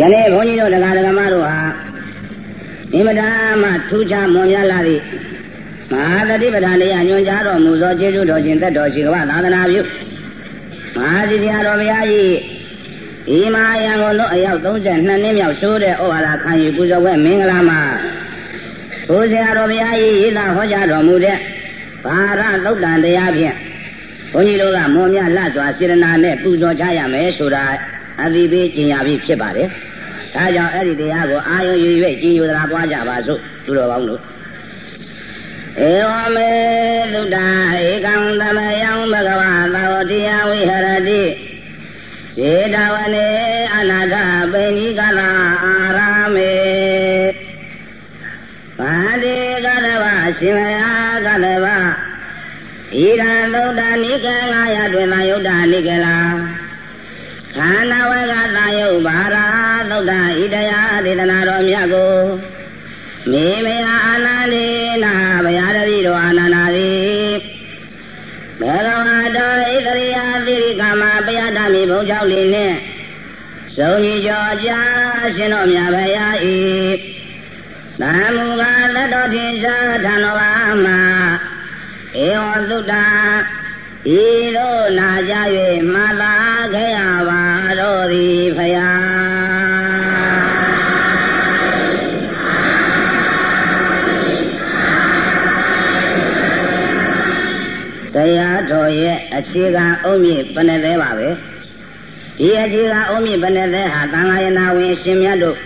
ယနေ့ဘုန်းကြီးတို့တရားဓမ္မတို့ဟာအင်မတန်မှထူးခြားမွန်မြတ်လာသည့်မဟာတတိပဌာန်တရားညွှန်ကြားတော်မူသောကျေးဇူးတော်ရှင်သက်တော်ရှိကမသာသနာပြုမဟာစီတရားတော်ဘုရားကြီးဒီမဟာယံကုန်တို့အယောက်32နှစ်မြောက်ရှိုးတဲ့ဩဝါဒခံယူပူဇော်ဝဲမင်္ဂလာမှာဘုရားတော်ဘုရားကြီးရေးသားဟောကြားတော်မူတဲ့ဘာရသုတ်တန်တရားဖြင့်ဘုန်းကြီးတို့ကမွန်မြတ်လတ်စွာစေတနာနဲ့ပူဇော်ကြရမယ်ဆိုတာ အသိပေးကျင်ရပြီဖြစ်ပါတယ်။ဒါကြောင့်အဲ့ဒီတရားကိုအာယုံယူ၍ကျင်ယူသလားပွားကြပါစို့သူတော်ကောင်းတို့။ဧဝမေသုတ္တဧကံသမယံဘဂဝါသောတရားဝိဟရတိစေတဝနေအနာထပိဏိကလာအာရမေပါတိကလဝရှင်မယာကလဝဣရံသုတ္တနိကေငါယတွင်သာယုတ်တာနိကေလာ ခန္ဓာဝေကသာယုတ်ဘာရာသုတ္တဣတယဒေသနာတော်မြတ်ကိုမေမယအာနာလိနာဗျာတတိတော်အာနန္ဒာလိဘေရဝတော်ဣတရိယသီရိကမပယတမိဘုံကြောင့်လေးနှင့်စုံကြီးကျော်ကြာရှင်တော်မြတ်ဗျာဤသံမူကားလက်တော်ထင်ရှားထံတော်ပါမှာဧဝသုတ္တဤတို့နာကြ၍မလာ အခြေခံအုံးမြင့်ဘယ်နဲ့လဲပါပဲဒီအခြေခံအုံးမြင့်ဘယ်နဲ့လဲဟာသံဃာယနာဝင်ရှင်မြတ်တို့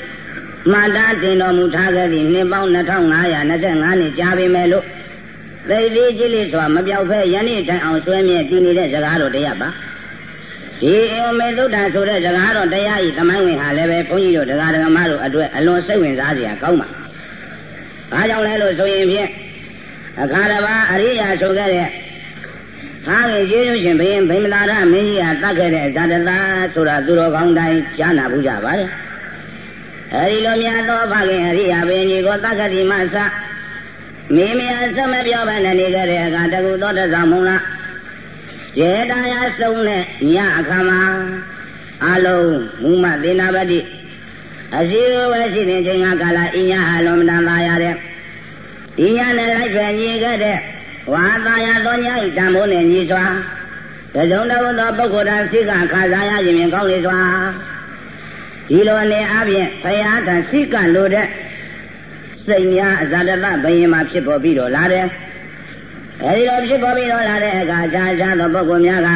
မှတ်သားတင်တော်မူထားခဲ့သည့်နှစ်ပေါင်း2525နှစ်ကြာပြီမဲ့လို့သိသေးကြီးလေးစွာမပြောက်ဖဲယနေ့တိုင်အောင်ဆွဲမြဲတည်နေတဲ့စကားတော်တရားပါဒီအမေသုဒ္ဓဆိုတဲ့စကားတော်တရားဤသမိုင်းဝင်ဟာလည်းပဲဘုန်းကြီးတို့တရားဓမ္မတို့အတွက်အလွန်စိတ်ဝင်စားစရာကောင်းပါ။ဘာကြောင့်လဲလို့ဆိုရင်ဖြင့်အခါတစ်ပါးအရိယာဆိုခဲ့တဲ့ ဟာငယ်ကျေးဇူးရှင်ဘုရင်ဗိမလာရမင်းကြီးဟာတတ်ခဲ့တဲ့ဇာတသာဆိုတာသူတော်ကောင်းတိုင်းကြားနာဘူးကြပါလေ။အဲဒီလိုများသောဖခင်အရိယာဘုရင်ကြီးကိုတတ်ခဲ့ဒီမှစမိမယာဆက်မပြောဘဲနဲ့နေကြတဲ့အခါတကူသောတဆောင်မုံလားကျေတရားဆုံးတဲ့ညအခါမှာအလုံးမူမသေနာပတိအစီဝဲရှိတဲ့ချိန်ကကာလအင်းညာအလုံးမတန်သာရတဲ့ဒီညာနဲ့လိုက်ပဲညီခဲ့တဲ့ ဝါသာယာသောညဤတံမိုးနဲ့ညီစွာတစုံတဝသောပုဂ္ဂိုလ်တော်စိကခါစားရခြင်းဖြင့်ကောင်းလေစွာဒီလိုအနေအချင်းဘုရားထံစိကလိုတဲ့စိတ်များအဇာတတဘယင်မှာဖြစ်ပေါ်ပြီးတော့လာတယ်အဲဒီလိုဖြစ်ပေါ်ပြီးတော့လာတဲ့အခါခြားခြားသောပုဂ္ဂိုလ်များက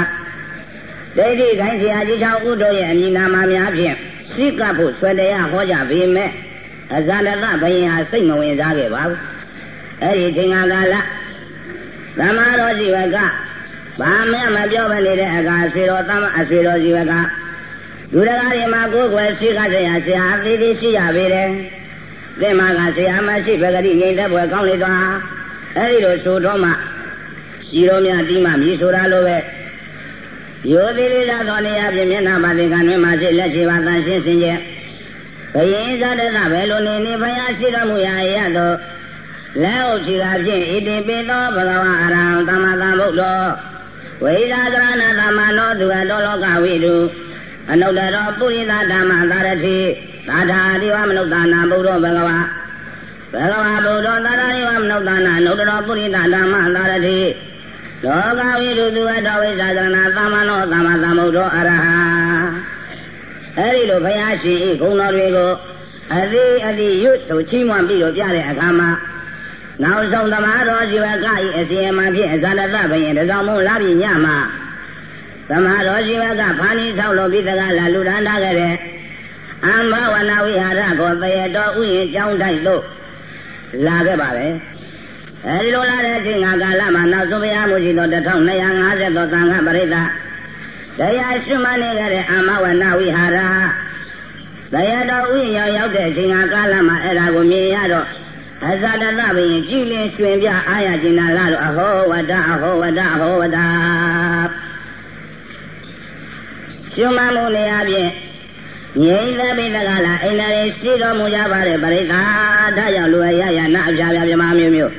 ဒိဋ္ဌိခိုင်းဆရာကြီးချောင်းဥတို့ရဲ့အမိနာမများဖြင့်စိကဖို့ဆွေတရားဟောကြပေမဲ့အဇာတတဘယင်ဟာစိတ်မဝင်စားခဲ့ပါဘူးအဲဒီအချိန်ကာလ သမာတော်ជីဝကဘာမှမပြောဘဲနေတဲ့အခါဆွေတော်သမအဆွေတော်ជីဝကလူတကာတွေမှာကိုယ်ွယ်ရှိခဆရာဆရာအသေးသေးရှိရပေတယ်သင်္မာကဆရာမရှိဘဂတိငြိမ်သက်ပွဲကောင်းလေသွားအဲဒီလိုဆိုတော့မှရှိတော်များတီးမှမြည်ဆိုတာလိုပဲယောသေးလေးသာသောနေရာဖြင့်မျက်နှာပါသင်္ကန်းတွင်မှစိလက်ရှိပါတန်ရှင်းစင်ရဲ့ဘယင်းဇာတကဘယ်လိုနေနေဘုရားရှိတော်မူရာရသော လက်ဥရှိကဖြင့်ဣတိပိသောဘဂဝါအရဟံသမ္မာသမ္ဗုဒ္ဓောဝိဇာသရဏသမ္မာနောသူအတောလောကဝိတုအနုတ္တရောပုရိသဓမ္မသာရတိသာဓာတိဝမနုဿာနာဘုဒ္ဓဘဂဝါဘဂဝါဘုဒ္ဓသာဓာတိဝမနုဿာနာနုတ္တရောပုရိသဓမ္မသာရတိလောကဝိတုသူအတောဝိဇာသရဏသမ္မာနောသမ္မာသမ္ဗုဒ္ဓအရဟံအဲဒီလိုဘုရားရှင်ဤဂုဏ်တော်တွေကိုအသေးအသေးရွတ်ဆိုချီးမွမ်းပြီးတော့ပြတဲ့အခါမှာ နောက်ဆုံးသမားတော်ဇီဝကဤအစီအမံဖြင့်အဇာတတဘယင်တစောင်းမုံလာပြီညမှာသမားတော်ဇီဝကဖာနီဆောက်လို့ပြီးတကလာလူဒန်းထားခဲ့တဲ့အမ္မဝနာဝိဟာရကိုတရေတော်ဥယျာဉ်ကျောင်းတိုက်လို့လာခဲ့ပါပဲအဲဒီလိုလာတဲ့အချိန်ကာလမှာနောက်ဆုံးဘုရားမူရှိသော1250သောသံဃပရိသတ်တရားရှိမှနေကြတဲ့အမ္မဝနာဝိဟာရတရားတော်ဥယျာဉ်ရောက်တဲ့အချိန်ကာလမှာအဲ့ဒါကိုမြင်ရတော့ အဇာတတဘယင်ကြည်လင်ရွှင်ပြအားရခြင်းနာလားတော့အဟောဝတ္တအဟောဝတ္တအဟောဝတ္တရှင်မမှုနေရာဖြင့်ငြိမ့်သက်ပိတကလာအိန္ဒြေရှိတော်မူကြပါတဲ့ပရိသတ်ဒါကြောင့်လူအရရနာအပြာပြမြမမျိုးမျိုး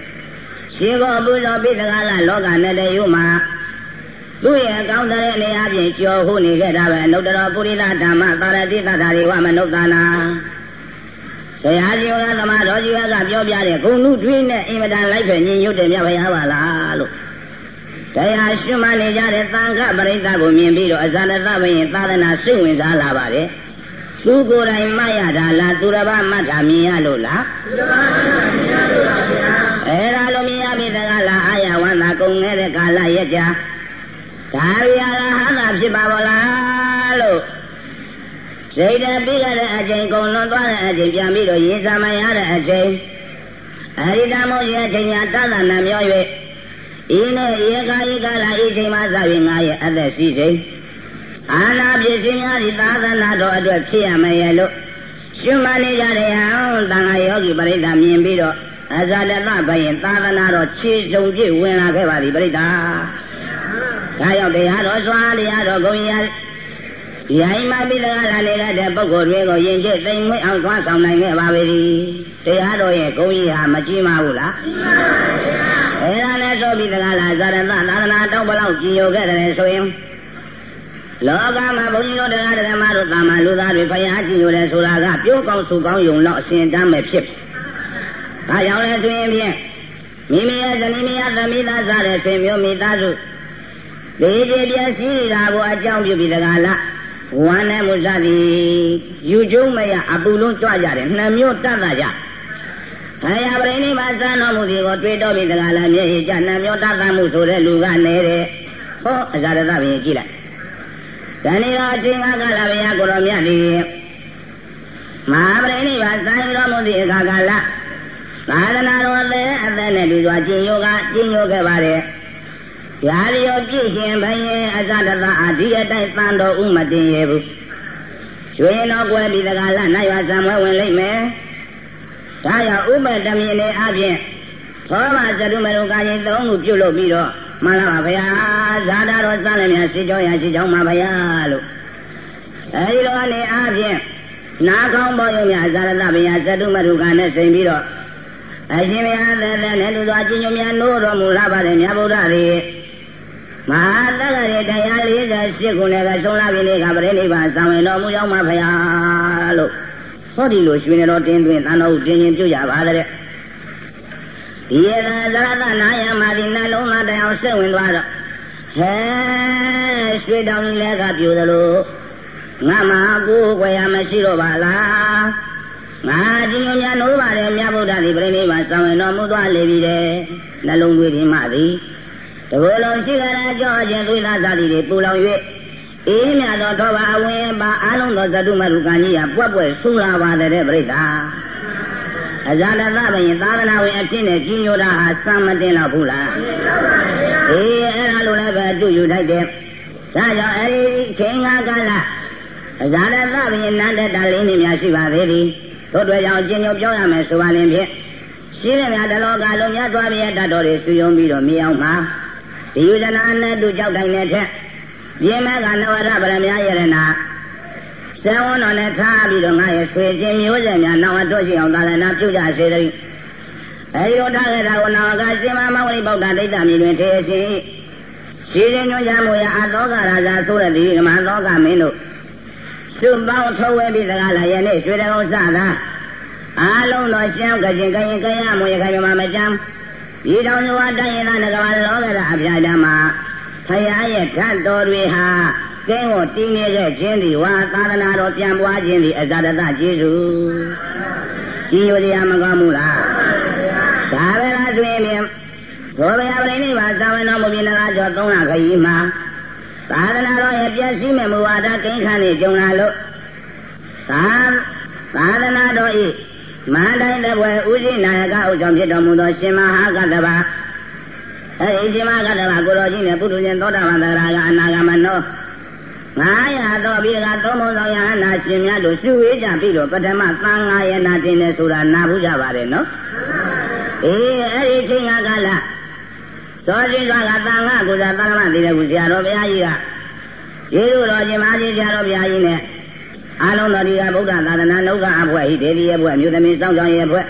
ရှင်ကိုပူဇော်ပိတကလာလောကနဲ့တည်းယုမှာသူ့ရဲ့ကောင်းတဲ့နေရာပြင်ကြော်ဟုနေခဲ့တာပဲအနုတ္တရပုရိသဓမ္မသာရတိသတ္တာတွေဝမနုဿာနာ ဆရာကြီးကသမားတော်ကြီးကပြောပြတဲ့ဂုံလူတွင်းနဲ့အင်မတန်လိုက်ပဲညင်ညွတ်တယ်မြတ်ဘုရားပါလားလို့တရားရှုမှတ်နေကြတဲ့သံဃပရိသတ်ကိုမြင်ပြီးတော့အဇာတသဘယင်သာသနာစိတ်ဝင်စားလာပါတယ်သူကိုယ်တိုင်မှတ်ရတာလားသူတစ်ပါးမှတ်တာမြင်ရလို့လားသူတစ်ပါးမှတ်တာမြင်ရလို့ပါဗျာအဲ့ဒါလိုမြင်ရပြီတကားလားအာရဝန္တာကုန်ခဲ့တဲ့ကာလရက်ကြာဒါရီယာလားဟာတာဖြစ်ပါဗလားလို့ စိတ်တပြီးခဲ့တဲ့အချိန်ကုန်လွန်သွားတဲ့အချိန်ပြန်ပြီးတော့ရေစာမရတဲ့အချိန်အရိဒမောရဲ့အချိန်ညာတသနာမျော၍ဤနဲ့ဧကာဧကလာဤချိန်မှစပြီးငါရဲ့အသက်ရှိချိန်အာနာပြည့်စင်များဒီသာသနာတော်အတွက်ဖြစ်ရမယ်ရဲ့လို့ရှင်မနေကြတဲ့ဟောတန်ခါယောဂီပရိသတ်မြင်ပြီးတော့အဇာတသဘယင်သာသနာတော်ခြေစုံပြည့်ဝင်လာခဲ့ပါသည်ပရိသတ်ဒါရောက်တရားတော်စွာတရားတော်ကိုရ ရိုင်းမပိတကလာနေတဲ့ပုဂ္ဂိုလ်တွေကိုယဉ်ကျေးသိမ်မွေ့အောင်သွားဆောင်နိုင်ခဲ့ပါပြီတရားတော်ရဲ့ဂုဏ်ကြီးဟာမကြီးမားဘူးလားကြီးမားပါဘူးဗျာအဲဒါနဲ့ဆိုပြီးတကလားဇာရသသာသနာတောင်းဘလောက်ကြည်ညိုခဲ့တယ်ဆိုရင်လောကမှာဘုန်းကြီးတို့တရားဓမ္မတို့တာမန်လူသားတွေဘုရားကြည်ညိုတယ်ဆိုတာကပြုကောင်းစုကောင်းယုံတော့အစဉ်တမ်းပဲဖြစ်။ဒါကြောင့်လည်းတွင်ဖြင့်မိမိရဲ့ဇနီးမယားသမီးသားစားတဲ့ဆွေမျိုးမိသားစုဒီကြည်ပြည့်စည်တာကိုအကြောင်းပြုပြီးတကားလား ဝမ်းနဲ့မုဇ္ဇသည်ယူကျုံမရအပူလုံးကြွကြတယ်နှမျိုးတတ်တာကြ။အဲယာပရိနိဗ္ဗာန်စံတော်မူစီကိုတွေ့တော့ပြီးတကားလားမျက်ရည်ကျနှမျိုးတတ်တာမှုဆိုတဲ့လူကနေတယ်။ဟောအဇာရသဘင်ကြည့်လိုက်။တဏှာအချင်းကာလဘုရားကိုတော်မြတ်သည်မဟာပရိနိဗ္ဗာန်စံတော်မူသည့်အခါကာလသာသနာတော်အသက်အသက်နဲ့တူစွာကျင့်ယောဂကျင့်ယောခဲ့ပါတယ်။ ရာလျောပြည့်ရှင်ဘယင်အဇဒသအာဒီအတိုင်းတန်တော်ဥမတင်ရဘူးကျွေးတော်ကွယ်ဒီတကလနိုင်ဝဇံမွဲဝင်လိမ့်မယ်ဒါကြောင့်ဥမတမြင်နေအပြင်သောမဇတုမရုကာရင်သုံးခုပြုတ်လို့ပြီးတော့မှန်လားပါဗျာဇာတာတော်စလည်းများရှိကြောင်းရရှိကြောင်းပါဗျာလို့အဲဒီတော့အနေအပြင်နာကောင်းပေါ်ရုံများဇာရတဗျာဇတုမရုကာနဲ့စိန်ပြီးတော့အရှင်ဘုရားသက်သက်နဲ့လူသွားချင်းညများနိုးတော်မူလာပါတယ်မြတ်ဗုဒ္ဓတွေ မဟာတက္ကရေတရား48ခုနဲ့ကဆုံးလာပြီလေကပရိနိဗ္ဗာန်ဆောင်ဝင်တော်မူကြောင်းပါဖရာလို့ဟောဒီလိုရွှေနေတော်တင်းသွင်းတန်တော်တင်းချင်းပြုကြပါတဲ့ဒီရသာဇရသနာယမဒီနှလုံးသားတရားစိတ်ဝင်သွားတော့ဟဲရွှေတောင်ကြီးလည်းကပြူသလိုငါမကိုယ်ွယ်ရမရှိတော့ပါလားငါဒီလိုများနိုးပါတယ်မြတ်ဗုဒ္ဓဒီပြိဋိဘဆောင်ဝင်တော်မူသွားလေပြီတဲ့နှလုံးသွေးဒီမှသည် တကိုယ်လုံးရှိကြတာကြောခြင်းသွေးသားစားသည်တွေပူလောင်၍အေးမြတော်တော်ပါအဝင်ပါအလုံးသောဇတုမရုကံကြီးဟာပွက်ပွက်ဆူလာပါတယ်တဲ့ပြိဋ္ဌာအဇာတသဘယင်သာသနာဝင်အဖြစ်နဲ့ကြီးညိုတာဟာစံမတင်တော့ဘူးလားအေးအဲ့ဒါလိုလည်းပဲအတူယူထိုက်တယ်ဒါကြောင့်အဲ့ဒီချိန်ငါကလာအဇာတသဘယင်နန္တတလေးနေများရှိပါသေးသည်တို့တွေကြောင့်ကျင်ညိုပြောရမယ်ဆိုပါလင်ဖြင့်ရှိတဲ့များတလောကလုံးများသွားပြရတတ်တော်တွေဆူယုံပြီးတော့မြေအောင်မှာ ဒီယူဇနာနဲ့တူကြောက်တိုင်းနဲ့ထက်ပြင်းမဲ့ကနဝရဗရမယရဏဇေဝန်းတော်နဲ့ထားပြီးတော့ငါရဲ့ဆွေချင်းမျိုးဆက်များနောက်အတော့ရှိအောင်သာလနာပြုကြစေတည်းအဲဒီလိုထားခဲ့တာကိုနောက်ကရှင်မမောင်ဝိဗုဒ္ဓဒိဋ္ဌမြေတွင်ထေရှင်ရှိရင်ညွှန်ကြားမှုရအသောကရာဇာဆိုတဲ့ဒီဓမ္မသောကမင်းတို့စုပေါင်းထုတ်ဝဲပြီးစကားလာရဲ့နေ့ရွှေတကုံစသာအားလုံးသောရှင်းကခြင်းကရင်ကရမွေခိုင်မှာမကြမ်း ဒီတော်ညဝတိုင်းရင်သာငကဘာလောကရအပြာဓမ္မဖရာရဲ့ဓာတ်တော်တွေဟာကင်းကိုတည်နေတဲ့ခြင်းဒီဝါသာသနာတော်ပြန်ပွားခြင်းဒီအဇာတတကျေစုကြီးရိုတရားမကောင်းဘူးလားဒါပဲလားဆိုရင်ပြန်ဘောဗျာပရိနိဗ္ဗာန်သာဝနာမူပြင်နာကျော်၃လခရီးမှာသာသနာတော်ရဲ့ပြည့်စည်မဲ့မူဝါဒကိန်းခန်းနေကြုံလာလို့သာသာသနာတော်ဤ မန္တိုင်းတပွဲဥရှိနာယကဥကြောင့်ဖြစ်တော်မူသောရှင်မဟာကတ္တဗအဲဒီရှင်မဟာကတ္တဗကိုတော်ကြီးနဲ့ပုထုဇဉ်သောတာပန်သရကအနာဂမနောငါးရာတော်ပြီးကသုံးပုံဆောင်ယဟနာရှင်များတို့ရှုဝေးကြပြီးတော့ပထမသံဃာယနာတင်နေဆိုတာနာဘူးကြပါတယ်နော်အေးအဲ့ဒီချိန်ကကလာသောရှင်စွာကသံဃာကုသသံဃာတည်တဲ့ကုဆရာတော်ဘုရားကြီးကကျေးဇူးတော်ရှင်မကြီးဆရာတော်ဘုရားကြီးနဲ့ အာလုံးတော်ဒီကဗုဒ္ဓသာသနာနှုတ်ကအဖွဲဟိဒေဒီရဲ့ဘွဲ့မြို့သမီးစောင့်ကြောင်ရဲ့ဘွဲ့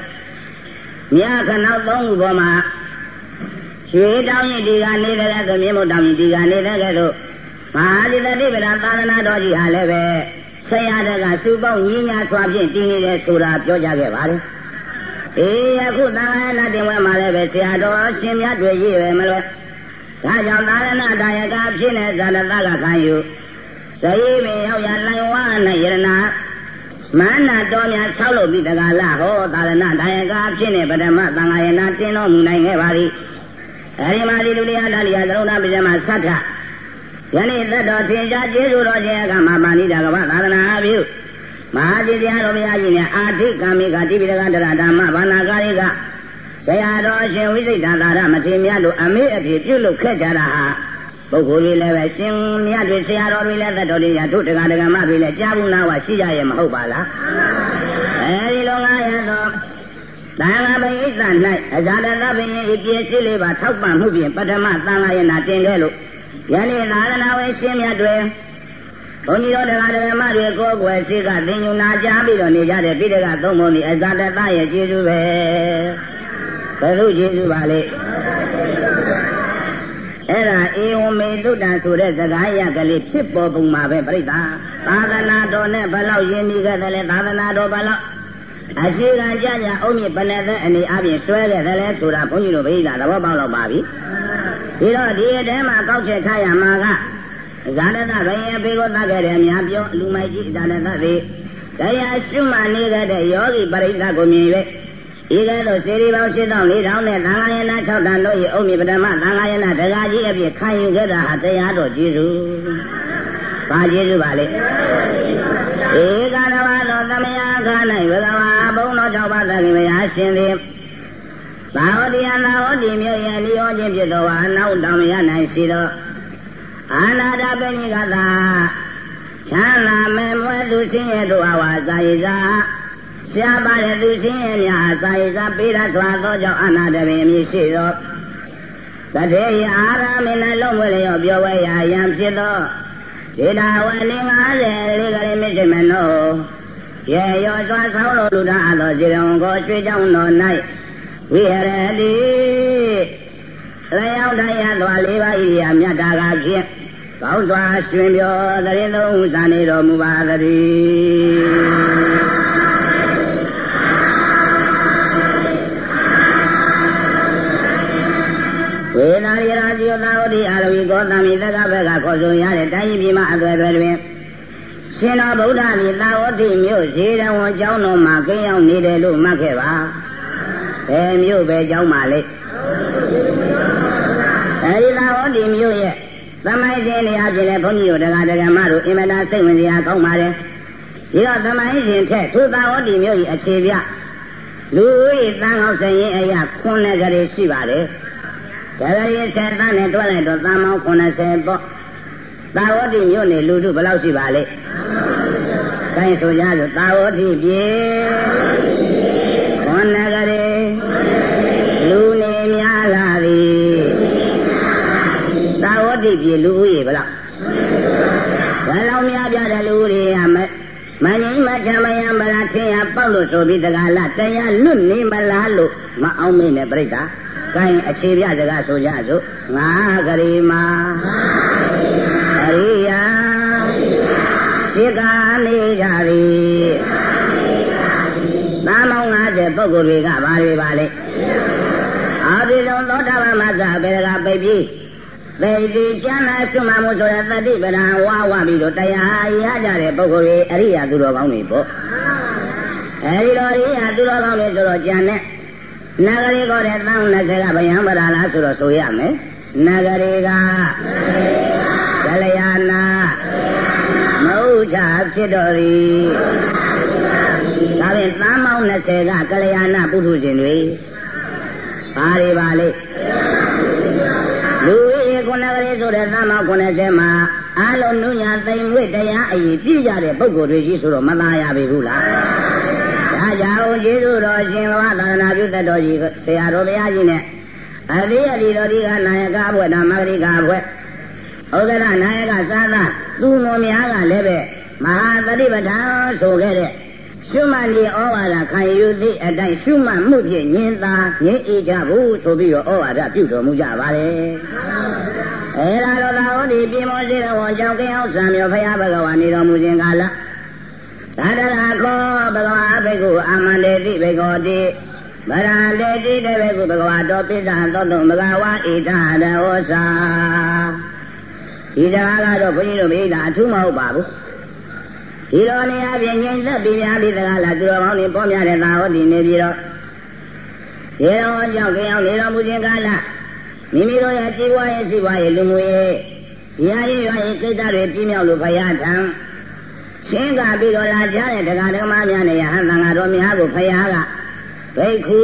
မြခဏောက်သုံးခုပေါ်မှာရွှေတောင်းရင်ဒီကနေတဲ့ကဲဆိုမြင်းမတောင်းရင်ဒီကနေတဲ့ကဲဆိုမဟာလိတတိပဒသာသနာတော်ကြီးဟာလည်းပဲဆရာတကစူပေါင်းညီညာစွာဖြင့်တည်နေတယ်ဆိုတာပြောကြခဲ့ပါတယ်အေးအခုသာသနာတင်ဝဲမှာလည်းပဲဆရာတော်ရှင်မြတ်တွေရည်ပဲမလွယ်ဒါကြောင့်သာသနာတာယကဖြစ်နေဇာတတကခံယူ ဇယိပင်ရောက်ရလိုင်ဝါနဲ့ယရနာမန္နာတော်များဆောက်လုပ်ပြီးတကလာဟောသာသနာတာယကဖြစ်နေပထမသံဃာယနာတင်းတော်မူနိုင်ခဲ့ပါသည်အဲဒီမှာဒီလူတရားတရားသရုံနာပိစမသတ္ထယနေ့သက်တော်ထင်ရှားကျေးဇူးတော်ခြင်းအခါမှာပါဏိတာကဗသာသနာအပြုမဟာကြီးတရားတော်ဘုရားကြီးနဲ့အာထိကမိကတိပိဒကတရဓမ္မဘာနာကာရိကဆရာတော်ရှင်ဝိစိတ်သာရမထေရမြတ်တို့အမေအဖြစ်ပြုလုပ်ခဲ့ကြတာဟာ ပုဂ္ဂိုလ်တွေလည်းပဲရှင်မြတ်တွေဆရာတော်တွေလည်းသက်တော်တွေရတို့တရားဒဂမတွေလည်းကြားဘူးနာဝရှိကြရဲ့မဟုတ်ပါလားအဲဒီလိုငါရတော့သံဃာပရိသတ်၌အဇာတသဗ္ဗယင်ဤပြည့်စည်လေးပါထောက်ပံ့မှုဖြင့်ပထမသံဃာယနာတင်ခဲ့လို့ယနေ့သာသနာဝေရှင်မြတ်တွေဘုန်းကြီးတို့တရားဓမ္မတွေကိုယ်ွယ်ရှိကသင်ယူနာကြားပြီးတော့နေကြတဲ့ပိဋကသုံးပုံဒီအဇာတသရဲ့ကျေးဇူးပဲဘယ်လိုကျေးဇူးပါလဲ အဲ့ဒါအေဝမေတုတ္တဆိုတဲ့စကားရကလေးဖြစ်ပေါ်ပုံမှာပဲပြိဿသာသနာတော်နဲ့ဘယ်လောက်ယဉ်ဤခဲ့တယ်လဲသာသနာတော်ဘယ်လောက်အရှိကကြကြအုံးမြဘယ်နဲ့တဲ့အနေအပြင်ဆွဲခဲ့တယ်လဲဆိုတာဘုန်းကြီးတို့ပြိဿသဘောပေါက်တော့ပါပြီဒီတော့ဒီအတဲမှာကောက်ချက်ထားရမှာကဇာတသဘယံဘေကိုသတ်ခဲ့တယ်အများပြောလူမိုက်ကြီးဇာတသသည်တရားရှုမှနေခဲ့တဲ့ယောဂီပရိသတ်ကိုမြင်၍ ဤကဲ့သို့စေရီပေါင်း8400နဲ့သံဃာယနာ6တန်တို့၏အုံမြပထမသံဃာယနာဒကာကြီးအဖြစ်ခံယူခဲ့တာဟာတရားတော်ကျေးဇူး။ဘာကျေးဇူးပါလဲ။ဧကတဝါသောသမယခါ၌ဘဂဝါဘုံတော်၆ပါးသခင်မယားရှင်သည်သာဝတိယနာဟောတိမြို့ရဲ့လျောခြင်းဖြစ်သောအနောက်တောင်ရ၌ရှိသောအာနာဒပဏိကသာချမ်းသာမဲ့မွဲသူစင်းရဲ့တို့အဝါစာရိသာ ရှားပါတဲ့သူစင်းရဲ့များစာရိသာပေးရစွာသောကြောင့်အာနာဒပင်အမည်ရှိသောသတေယအာရမေနလုံးဝလျောပြောဝဲရာယံဖြစ်သောဒေတာဝနေ50လေးကလေးမြင့်မနောရေရောစွာဆောင်းလိုလူသားအသောဇေရံကိုရွှေကြောင်းတော်၌ဝိဟရတိလျောက်တရားသွားလေးပါးဤရာမြတ်တာကဖြင့်ကောင်းစွာရှင်ပြောသရင်သုံးဇာနေတော်မူပါသတည်း နာရီရာဇီယသာဝတိအာရဝီကောသမိတက္ကဘက်ကခေါ်ဆိုရတဲ့တိုင်းပြည်မှာအသွယ်သွယ်တွင်ရှင်တော်ဗုဒ္ဓသည်သာဝတိမြို့ဇေရဝံကျောင်းတော်မှာကိန်းရောက်နေတယ်လို့မှတ်ခဲ့ပါဘယ်မြို့ပဲကျောင်းမှာလဲအဲဒီသာဝတိမြို့ရဲ့သမိုင်းရှင်နေရာပြင်လဲဘုန်းကြီးတို့တရားဒဂမတို့အင်မတန်စိတ်ဝင်စရာကောင်းပါတယ်ဒီတော့သမိုင်းရှင်ထက်သူသာဝတိမြို့၏အခြေပြလူဦးရေတန်အောင်စရင်အရာခုနှစ်ကလေးရှိပါတယ် ဒါကြရင်ဆက်တန်းနဲ့တွက်လိုက်တော့တန်မောင်း80ပေါ့သာဝတိမြို့နေလူထုဘယ်လောက်ရှိပါလဲကိုင်းဆိုကြဆိုသာဝတိပြေခုနှစ်ကလေးလူနေများလာသည်သာဝတိပြေလူဦးရေဘယ်လောက်ဘယ်လောက်များပြတဲ့လူဦးရေရမယ်မငိမ့်မချမယံဗလာထင်ရပေါက်လို့ဆိုပြီးတကလားတရားလွတ်နေမလားလို့မအောင်မင်းနဲ့ပြိတ္တာ ကိုင်းအခြေပြစကားဆိုကြစို့ငါဂရီမာအရိယာရှိကနေကြသည်သာမောင်း50ပုဂ္ဂိုလ်တွေကဘာတွေပါလဲအာပိဆုံးသောတာပန်မသဘေဒကပိပိသေတိကျမ်းနာစွမှမှုဆိုတဲ့တတိပဒံဝါဝပြီးတော့တရားရကြတဲ့ပုဂ္ဂိုလ်တွေအရိယာသူတော်ကောင်းတွေပေါ့အဲဒီတော့အရိယာသူတော်ကောင်းတွေဆိုတော့ကျန်တဲ့ နဂရီကောတဲ့တောင်း20ကဗယံပဒါလားဆိုတော့ဆိုရမယ်နဂရီကကလျာဏမဟုတ်ချဖြစ်တော်သည်ဒါဖြင့်သားမောင်း20ကကလျာဏပုထုရှင်တွေဘာတွေပါလဲလူဝိရေခုနကလေးဆိုတဲ့သားမောင်း90မှာအလုံးနုညာသိမ်ဝိတရားအည်ပြည့်ကြတဲ့ပုဂ္ဂိုလ်တွေရှိဆိုတော့မသားရပြီဘူးလား ဒါကြောင့်ကျေးဇူးတော်ရှင်ဘဝသာသနာပြုတတ်တော်ကြီးဆရာတော်ဘုရားကြီးနဲ့အလေးအလီတော်ဒီကနာယကဘွဲ့ဓမ္မဂရိကဘွဲ့ဥက္ကဋနာယကသာသာသူငုံများကလည်းပဲမဟာသတိပဋ္ဌာန်ဆိုခဲ့တဲ့ဆရှုမှတ်ဒီဩဝါဒခံယူသည့်အတိုင်းရှုမှတ်မှုဖြင့်ဉာဏ်သာဉာဏ်အေးကြဘူးဆိုပြီးတော့ဩဝါဒပြုတော်မူကြပါလေအဲဒါတော့သာဟောဒီပြမောစေတော်ဝန်ကြောင့်ကိအောင်ဆံမြောဖရာဘဂဝါနေတော်မူခြင်းကာလ သာတရာခောဘဂဝါဘေကုအာမန္တေတိဘေကောတိဗရာတေတိတေဘေကုဘဂဝါတော်ပိစ္ဆာသောတုံဘဂဝါဣဒရဝောစာဒီစကားကတော့ဘုန်းကြီးတို့မိသားအထူးမဟုတ်ပါဘူးဒီလိုနေရာပြင်ငြိမ်သက်ပြီးများပြီးသလားလားသူတော်ကောင်းတွေပေါ်များတဲ့သာဟောဒီနေပြီးတော့ဒီတော်ကြောင့်ကြောင်နေတော်မူခြင်းကာလမိမိတို့ရဲ့ជីវရဲ့စီးပွားရေးလူမှုရေးဒီဟာရေးရွာရေးကိစ္စတွေပြည့်မြောက်လို့ဘုရားထံ ရှင်းကပြီးတော့လာကြတဲ့တရားဓမ္မများနဲ့ယဟန်သံဃာတော်များကိုဘုရားကဘိက္ခု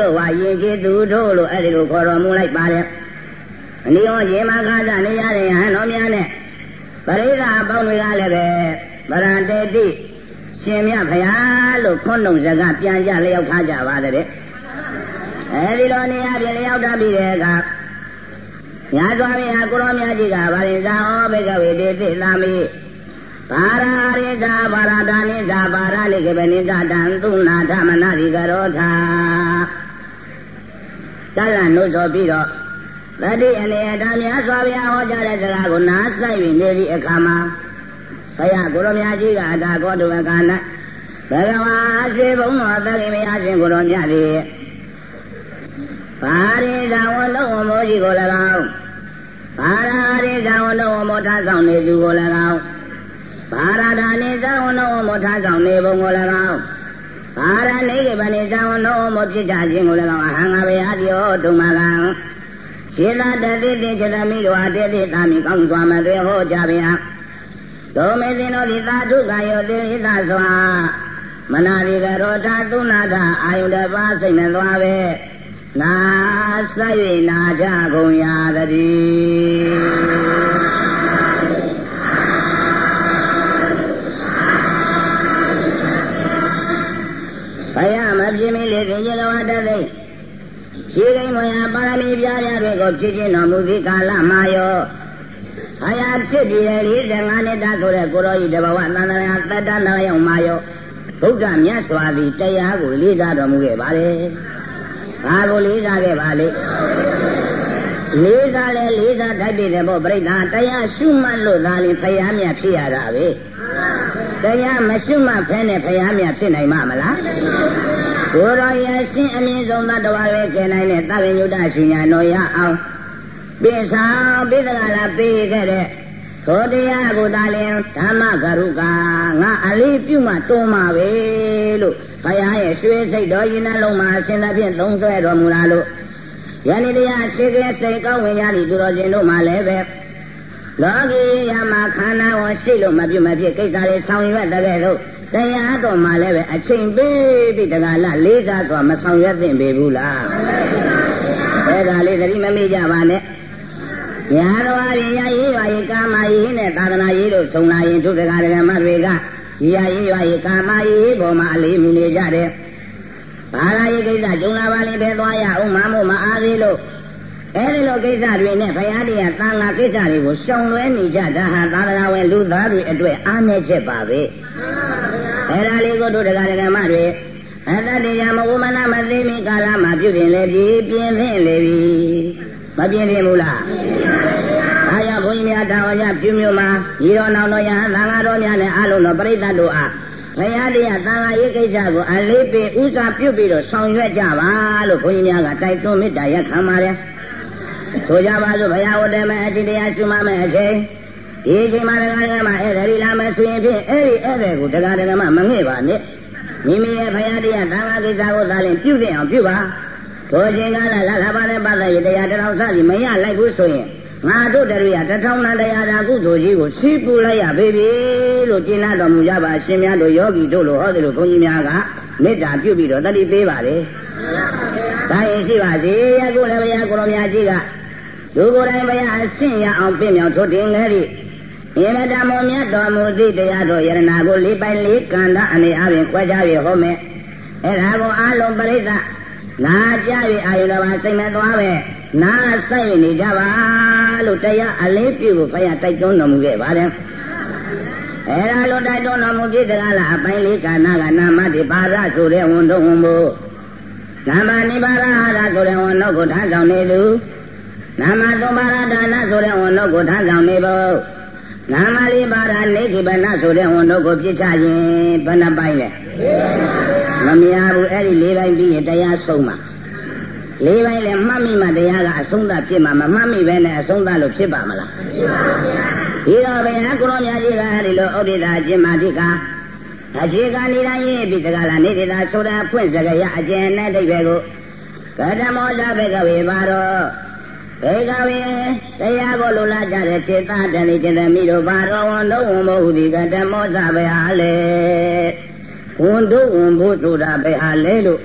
လို့ဝါရင်ကျေသူတို့လို့အဲ့ဒီလိုခေါ်တော်မူလိုက်ပါတယ်အနည်းရောရေမခါကြနေရတဲ့ယဟန်တော်များနဲ့ပရိသတ်အပေါင်းတွေကလည်းပဲဗရန္တေတိရှင်မြဖရာလို့ခွန်းလုံးစကားပြန်ကြလျောက်ထားကြပါတဲ့အဲဒီလိုနေရာပြင်လျောက်ထားပြီးတဲ့အခါညာသွားပြီဟာကိုရောမြတ်ကြီးကဗာရင်ဇာဩဘေကဝေတေတိလာမိ ဘာရာရိဇာဘာရာဒာနိဇာဘာရာလိကေပနိဇာတံသုနာဓမ္မနာရိကရောထာတလန်လို့ဆိုပြီးတော့တတိအနေအထားများစွာဘုရားဟောကြားတဲ့စကားကိုနားဆိုင်ပြီးနေသည့်အခါမှာဘုရားကိုရောမြတ်ကြီးကအတာကောတုဝက၌ဘဂဝါရွှေဘုံတော်သတိမယရှင်ကိုရောမြတ်သည်ဘာရိဇာဝလုံးဝမောကြီးကို၎င်းဘာရာရိဇာဝလုံးဝမောထားဆောင်နေသူကို၎င်း ဘာရဒာနေဇာဝလုံးဝမောထားဆောင်နေပုံကို၎င်းဘာရနေကဗနေဇာဝလုံးဝမောဖြစ်ကြခြင်းကို၎င်းအဟံငါဘေအတိယောဒုမကံရှင်းသာတတိတိချတမိတို့အတေတိသာမိကောင်းစွာမသွေဟောကြဗျာဒုမေသင်တို့ဒီသာဓုကယောတိဣသစွာမနာရိကရောဓသုနာထအာယုတပါစိတ်မသွားပဲနာဆက်၍နာကြကုန်ရသတည်း ပြင်းမီလေသင်္ကြန်ဝတ္တသိရှိကိန်းမယပါရမီပြားပြားတွေကိုဖြစ်ခြင်းတော်မူသည့်ကာလမှာယောဆရာဖြစ်ပြီးတဲ့45နှစ်တာဆိုတဲ့ကိုရောဤတဘဝသန္တရာတတ္တနာရောက်မှာယောဗုဒ္ဓမြတ်စွာသည်တရားကိုလေးစားတော်မူခဲ့ပါလေ။ဘာကိုလေးစားခဲ့ပါလေ။လေးစားလဲလေးစားတတ်ပြီတဲ့ပေါ့ပြိဿတရားရှုမှတ်လို့သာလင်ဖယားမြတ်ဖြစ်ရတာပဲ။ တရားမရှုမှတ်ဖဲနဲ့ဖယားမြတ်ဖြစ်နိုင်မှာမလား။ကိုရောရရှင်အမြင့်ဆုံးသတ္တဝါပဲကျင်နိုင်တဲ့သဗ္ဗညုတရှင်ညာတော်ရအောင်။ပိစာပိသကလာပေးခဲ့တဲ့သောတရားကိုသာလင်ဓမ္မကရုကငါအလေးပြုမှတွန်းမှာပဲလို့ဘုရားရဲ့ရွှေစိတ်တော်ရင်နှလုံးမှာအရှင်သဖြင့်သုံးဆွဲတော်မူလာလို့ယနေ့တရားခြေကဲစိတ်ကောင်းဝင်ရသည့်သူတော်ရှင်တို့မှလည်းပဲ လောကီယမှာခန္ဓာဝန်ရှိလို့မပြုတ်မဖြစ်ကိစ္စလေးဆောင်ရွက်တဲ့ကဲ့သို့တရားတော်မှလည်းပဲအချိန်ပေးပြီးတကလားလေးစားစွာမဆောင်ရွက်သင့်ပေဘူးလားအဲ့ဒါလေးသတိမမေ့ကြပါနဲ့ညာတော်အရင်ရရေးရွာရေးကာမရေးနဲ့သာသနာရေးတို့ဆုံလာရင်တို့တရားဓမ္မတွေကရရေးရွာရေးကာမရေးပေါ်မှာအလေးမူနေကြတယ်။ဘာသာရေးကိစ္စကြုံလာပါလိမ့်ပဲသွားရအောင်မမို့မအားသေးလို့ အဲဒီလိုကိစ္စတွေနဲ့ဘုရားတရားသံဃာကိစ္စတွေကိုရှောင်လွဲနေကြတာဟာသာသနာဝင်လူသားတွေအတွက်အားနည်းချက်ပါပဲ။အဲဒါလေးကိုတို့တရားဓမ္မတွေအတ္တတရားမဝမနာမသိမီကာလမှာပြုပြင်လေပြီပြင်းသင့်လေပြီမပြင်းပြဘူးလား။အားရဘုန်းကြီးများတာဝရပြုမျိုးမှာဤတော်နောင်တော်ယဟန်သံဃာတော်များနဲ့အလုံးတော်ပရိသတ်တို့အားဘုရားတရားသံဃာရေးကိစ္စကိုအလေးပေးဥစားပြုပြီးတော့ဆောင်ရွက်ကြပါလို့ဘုန်းကြီးများကတိုက်တွန်းမေတ္တာရက်ခံပါတယ်။ ဆိုကြပါစို့ဘုရားဝတ္တမအချိန်တရားရှုမှမယ်အချိန်ဒီအချိန်မှာတရားဓမ္မဧည့်သည်လာမယ်ဆိုရင်ဖြင့်အဲ့ဒီဧည့်သည်ကိုတရားဓမ္မမငဲ့ပါနဲ့မိမိရဲ့ဘုရားတရားသံဃာကိစ္စကိုသာလင်ပြုသင့်အောင်ပြုပါထိုအချိန်ကလည်းလလာပါနဲ့ပတ်သက်ပြီးတရားတော်စသည်မရလိုက်ဘူးဆိုရင်ငါတို့တရိယာတထောင်နာတရားသာကုသိုလ်ကြီးကိုစီးပူလိုက်ရပေပြီလို့ကျင့်နာတော်မူကြပါရှင်များတို့ယောဂီတို့လိုဟောတယ်လို့ဘုန်းကြီးများကမေတ္တာပြုပြီးတော့တတိပေးပါလေ။ဒါရင်ရှိပါစေရကုလည်းဘုရားကိုရောမြတ်ကြီးက လူကိုယ်တိုင်ဘုရားအဆင့်ရအောင်ပြည့်မြောက်ထုတ်တင်ခဲ့သည်။ဧမတမောမြတ်တော်မူသည့်တရားတော်ယရနာကိုလေးပိုင်းလေးကန္တာအနေအချင်းကြွကြ၍ဟောမယ်။အဲဒါကိုအလုံးပရိသတ်နာကြ၍အာယုတော်ဘာစိတ်မဲ့သွားပဲနာဆိုင်နေကြပါလို့တရားအလေးပြုကိုဘုရားတိုက်တွန်းတော်မူခဲ့ပါတယ်အဲဒါလိုတိုက်တွန်းတော်မူဖြစ်တကားလားအပိုင်းလေးကနာကနာမတိပါရဆိုတဲ့ဝန်တော်ဝန်မို့နာမနိပါရဟာရဆိုတဲ့ဝန်တော်ကိုထားဆောင်နေလူ နာမသုံးပါရဒါနဆိုတဲ့ဝန်တော်ကိုထားဆောင်နေဖို့နာမလေးပါရနေတိပနဆိုတဲ့ဝန်တော်ကိုပြစ်ချရင်ဘယ်နှပိုင်းလဲမမြားဘူးအဲ့ဒီလေးပိုင်းပြီးရင်တရားဆုံးမှာလေးပိုင်းလည်းမှတ်မိမှတရားကအဆုံးသတ်ဖြစ်မှာမမှတ်မိပဲနဲ့အဆုံးသတ်လို့ဖြစ်ပါမလားဖြစ်ပါဗျာဒီတော့ဘုရားကိုရောမြတ်ကြီးကဒီလိုဥဒိတာကျင့်မာတိကအရှိကနိဒာရေးပြီးတကလားနေတိတာဆိုတာဖွင့်စကရအကျဉ်းနဲ့အိဗေကိုကတမောဇဘေကဝေပါတော့ ဘေကဝေတရားကိုလူလာကြတဲ့ခြေသားတန်လေးကျင်တဲ့မိတို့ပါတော်ဝန်တို့ဝန်မဟုတ်ဒီကတမောဇဘေဟာလေဝန်တို့ဝန်ဖို့ဆိုတာဘေဟာလေလို့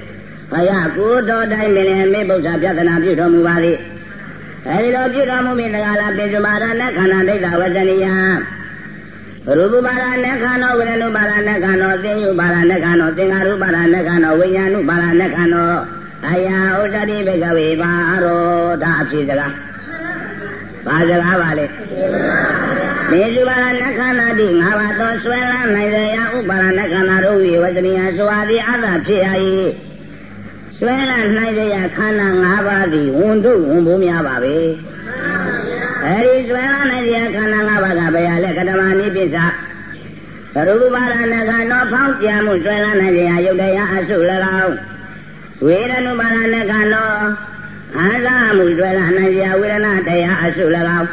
ဘုရားကိုတော်တိုင်းမင်းမေဗုဒ္ဓပြဒနာပြုတော်မူပါလေအဲဒီလိုပြုတော်မူပြီးတကားလားပိစမာရနဲ့ခန္ဓာဒိဋ္ဌဝဇနိယရူပပါရနဲ့ခန္ဓာဝေဒနုပါရနဲ့ခန္ဓာသင်္ယုပါရနဲ့ခန္ဓာသင်္ဃာရုပါရနဲ့ခန္ဓာဝိညာဏုပါရနဲ့ခန္ဓာ အယာဥဒ္ဒတိဘေကဝေပါရောဒါအဖြစ်စကားဘာစကားပါလဲမေဇုပါရနဲ့ခန္ဓာတိငါးပါးသောဆွဲလန်းနိုင်တဲ့ယဥပါရနဲ့ခန္ဓာတို့ဝိဝဇနိယစွာသည်အတ္တဖြစ်ရ၏ဆွဲလန်းနိုင်တဲ့ခန္ဓာ၅ပါးသည်ဝန်တို့ဝန်ဖို့များပါပဲအဲဒီဆွဲလန်းနိုင်တဲ့ခန္ဓာ၅ပါးကဘယ်ဟာလဲကတမနိပိစ္ဆသရုပ်ပါရဏကနောဖောင်းကြမှုဆွဲလန်းနိုင်တဲ့ယုတ်တရားအစု၎င်း ဝေဒနုပါရဏကနောခံစားမှုဆွဲလန်းနိုင်တဲ့ဝေဒနာတရားအစု၎င်း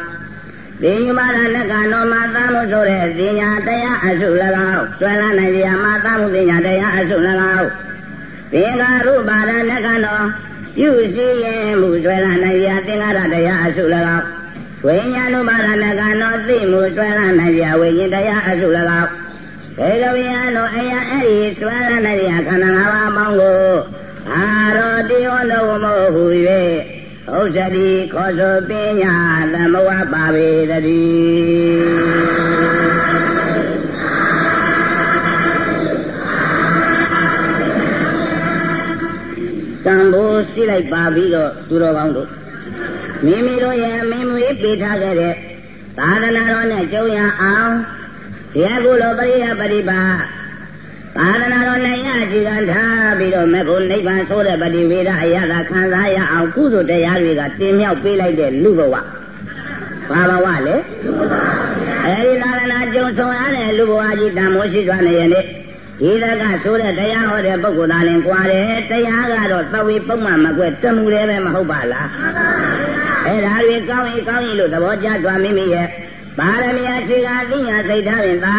ဒီညမရဏကနောမာသမှုဆိုတဲ့ဇင်ညာတရားအစု၎င်းဆွဲလန်းနိုင်တဲ့မာသမှုဇင်ညာတရားအစု၎င်းသင်္ဃာရုပါဒနကနောပြုစီရင်မှုဆွဲလာနိုင်ရာသင်္ဃာရတရားအစု၎င်းဝိညာဏုပါဒနကနောသိမှုဆွဲလာနိုင်ရာဝိညာဉ်တရားအစု၎င်းဘေကဝိယနောအယအဲ့ဒီဆွဲလာနိုင်ရာခန္ဓာ၅ပါးအပေါင်းကို အာရောတိဟောတော်မဟု၍ဥစ္စတိခောဆိုပညာသမဝပါပေတည်းတန်ဖိုးစီးလိုက်ပါပြီးတော့သူတော်ကောင်းတို့မိမိတို့ရဲ့မင်းမွေးပေးထားခဲ့တဲ့သာသနာတော်နဲ့ကျုံရအောင်ဘုရားကုလိုပရိယပရိပါ သာသနာတော်နဲ့ရကြည်ကထားပြီးတော့မေဖို့နိဗ္ဗာန်ဆိုတဲ့ပฏิဝေဒအရသာခံစားရအောင်ကုသိုလ်တရားတွေကတင်မြောက်ပေးလိုက်တဲ့လူဘဝဘာဘဝလဲအဲဒီသာသနာကျုံဆောင်ရတဲ့လူဘဝကြီးတန်မိုးရှိသွားနေရဲ့ဒီလကဆိုတဲ့တရားဟောတဲ့ပုဂ္ဂိုလ်သားလည်းကြွားတယ်တရားကတော့သဝေပုံမှန်မကွဲတမှုလည်းပဲမဟုတ်ပါလားအဲ့ဒါတွေကောင်းရင်ကောင်းရင်လို့သဘောကျသွားမိမိရဲ့ပါရမီအခြေခံသိညာစိတ်ထားရင်သာ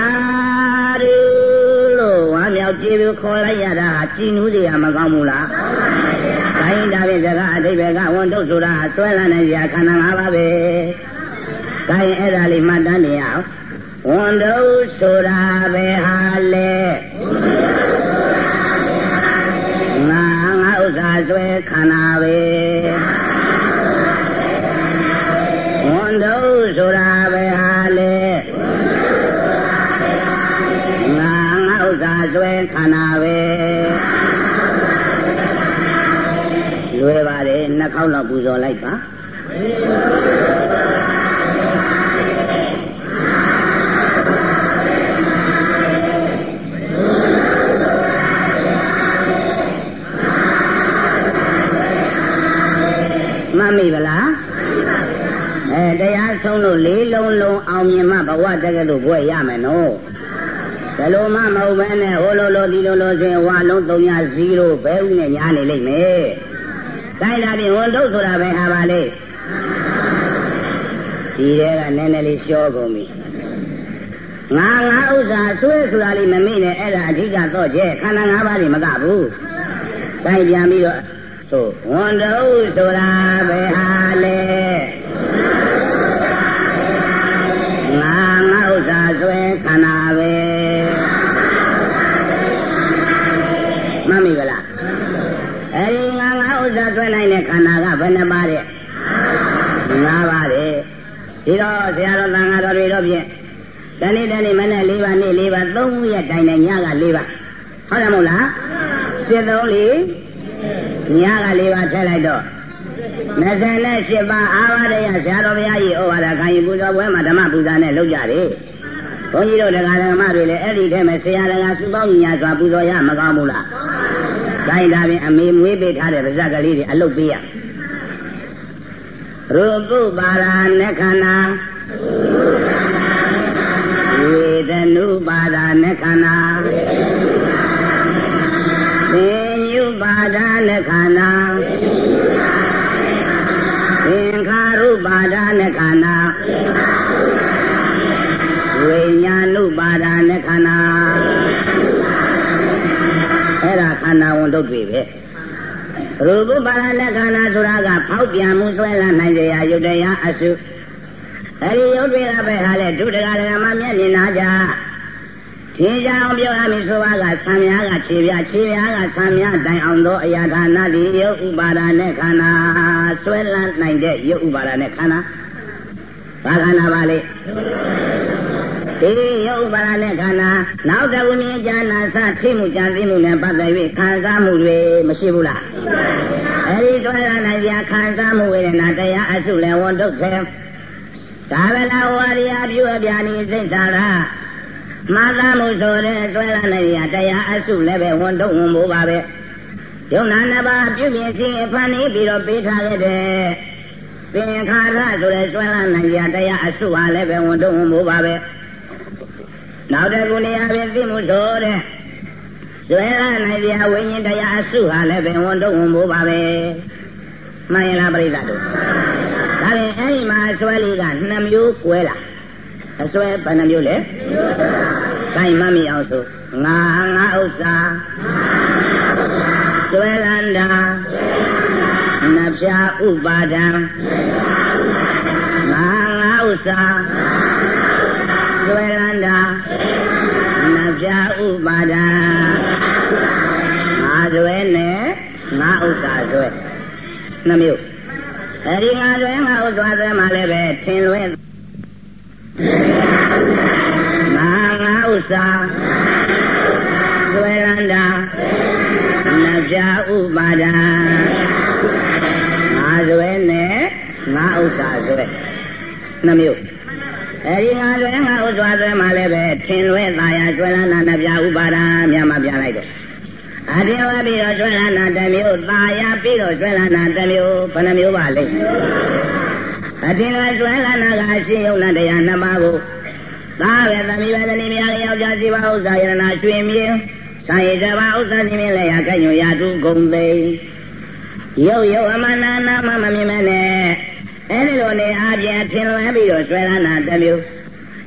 ရလို့ဝ မ်းမြောက်ကြည်ပြီးခေါ်လိုက်ရတာကြည်နူးစရာမကောင်းဘူးလားဒါရင်ဒါပဲစကားအတိတ်ဘကဝန်ထုတ်ဆိုတာဆွဲလန်းနေကြခန္ဓာ၅ပါးပဲဒါရင်အဲ့ဒါလေးမှတ်တမ်းနေရအောင်ဝန်တို့ဆိုတာပဲဟာလေငါငါဥစ္စာဆွဲခန္ဓာပဲ ဥစ္စာဆွဲခန္ဓာပဲလွယ်ပါတယ်နှစ်ခေါက်တော့ပူဇော်လိုက်ပါမှတ်မိဗလားအဲတရားဆုံးလို့လေးလုံးလုံးအောင်မြင်မှဘဝတကယ်လို့ဘွဲ့ရမယ်နော် ဘယ်လိုမှမဟုတ်ဘဲနဲ့ဟိုလိုလိုဒီလိုလိုဆိုရင်ဝါလုံး300ဘဲဥနဲ့ညားနေလိမ့်မယ်။ဒါကြတဲ့ဝန်ထုတ်ဆိုတာပဲဟာပါလေ။ဒီတဲကနည်းနည်းလေးရှောကုန်ပြီ။ငါငါဥစ္စာဆွဲဆိုတာလေးမမိနဲ့အဲ့ဒါအဓိကတော့ကျဲခန္ဓာ၅ပါးတွေမကဘူး။ဒါပြန်ပြီးတော့ဆိုဝန်တို့ဆိုတာပဲဟာ ဒီတော့ဆရာတော်တန်ဃာတော်တွေတော့ဖြင့်တနေ့တနေ့မနေ့၄ပါးနေ့၄ပါး၃ခုရဲ့တိုင်နဲ့ညက၄ပါးဟုတ်တယ်မဟုတ်လားစစ်သုံးလေးညကလေးပါထည့်လိုက်တော့28ပါးအာဝါဒယဆရာတော်ဘုရားကြီးဩဝါဒခံယူပူဇော်ပွဲမှာဓမ္မပူဇာနဲ့လုပ်ကြတယ်ဘုန်းကြီးတို့တရားဓမ္မတွေလည်းအဲ့ဒီထဲမှာဆရာတော်ကစုပေါင်းညီညာစွာပူဇော်ရမကောင်းဘူးလား။ဒါဒါပြင်အမေမွေးပေးထားတဲ့ဗဇက်ကလေးတွေအလုတ်ပေးရ ရူပုပါရဏခန္ဓာဝေဒနုပါဒနခန္ဓာသင်ညုပါဒနခန္ဓာသင်္ခါရုပါဒနခန္ဓာဝိညာဏုပါဒနခန္ဓာအဲ့ဒါခန္ဓာဝန်တို့တွေပဲ ရူပပါဒနခန္ဓာဆိုတာကဖောက်ပြန်မှုဆွဲလာနိုင်ကြရာယုတ်တရားအစုအဲ့ဒီယုတ်တွေကပဲဟာလေဒုဒကာဒကာမမျက်မြင်နာကြထင်ကြအောင်ပြောရမည်ဆိုပါကဆံများကခြေပြခြေပြားကဆံများတိုင်အောင်သောအရာဌာနတိယုတ်ဥပါဒနဲ့ခန္ဓာဆွဲလန်းနိုင်တဲ့ယုတ်ဥပါဒနဲ့ခန္ဓာဘာခန္ဓာပါလေ ဒီယုတ်ဥပါဒနဲ့ခန္ဓာနောက်တဝိမြင်ဉာဏ်စသိမှုကြံသိမှုနဲ့ပတ်သက်၍ခံစားမှုတွေမရှိဘူးလားအဲဒီဆွဲလန်းနိုင်ရာခံစားမှုဝေဒနာတရားအစုလည်းဝန်တုတ်တယ်ဒါဗလာဝါရိယပြုအပြာနိစိတ်သာရမာသမှုဆိုတဲ့ဆွဲလာနေရတရားအစုလည်းပဲဝန်တော့ဝန်ဖို့ပါပဲယုံနာနှစ်ပါးပြုပြင်စီဖန်နေပြီးတော့ပေးထားခဲ့တဲ့သင်္ခါရဆိုတဲ့ဆွဲလာနေရတရားအစုဟာလည်းပဲဝန်တော့ဝန်ဖို့ပါပဲ နောက်တကူနေရာပြင်သိမှုဆိုတဲ့ဆွဲလာနေရဝိညာဉ်တရားအစုဟာလည်းပဲဝန်တော့ဝန်ဖို့ပါပဲမှန်ရလားပြိဿတို့ဒါဖြင့်အဲ့ဒီမှာဆွဲလေးက2မျိုးကွဲလာအစွဲဘယ်နှမျိုးလဲကိုင်မမိအောင်ဆိုငါငါဥစ္စာစွဲလန္တာနဖြာဥပါဒံငါငါဥစ္စာ စွဲလန္တာနဖြာဥပါဒံငါစွဲနဲ့ငါဥစ္စာစွဲနှမျိုးအဲဒီငါစွဲငါဥစ္စာစွဲမှလည်းပဲထင်လွဲငါငါဥစ္စာဆွဲလန်းတာနပြဥပါဒံငါဆွဲနဲ့ငါဥစ္စာဆွဲနှမျိုး အဲဒီမှာလွင်မှာဥစွာသွဲမှာလည်းပဲထင်လွဲသာယာကျွဲလနာတပြဥပါဒာမြတ်မပြလိုက်တော့အတင်ဝပြီးတော့ကျွဲလနာတမျိုးသာယာပြီးတော့ကျွဲလနာတမျိုးဘယ်နှမျိုးပါလဲအတင်ဝကျွဲလနာကအရှင်းယုံလတရားနှစ်ပါးကိုသာဝေသမီးဝေသနီးများယောက်ျားစီပါဥစ္စာယရနာကျွင်မြင်ဆိုင်ရပါဥစ္စာစီမင်းလည်းရကညွရတုဂုံသိရုပ်ရုပ်အမနာနာမမမြင်မနဲ့ အဲဒီလိုနေအပြင်ထင်လွယ်ပြီးတော့ကျွဲလာနာတစ်မျိုး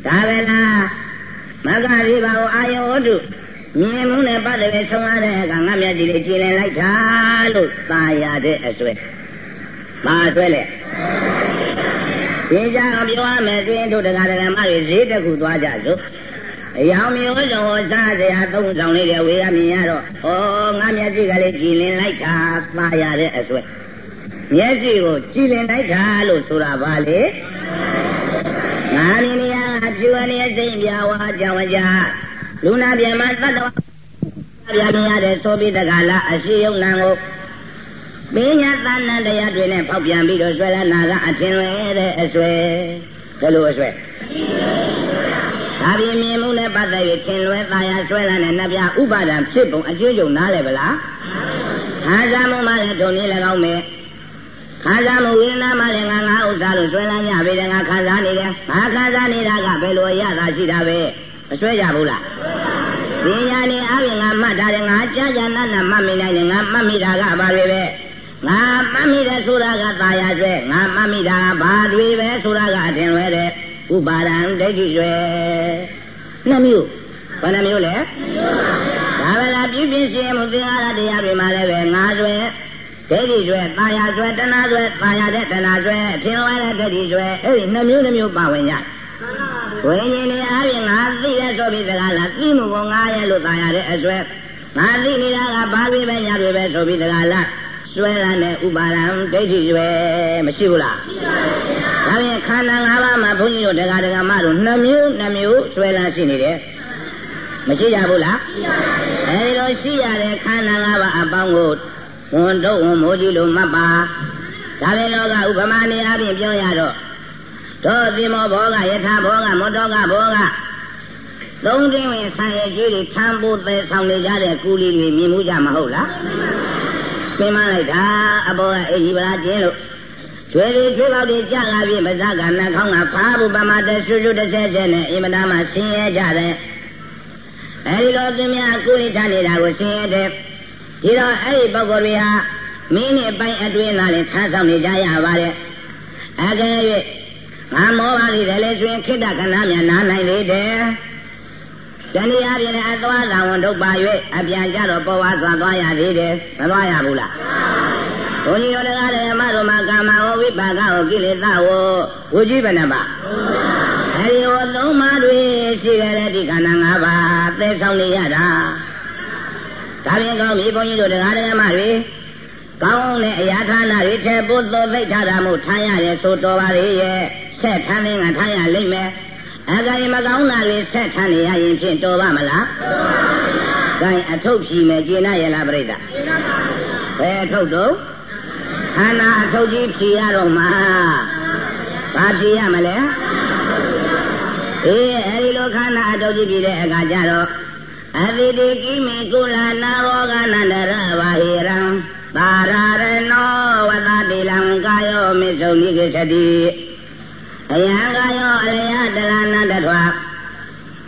ဒါပဲလားမဂ္ဂရိပါကိုအာယောတုမြင်မှုနဲ့ပတ်သက်ပြီးဆုံးရတဲ့အခါငါမျက်ကြည့်လေးကြည်လင်လိုက်တာလို့သာရတဲ့အစွဲပါဆွဲလေရှင်းကြအောင်ပြောရမယ်တွင်တို့တရားဓမ္မတွေဈေးတစ်ခုသွားကြစို့အယောင်မျိုးစုံကိုစားစရာသုံးဆောင်လေးတွေဝေရမြင်ရတော့ဩငါမျက်စိကလေးကြည်လင်လိုက်တာပါရတဲ့အစွဲ မျက်စိကိုကြည်လင်လိုက်တာလို့ဆိုတာပါလေငါမြင်နေရဖြူအနေစိတ်ပြဝါကြောင်ကြလူနာပြန်မသတ္တဝါပြမြင်ရတဲ့သောပိတကလာအရှိယုံနံကိုပညာသဏ္ဍာန်တရားတွေနဲ့ဖောက်ပြန်ပြီးတော့ဆွဲလာနာကအထင်လွယ်တဲ့အဆွဲဘယ်လိုအဆွဲဒါပြင်းမြင်မှုနဲ့ပတ်သက်ပြီးထင်လွယ်သားရဆွဲလာတဲ့နတ်ပြဥပါဒံဖြစ်ပုံအကျိုးယုံနားလဲဗလားခံစားမှုမှလည်းဒုံနည်း၎င်းမယ် ခံစားမှုဝေဒနာမှလည်းငါငါဥစ္စာလို့ဆွဲလန်းကြပြီတဲ့ငါခံစားနေတယ်ငါခံစားနေတာကဘယ်လိုရတာရှိတာပဲမဆွဲကြဘူးလားပညာနဲ့အပြင်ငါမှတ်တာလေငါကြာကြာနာနာမှတ်မိလိုက်တယ်ငါမှတ်မိတာကဘာတွေပဲငါမှတ်မိတယ်ဆိုတာကသာယာဆွဲငါမှတ်မိတာဘာတွေပဲဆိုတာကအထင်လွဲတယ်ဥပါဒံဒိဋ္ဌိဆွဲနှစ်မျိုးဘယ်နှမျိုးလဲဒါပဲလားပြည့်ပြည့်စုံမှုသင်္ခါရတရားတွေမှာလည်းပဲငါဆွဲ ဒိဋ္ဌိကျွဲ၊တာယာကျွဲ၊တဏှာကျွဲ၊တာယာတဲ့တဏှာကျွဲ၊ထင်ဝါတဲ့ဒိဋ္ဌိကျွဲအဲ့ဒီနှမျိုးနှမျိုးပါဝင်ကြဝိညာဉ်နဲ့အားဖြင့်ငါသိရဆိုပြီးစကားလားသိမှုကငါရဲ့လို့တာယာတဲ့အကျွဲငါသိနေတာကဘာတွေပဲညာတွေပဲဆိုပြီးစကားလားွဲလာတဲ့ဥပါဒံဒိဋ္ဌိရွယ်မရှိဘူးလားရှိပါဘူးဗျာဒါဖြင့်ခန္ဓာ၅ပါးမှာဘုန်းကြီးတို့တရားတရားမတို့နှမျိုးနှမျိုးဆွဲလာရှိနေတယ်မရှိကြဘူးလားရှိပါဘူးဗျာအဲဒီတော့ရှိရတဲ့ခန္ဓာ၅ပါးအပေါင်းကို ဝန်တော့ဝန်မိုးကြီးလို့မှတ်ပါဒါဖြင့်လောကဥပမာနေအပြင်ပြောရတော့သောသီမောဘောကယထာဘောကမောတောကဘောကသုံးတွင်းဝင်ဆိုင်ရကြီးတွေထမ်းဖို့သက်ဆောင်နေကြတဲ့ကူလီတွေမြင်မှုကြမဟုတ်လားပြင်းမလိုက်တာအဘောကအေဒီဗလာကျင်းလို့ကျွေးတွေကျွေးပေါက်တွေကြာလာပြီးပါးစပ်ကနှာခေါင်းကဖားဖို့ပမာတဲ့ဆွဆွတစ်ဆက်ဆက်နဲ့အင်မတန်မှဆင်းရဲကြတယ်အဲဒီလိုသူများကိုယ်ရထားနေတာကိုဆင်းရဲတယ် ဒီတော့အဲ့ဒီပုဂ္ဂိုလ်တွေဟာမင်းနဲ့ပိုင်အတွင်းလာရင်ထမ်းဆောင်နေကြရပါတယ်အကယ်၍ငါမောပါလိမ့်တယ်လေဆိုရင်ခိတ္တကဏ္ဍများနားနိုင်လေတယ်တဏှာပြင်အသွားလာဝန်ဒုပ္ပါ၍အပြန်ကြတော့ပေါ်ဝါသွားသွားရသေးတယ်မသွားရဘူးလားဘုန်းကြီးတို့တရားဓမ္မတို့မှာကာမဟောဝိပါကဟောကိလေသာဟောဝုကြီးဘယ်နှပါအဲဒီဟောသုံးပါးတွေရှိကြတဲ့ဒီခန္ဓာ၅ပါးသဲဆောင်နေရတာ ဒါပြင်ကောင်းပြီဘုန်းကြီးတို့တရားဓမ္မတွေကောင်းတဲ့အရာဌာနတွေထဲပို့သောသိထားတာမို့ထားရတယ်ဆိုတော်ပါလေရဲ့ဆက်ထမ်းနေကထားရလိမ့်မယ်အကယ်မကောင်းတာတွေဆက်ထမ်းနေရရင်ဖြင့်တော်ပါမလားတော်ပါဘူး။ဒါအထုပ်ဖြီမယ်ကျင်နာရဲ့လားပြိတ္တာကျင်နာပါဘူး။ဘယ်အထုပ်တော့ခန္ဓာအထုပ်ကြီးဖြီရတော့မှာဘာဖြီရမလဲအေးအဲဒီလိုခန္ဓာအထုပ်ကြီးဖြီတဲ့အခါကျတော့ အတိတိကိမေကုလနာရောဂနန္တရဘာဟိရံသာရရနောဝသတိလံကာယောမိစ္ဆုနိကိသတိအယံကာယောအလယတလနာတထွာ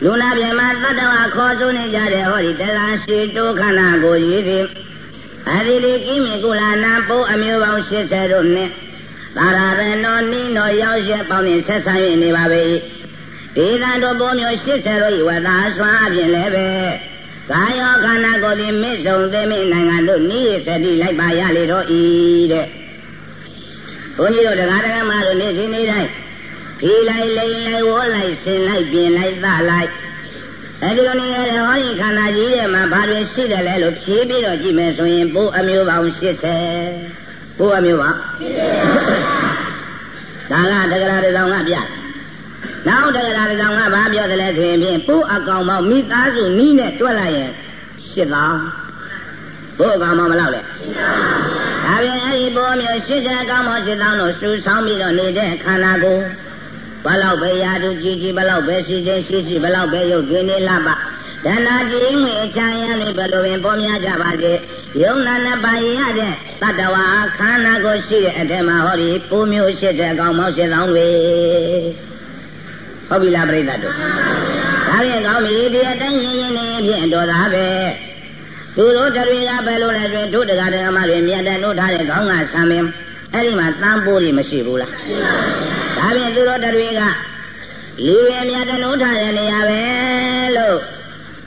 လူနာပြမသတ္တဝါခေါ်ဆိုနေကြတဲ့ဟောဒီတလရှိတိုးခန္ဓာကိုရည်သည်အရိလိကိမိကုလနာပိုးအမျိုးပေါင်း80တို့နဲ့သာရရနောနိနောရောက်ရပေါင်းနဲ့ဆက်ဆံ၍နေပါပေ ဒေသတို့ပိုးမျိုး80တို့ဤဝသာစွာအပြင်လည်းပဲကာယောခန္ဓာကိုယ်သည်မစ္ဆုံသိမိနိုင်ငံတို့နိရစတိလိုက်ပါရလေတော့ဤတဲ့ဘုန်းကြီးတို့တရားဓမ္မတို့နေ့စဉ်နေ့တိုင်းဖြီးလိုက်လိမ့်လိုက်ဝေါ်လိုက်ဆင်လိုက်ပြင်လိုက်သလိုက်အဲဒီလိုနေရတဲ့ဟောဒီခန္ဓာကြီးရဲ့မှာဘာတွေရှိတယ်လဲလို့ဖြည်းပြီးတော့ကြည့်မယ်ဆိုရင်ပိုးအမျိုးပေါင်း80ပိုးအမျိုးပါဒါကတက္ကရာတောင်ကပြ နောက်တက္ကရာတောင်ကဘာပြောတယ်လဲဆိုရင်ဖြင့်ပိုးအကောင်ပေါင်းမိသားစုနီးနဲ့တွက်လိုက်ရင်8000ဘို့အကောင်မမလောက်လေဒါပြင်အဲ့ဒီဘိုးမျိုး80ကောင်မ8000တို့စူဆောင်းပြီးတော့နေတဲ့ခန္ဓာကိုယ်ဘလောက်ပဲရာသူကြည်ကြည်ဘလောက်ပဲစီစဉ်ရှိရှိဘလောက်ပဲရုပ်กินနေလှပဒနာကြီးငွေချမ်းရံတွေဘယ်လိုပင်ပေါ်များကြပါစေယုံနာနှစ်ပါးရတဲ့တတ္တဝါခန္ဓာကိုရှိတဲ့အထက်မှာဟောဒီပိုးမျိုးရှိတဲ့အကောင်မောက်ရှိသောင်းတွေ ဟုတ်ပြီလားပြိဿတို့ဒါပြန်ကောင်းပြီဒီအတိုင်းရင်ရင်နေဖြင့်တော်သားပဲသူတို့တွေကဘယ်လိုလဲဆိုရင်တို့တရားဓမ္မတွေမြတ်တဲ့နှုတ်ထားတဲ့ခေါင်းကဆံမင်းအဲ့ဒီမှာတန်းပိုးတွေမရှိဘူးလားဒါပြင်သူတို့တွေကလူရမြတ်တဲ့နှုတ်ထားတဲ့နေရာပဲလို့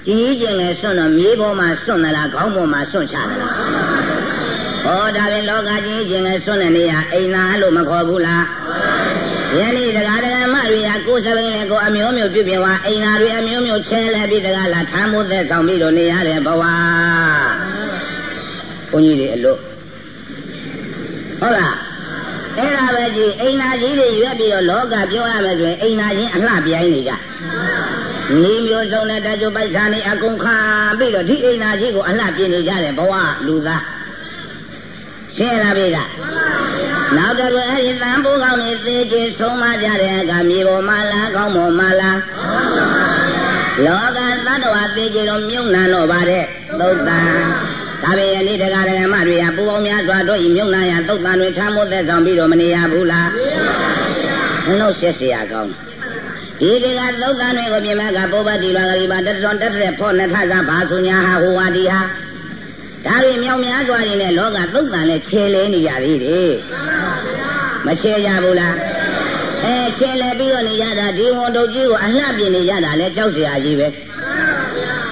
ကြီးကျင်လေစွန့်တော့မြေပေါ်မှာစွန့်သလားခေါင်းပေါ်မှာစွန့်ချသလားဟောဒါပြင်လောကကြီးကျင်လေစွန့်တဲ့နေရာအိမ်သာလို့မခေါ်ဘူးလားယနေ့တရားဓမ္မတွေကကိုယ်စပိန်နဲ့ကိုယ်အမျိုးမျိုးပြုပြင်သွားအိမ်သာတွေအမျိုးမျိုးချဲလဲပြီးတရားလာထမ်းဖို့သက်ဆောင်ပြီးတော့နေရတဲ့ဘဝဘုန်းကြီးတွေအလို့ဟုတ်လားအဲ့ဒါပဲကြည့်အိမ်သာကြီးတွေရွက်ပြီးတော့လောကပြောရမယ်ဆိုရင်အိမ်သာချင်းအလှပြိုင်းနေကြနီးမျိုးစုံနဲ့တကြိုပိုက်စားနေအကုန်ခါပြီးတော့ဒီအိမ်သာကြီးကိုအလှပြနေကြတယ်ဘဝလူသားရှင်းလားပြီလား နောက်တော့အဲ့ဒီသံပိုးကောင်းနေသေးချေဆုံးမကြတဲ့အခါမြေပေါ်မှာလားကောင်းပေါ်မှာလားလောကသတ္တဝါသေးချေတော့မြုံနာတော့ပါတဲ့သုတ်တံဒါပေမဲ့နေ့တကာဓမ္မတွေကပူပေါင်းများစွာတို့ဤမြုံနာရသုတ်တံတွေထမ်းမိုးသက်ဆောင်ပြီးတော့မနေရဘူးလားမနေပါဘူးနှုတ်ဆက်เสียကောင်းဒီဒီကသုတ်တံတွေကိုပြင်မဲ့ကပုပ္ပတိပါဂရိပါတတော်တက်တဲ့ဖို့နှစ်ထကဘာသူညာဟာဟောဝါဒီဟာ ဒါတွေမြောင်များစွာရင်လည်းလောကသုတ်တန်နဲ့ခြေလဲနေကြသေးတယ်မခြေကြဘူးလားအဲခြေလဲပြီးတော့နေကြတာဒီဝန်တုတ်ကြီးကိုအလှပြင်နေကြတာလဲကြောက်စရာကြီးပဲ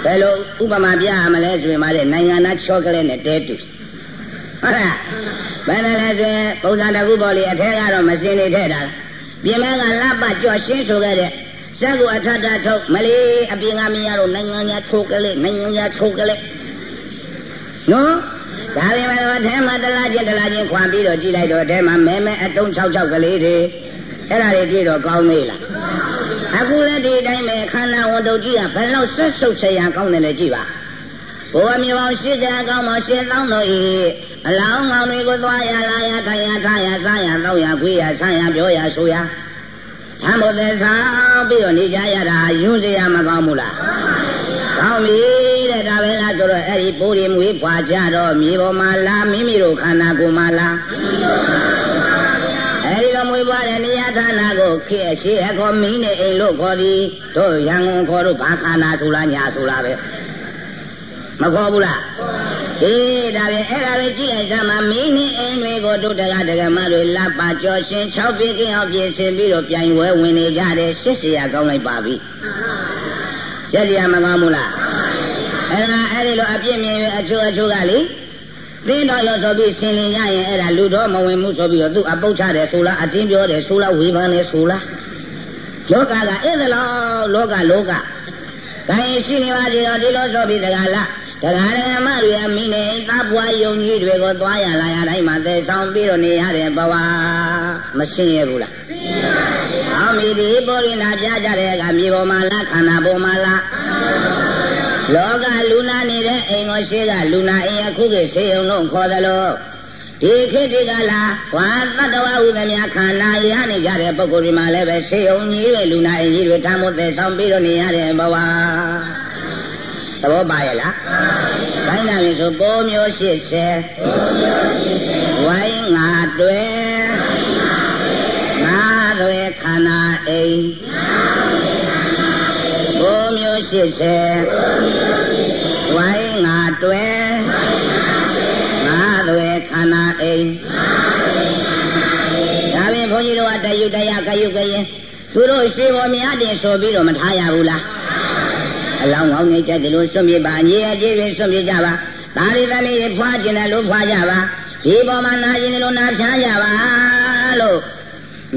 ဘယ်လိုဥပမာပြရမလဲဆိုရင်မတဲ့နိုင်ငံသားချောကလေးနဲ့တဲတူဟုတ်လားဘယ်နဲ့လဲဆိုရင်ပုံစံတစ်ခုပေါ်လေအထက်ကတော့မစင်နေထက်တာပြင်မဲကလှပကြော့ရှင်းဆိုခဲ့တဲ့ဇက်ကိုအထက်တထုတ်မလေးအပြင်ကမင်းရတော့နိုင်ငံညာချိုးကလေးနိုင်ငံညာချိုးကလေး နော်ဒါပေမဲ့တော့အဲမှာတလားချင်းတလားချင်းခွာပြီးတော့ကြည့်လိုက်တော့အဲမှာမဲမဲအတုံး6 6ကလေးတွေအဲ့ဒါတွေတွေ့တော့ကောင်းသေးလားအခုလည်းဒီတိုင်းပဲခန္ဓာဝန်တုတ်ကြီးကဘယ်လောက်ဆက်ဆုပ်ဆရာကောင်းတယ်လဲကြည့်ပါဘုရားမြေပေါင်းရှစ်ကြကောင်းမှရှင်းသောတို့ဤအလောင်းကောင်းတွေကိုသွားရလာရထိုင်ရထားရစားရတော့ရခွေးရဆန်းရပြောရဆိုရဓမ္မသက်ဆောင်ပြီးတော့နေကြရတာယွန်းစရာမကောင်းဘူးလားကောင်းပြီ တဲ့ဒါပဲလားဆိုတော့အဲ့ဒီပိုးတွေမွေးဖွာကြတော့မြေပေါ်မှာလားမိမိတို့ခန္ဓာကိုယ်မှာလားအဲ့ဒီတော့မွေးဖွားတဲ့နေရာဌာနကိုခေအရှိအခေါ်မင်းနဲ့အိမ်လို့ခေါ်သည်တို့ရန်ကုန်ခေါ်တို့ဘာခန္ဓာဆိုလားညာဆိုလားပဲမခေါ်ဘူးလားအေးဒါပြန်အဲ့ဒါပဲကြည့်လိုက်စမ်းမှာမင်းနဲ့အိမ်တွေကိုတို့တကတကမတွေလပ်ပါကြော်ရှင်၆ပြည့်ကင်းအောင်ပြင်ဆင်ပြီးတော့ပြိုင်ဝဲဝင်နေကြတယ်ရှစ်စရာကောင်းလိုက်ပါပြီရှစ်စရာမကောင်းဘူးလား အဲ့ဒါအဲ့ဒီလိုအပြစ်မြင်ရအချိုးအချိုးကလေသင်တော်ရောဆိုပြီးဆင်လင်ရရင်အဲ့ဒါလူတော်မဝင်မှုဆိုပြီးတော့သူအပုတ်ချတယ်ဆိုလားအတင်းပြောတယ်ဆိုလားဝေဖန်တယ်ဆိုလားလောကကအဲ့ဒါလောက်လောကလောကဒါရင်ရှိနေပါသေးတော့ဒီလိုဆိုပြီးတကလားတရားဓမ္မတွေအမိနေသဘွားယုံကြီးတွေကိုသွားရလာရတိုင်းမှာသေဆောင်ပြီးတော့နေရတဲ့ဘဝမရှင်းရဘူးလားရှင်းပါဘူး။အောင်မိဒီပေါ်ရင်လာပြကြတဲ့အခါမြေပေါ်မှာလားခန္ဓာပေါ်မှာလား လောကလူနာနေတဲ့အိမ်ကိုရှိကလူနာအိမ်အခုကဆေးုံလုံးခေါ်သလိုဒီခေတ်ဒီကလာဝါသတ္တဝဟုသမျှခန္ဓာရနေကြတဲ့ပုဂ္ဂိုလ်ဒီမှာလည်းပဲဆေးုံကြီးတွေလူနာအိမ်ကြီးတွေတမ်းမို့သေဆောင်ပြီးတော့နေရတဲ့ဘဝသဘောပါရဲ့လားဘိုင်းနာပြီဆိုပိုးမျိုး80ဝိုင်းငါတွဲငါသွဲခန္ဓာအိမ် ပိုးမျိုး80ဝိုင်းငါတွဲငါသွဲခန္ဓာအိမ်ဒါပြင်ဘုန်းကြီးတို့ကတယုတယကယုကရင်သူတို့ရွှေပေါ်များတင်ဆိုပြီးတော့မထားရဘူးလားအလောင်းကောင်းနေကြတယ်လို့စွန့်ပြပါညီအကြီးတွေစွန့်ပြကြပါဒါရီသမီးတွေဖွာကျင်တယ်လို့ဖွာကြပါဒီပေါ်မှာနာကျင်တယ်လို့နာဖြားကြပါလို့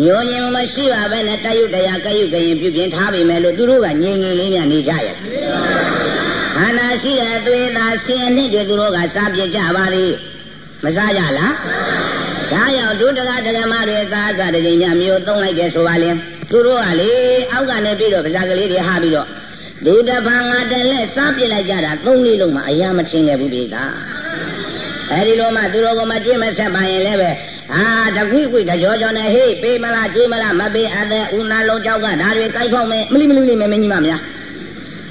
ညိုညင်မရှိပါပဲနဲ့တယုတရာကယုကရင်ပြုပြင်ထားပြီမဲ့လို့သူတို့ကငြိမ်ငြိမ်လေးများနေကြရဲ့ခန္ဓာရှိတဲ့သွေးသားဆင်းနှစ်တွေသူတို့ကစားပြကြပါလေမစားကြလားဒါကြောင့်ဒုတကဒကမတွေသာသာတည်းညမျိုးသုံးလိုက်တယ်ဆိုပါလေသူတို့ကလေအောက်ကနေပြီးတော့ဗဇာကလေးတွေဟာပြီးတော့လူတပံငါတလက်စားပြစ်လိုက်ကြတာသုံးလေးလုံးမှအရာမထင်ခဲ့ဘူးပြေသာ အဲဒီလိုမှသူတို့ကမကြွေးမဆက်ပါရင်လည်းပဲအာတခွိခွိတကြောကြောနဲ့ဟေးပေးမလားကြွေးမလားမပေးအပ်တဲ့ဦးနာလုံးကြောက်ကဒါတွေကြိုက်ဖောက်မယ်မလိမလိမလိမမင်းကြီးမများ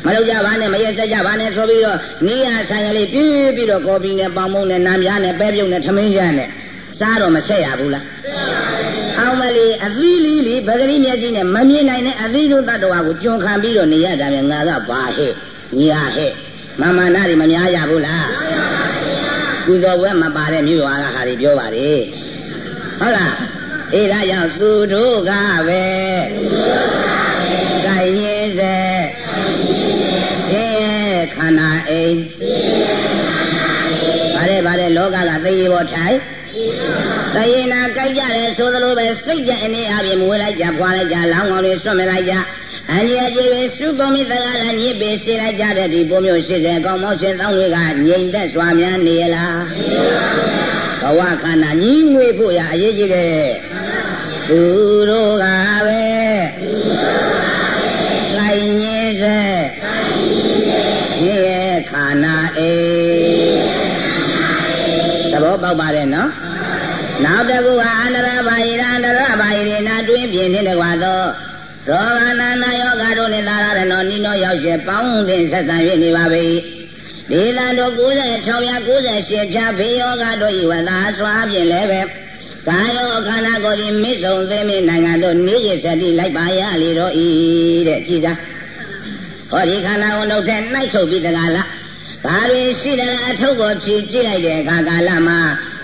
မလုပ်ကြပါနဲ့မရက်စက်ကြပါနဲ့ဆိုပြီးတော့နီးရဆိုင်ကလေးပြေးပြီးတော့ကော်ပီနဲ့ပေါင်မုံနဲ့နားပြားနဲ့ပဲပြုတ်နဲ့ထမင်းရနဲ့စားတော့မဆက်ရဘူးလားအောင်မလေးအသီးလီလီပဂရိမျက်စိနဲ့မမြင်နိုင်တဲ့အသီးတို့တ attva ကိုကြုံခံပြီးတော့နေရတာပဲငါကဘာဟဲ့ညာဟဲ့မမနာတွေမများရဘူးလား ကုသိုလ်ဘွဲမပါတဲ့မြို့ရွာကဟာတွေပြောပါလေဟုတ်လားအေးဒါကြောင့်သူတို့ကပဲကိုင်ရင်စေစေခန္ဓာအိမ်ဗါတဲ့ဗါတဲ့လောကကသိရပေါ်ထိုင်တယေနာကြိုက်ကြတယ်ဆိုသလိုပဲစိတ်ကြအနေအပြင်မွေးလိုက်ကြဖွာလိုက်ကြလောင်းကောင်းတွေဆွတ်မလိုက်ကြ အန္တရာယ်ကြီးပဲစုပုံမိသကလည်းညစ်ပေစေလိုက်ကြတဲ့ဒီပုံမျိုး80ကောင်းမောင်းရှင်သောင်းတွေကငြိမ်သက်စွာများနေရလားဘဝခန္ဓာညီးငွေဖို့ရအရေးကြီးတယ်သူတို့ကပဲလိုက်ညင်းစေရဲ့ခန္ဓာအေသဘောပေါက်ပါတယ်နော်နောက်တကူကအန္တရာဘာယိရအန္တရာဘာယိရနာတွင်ပြင်းနေတကွာသော ရောဂနာနာယောဂတို့နဲ့သာရနောနိနောရောက်ရှိပေါင်းသင်ဆက်ဆံ၍နေပါ၏ဒေသတို့9698ဖြာဘေယောဂတို့ဤဝသာစွာဖြင့်လည်းပဲကာယောခန္ဓာကိုယ်သည်မစ္ဆုံသိမိနိုင်ငံတို့နေရစတိလိုက်ပါရလေတော့ဤတဲ့ကြည်သာဟောဒီခန္ဓာကိုယ်တို့ထဲနှိုက်ထုတ်ပြီးတကားလားဘာတွေရှိတယ်အထုပ်ကိုဖြည့်ကြည့်လိုက်တဲ့အခါကာလမှာ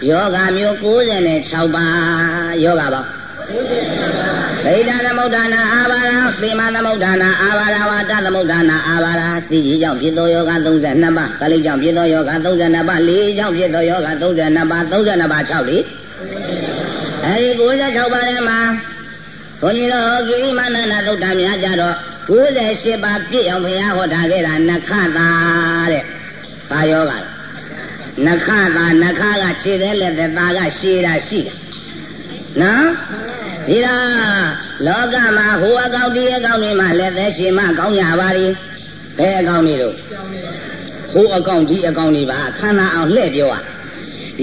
ယောဂမျိုး96ပါးယောဂပေါင်း ဗိဒာသမုဋ္ဌာနာအာဘာရာသေမသမုဋ္ဌာနာအာဘာရာဝါတသမုဋ္ဌာနာအာဘာရာသိကြီးကြောင့်ဖြစ်သောယောဂ32ပါးကလိကြောင့်ဖြစ်သောယောဂ32ပါးလေးကြောင့်ဖြစ်သောယောဂ32ပါး32ပါး6လေအဲဒီ96ပါးထဲမှာဘုန်းကြီးတို့ဂိရိမနနာသုတ်တံများကြတော့98ပါးပြည့်အောင်ဘုရားဟောထားခဲ့တာနခတာတဲ့။ဘာယောဂလဲ။နခတာနခကခြေသေးလက်သက်သားကရှည်တာရှိတယ်။ နော်။ဒီတော့လောကမှာဟိုအကောင့်ဒီအကောင့်တွေမှာလက်သက်ရှင်မကောင်းကြပါလိ။ဘယ်အကောင့်တွေတို့ဟိုအကောင့်ဒီအကောင့်တွေပါခန္ဓာအောင်လှည့်ပြောอ่ะ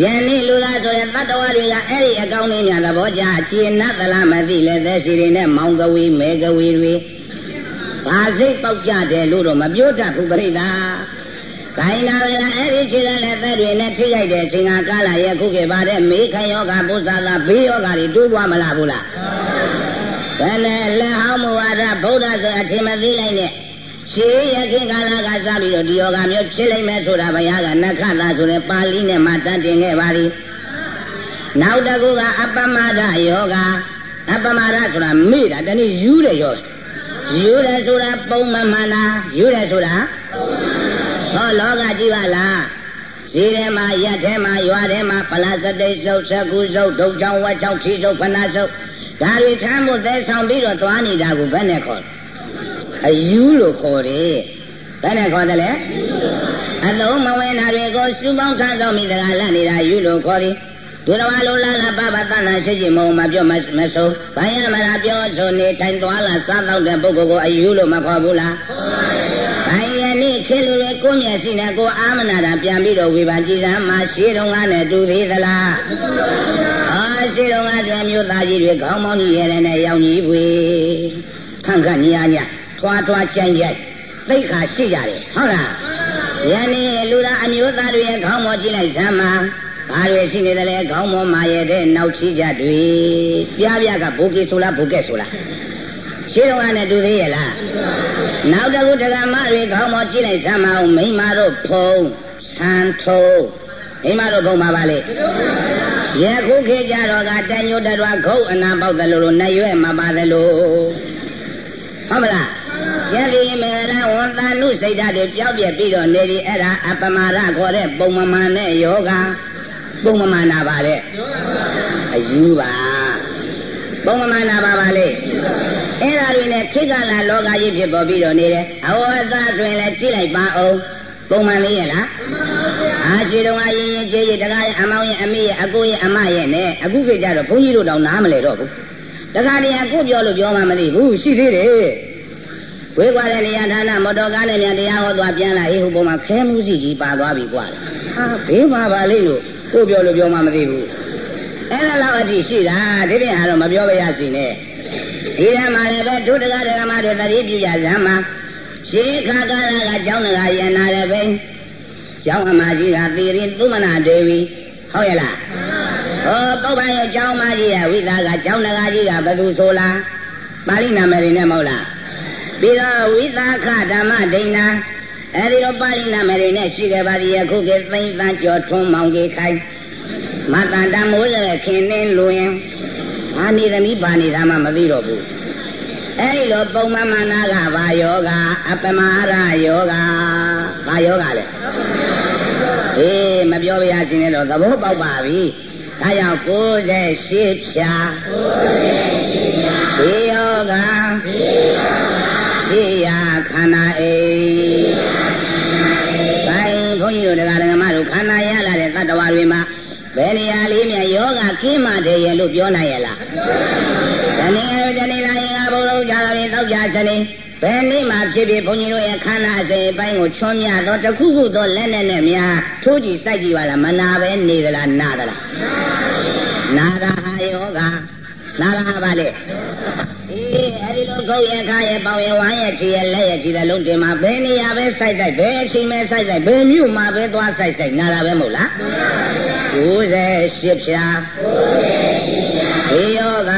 ယနေ့လူသားဆိုတဲ့တတ္တဝါတွေကအဲ့ဒီအကောင်းလေးများသဘောကျကျေနပ်သလားမသိလဲသက်ရှိတွေနဲ့မောင်ကဝီမဲကဝီတွေဘာစိတ်ပေါက်ကြတယ်လို့တော့မပြောတတ်ဘူးပြိဿာ ခိုင်းလာရအဲ့ဒီခြေကလည်းသက်တွေနဲ့ထိခိုက်တဲ့အချိန်ကကာလရဲ့ခုခေတ်ပါတဲ့မေခယောဂပုသသာဘေးယောဂတွေတိုးသွားမလားဘူးလားဘယ်နဲ့လက်ဟောင်းမူဝါဒဗုဒ္ဓဆိုအထင်မသိလိုက်နဲ့ရှေးရခင်ကာလကစပြီးတော့ဒီယောဂမျိုးဖြစ်လိမ့်မယ်ဆိုတာဘုရားကနက္ခတာဆိုတဲ့ပါဠိနဲ့မှတတ်တင်ခဲ့ပါလိနောက်တစ်ခုကအပမဒယောဂအပမဒဆိုတာမေ့တာတနည်းယူတယ်ယောယူတယ်ဆိုတာပုံမမှန်လားယူတယ်ဆိုတာ ဟောလောကကြည့်ပါလားဈေးထဲမှာရက်ထဲမှာရွာထဲမှာပလာစတိတ်စုပ်စကုစုပ်ဒုံချောင်းဝက်ချောင်းထီစုပ်ဖနာစုပ်ဒါတွေထမ်းဖို့သဲဆောင်ပြီးတော့သွားနေတာကိုဘယ်နဲ့ခေါ်အယူလို့ခေါ်တယ်ဘယ်နဲ့ခေါ်တယ်လဲအလုံးမဝင်တာတွေကိုစူပေါင်းထမ်းဆောင်မိတကလတ်နေတာယူလို့ခေါ်တယ်ဒုရဝလိုလာလာပပတနာရှိရှိမုံမပြောမဆိုဘာရမလားပြောဆိုနေထိုင်သွားလာစားတော့တဲ့ပုဂ္ဂိုလ်ကိုအယူလို့မခေါ်ဘူးလားခေါ်ပါဘူးဘာ ရနေ့ခေလူတွေကိုမျက်စိနဲ့ကိုအာမနာတာပြန်ပြီးတော့ဝေဖန်ကြည်စမ်းမှရှေးတုန်းကနဲ့တူသေးသလားအာရှေးတုန်းကဆိုမျိုးသားကြီးတွေခေါင်းမောင်းကြီးရဲတဲ့ရောင်ကြီးပွေခန့်ခန့်ညာညာထွားထွားကြမ်းရိုက်သိခါရှိကြတယ်ဟုတ်လားယနေ့လူသားအမျိုးသားတွေရဲ့ခေါင်းမောကြည့်လိုက်စမ်းမှာဘာတွေရှိနေတယ်လဲခေါင်းမောမာရဲ့တဲ့နောက်ချီကြတွေပြပြကဘိုကေဆိုလားဘိုကက်ဆိုလား ရှင်းတော့ကနဲ့တူသေးရဲ့လားနောက်တကူတက္ကမတွေခေါင်းမောကြည့်လိုက်စမ်းမအောင်မိမတို့ဖုံဆန်ထုံမိမတို့ဖုံပါပါလေယခုခေတ်ကြတော့ကတန်ညိုတတော်ခုတ်အနာပေါက်တယ်လို့နဲ့ရွဲ့မပါတယ်လို့ဟုတ်မလားယတိမေရဝန်တနုစိတ်ဓာတ်တွေပျောက်ပြက်ပြီးတော့နေဒီအဲ့ဒါအပမာရခေါ်တဲ့ပုံမမှန်တဲ့ယောဂပုံမမှန်တာပါတဲ့အယူပါပုံမမှန်တာပါပါလေ အဲ့ဒါတွေနဲ့ခိကလာလောကကြီးဖြစ်ပေါ်ပြီးတော့နေတယ်အဝါသဆိုရင်လည်းကြည့်လိုက်ပါအောင်ပုံမှန်လေးရဲ့လားအာရှိတော်အရင်ရင်ကျေးရတကားရဲ့အမောင်ရဲ့အမေရဲ့အကိုရဲ့အမရဲ့နဲ့အခုခေတ်ကျတော့ဘုန်းကြီးတို့တောင်နားမလဲတော့ဘူးတခါတည်းအခုပြောလို့ပြောမှမသိဘူးရှိသေးတယ်ဝေးကွာတဲ့နေရာဌာနမော်တော်ကားနဲ့မြန်တရားဟောသွားပြန်လာဟေးဟိုပုံမှာခဲမှုစီကြီးပါသွားပြီကွာဟာဘေးမှာပါလိမ့်လို့ကိုပြောလို့ပြောမှမသိဘူး အဲ့ဒါလောက်အထိရှိတာဒီပြင်ဟာတော့မပြောပါရစီနဲ့ဒီထဲမှာလည်းပဲဒုတကဒကမတွေသတိပြုကြစမ်းမှာရှေးခါကာလကကျောင်းတကာရန်နာတယ်ပဲကျောင်းအမကြီးကသီရင်သုမနာဒေဝီဟုတ်ရဲ့လားဟောပုပ္ပရဲ့ကျောင်းမကြီးကဝိသကကျောင်းတကာကြီးကဘယ်သူဆိုလားပါဠိနာမည်တွေနဲ့မဟုတ်လားပြီးတော့ဝိသခဓမ္မဒိဏအဲဒီတော့ပါဠိနာမည်တွေနဲ့ရှိခဲ့ပါသည်အခုကသိမ့်သန်းကျော်ထွန်းမောင်ကြီးခိုင် မတန်တမိုးရဲ့ခင်နှင်းလူရင်ဘာနေသမီးဘာနေတာမှမသိတော့ဘူးအဲဒီလိုပုံမှန်မှနာကဘာယောဂအပမရယောဂဘာယောဂလဲအေးမပြောပြရခြင်းနဲ့တော့သဘောပေါက်ပါပြီဒါကြောင့်68ဖြာဘေယောဂဘေယောဂ နေရာလေးမြယောဂကင်းမှတယ်ရဲ့လို့ပြောနိုင်ရဲ့လားတနင်္ဂနွေတနင်္လာရင်ကဘုရားကြာတော်ရင်တောက်ကြစနေဘယ်နေ့မှဖြစ်ဖြစ်ဘုန်းကြီးတို့ရဲ့ခန္ဓာအစဉ်အပိုင်းကိုချွန်မြတော့တခုခုသောလက်နဲ့နဲ့များထိုးကြည့်စိုက်ကြည့်ပါလားမနာပဲနေသလားနာသလားနာတာဟာယောဂနာတာဟာပါလေအေး အဲ့ဒီလိုခုတ်ရခါရပေါင်ရဝမ်းရချီရလက်ရချီတဲ့လုံးတင်မှာဘယ်နေရာပဲစိုက်စိုက်ဘယ်အချိန်ပဲစိုက်စိုက်ဘယ်မြို့မှာပဲသွားစိုက်စိုက်နာတာပဲမဟုတ်လား98ဖြာဘေယောဂ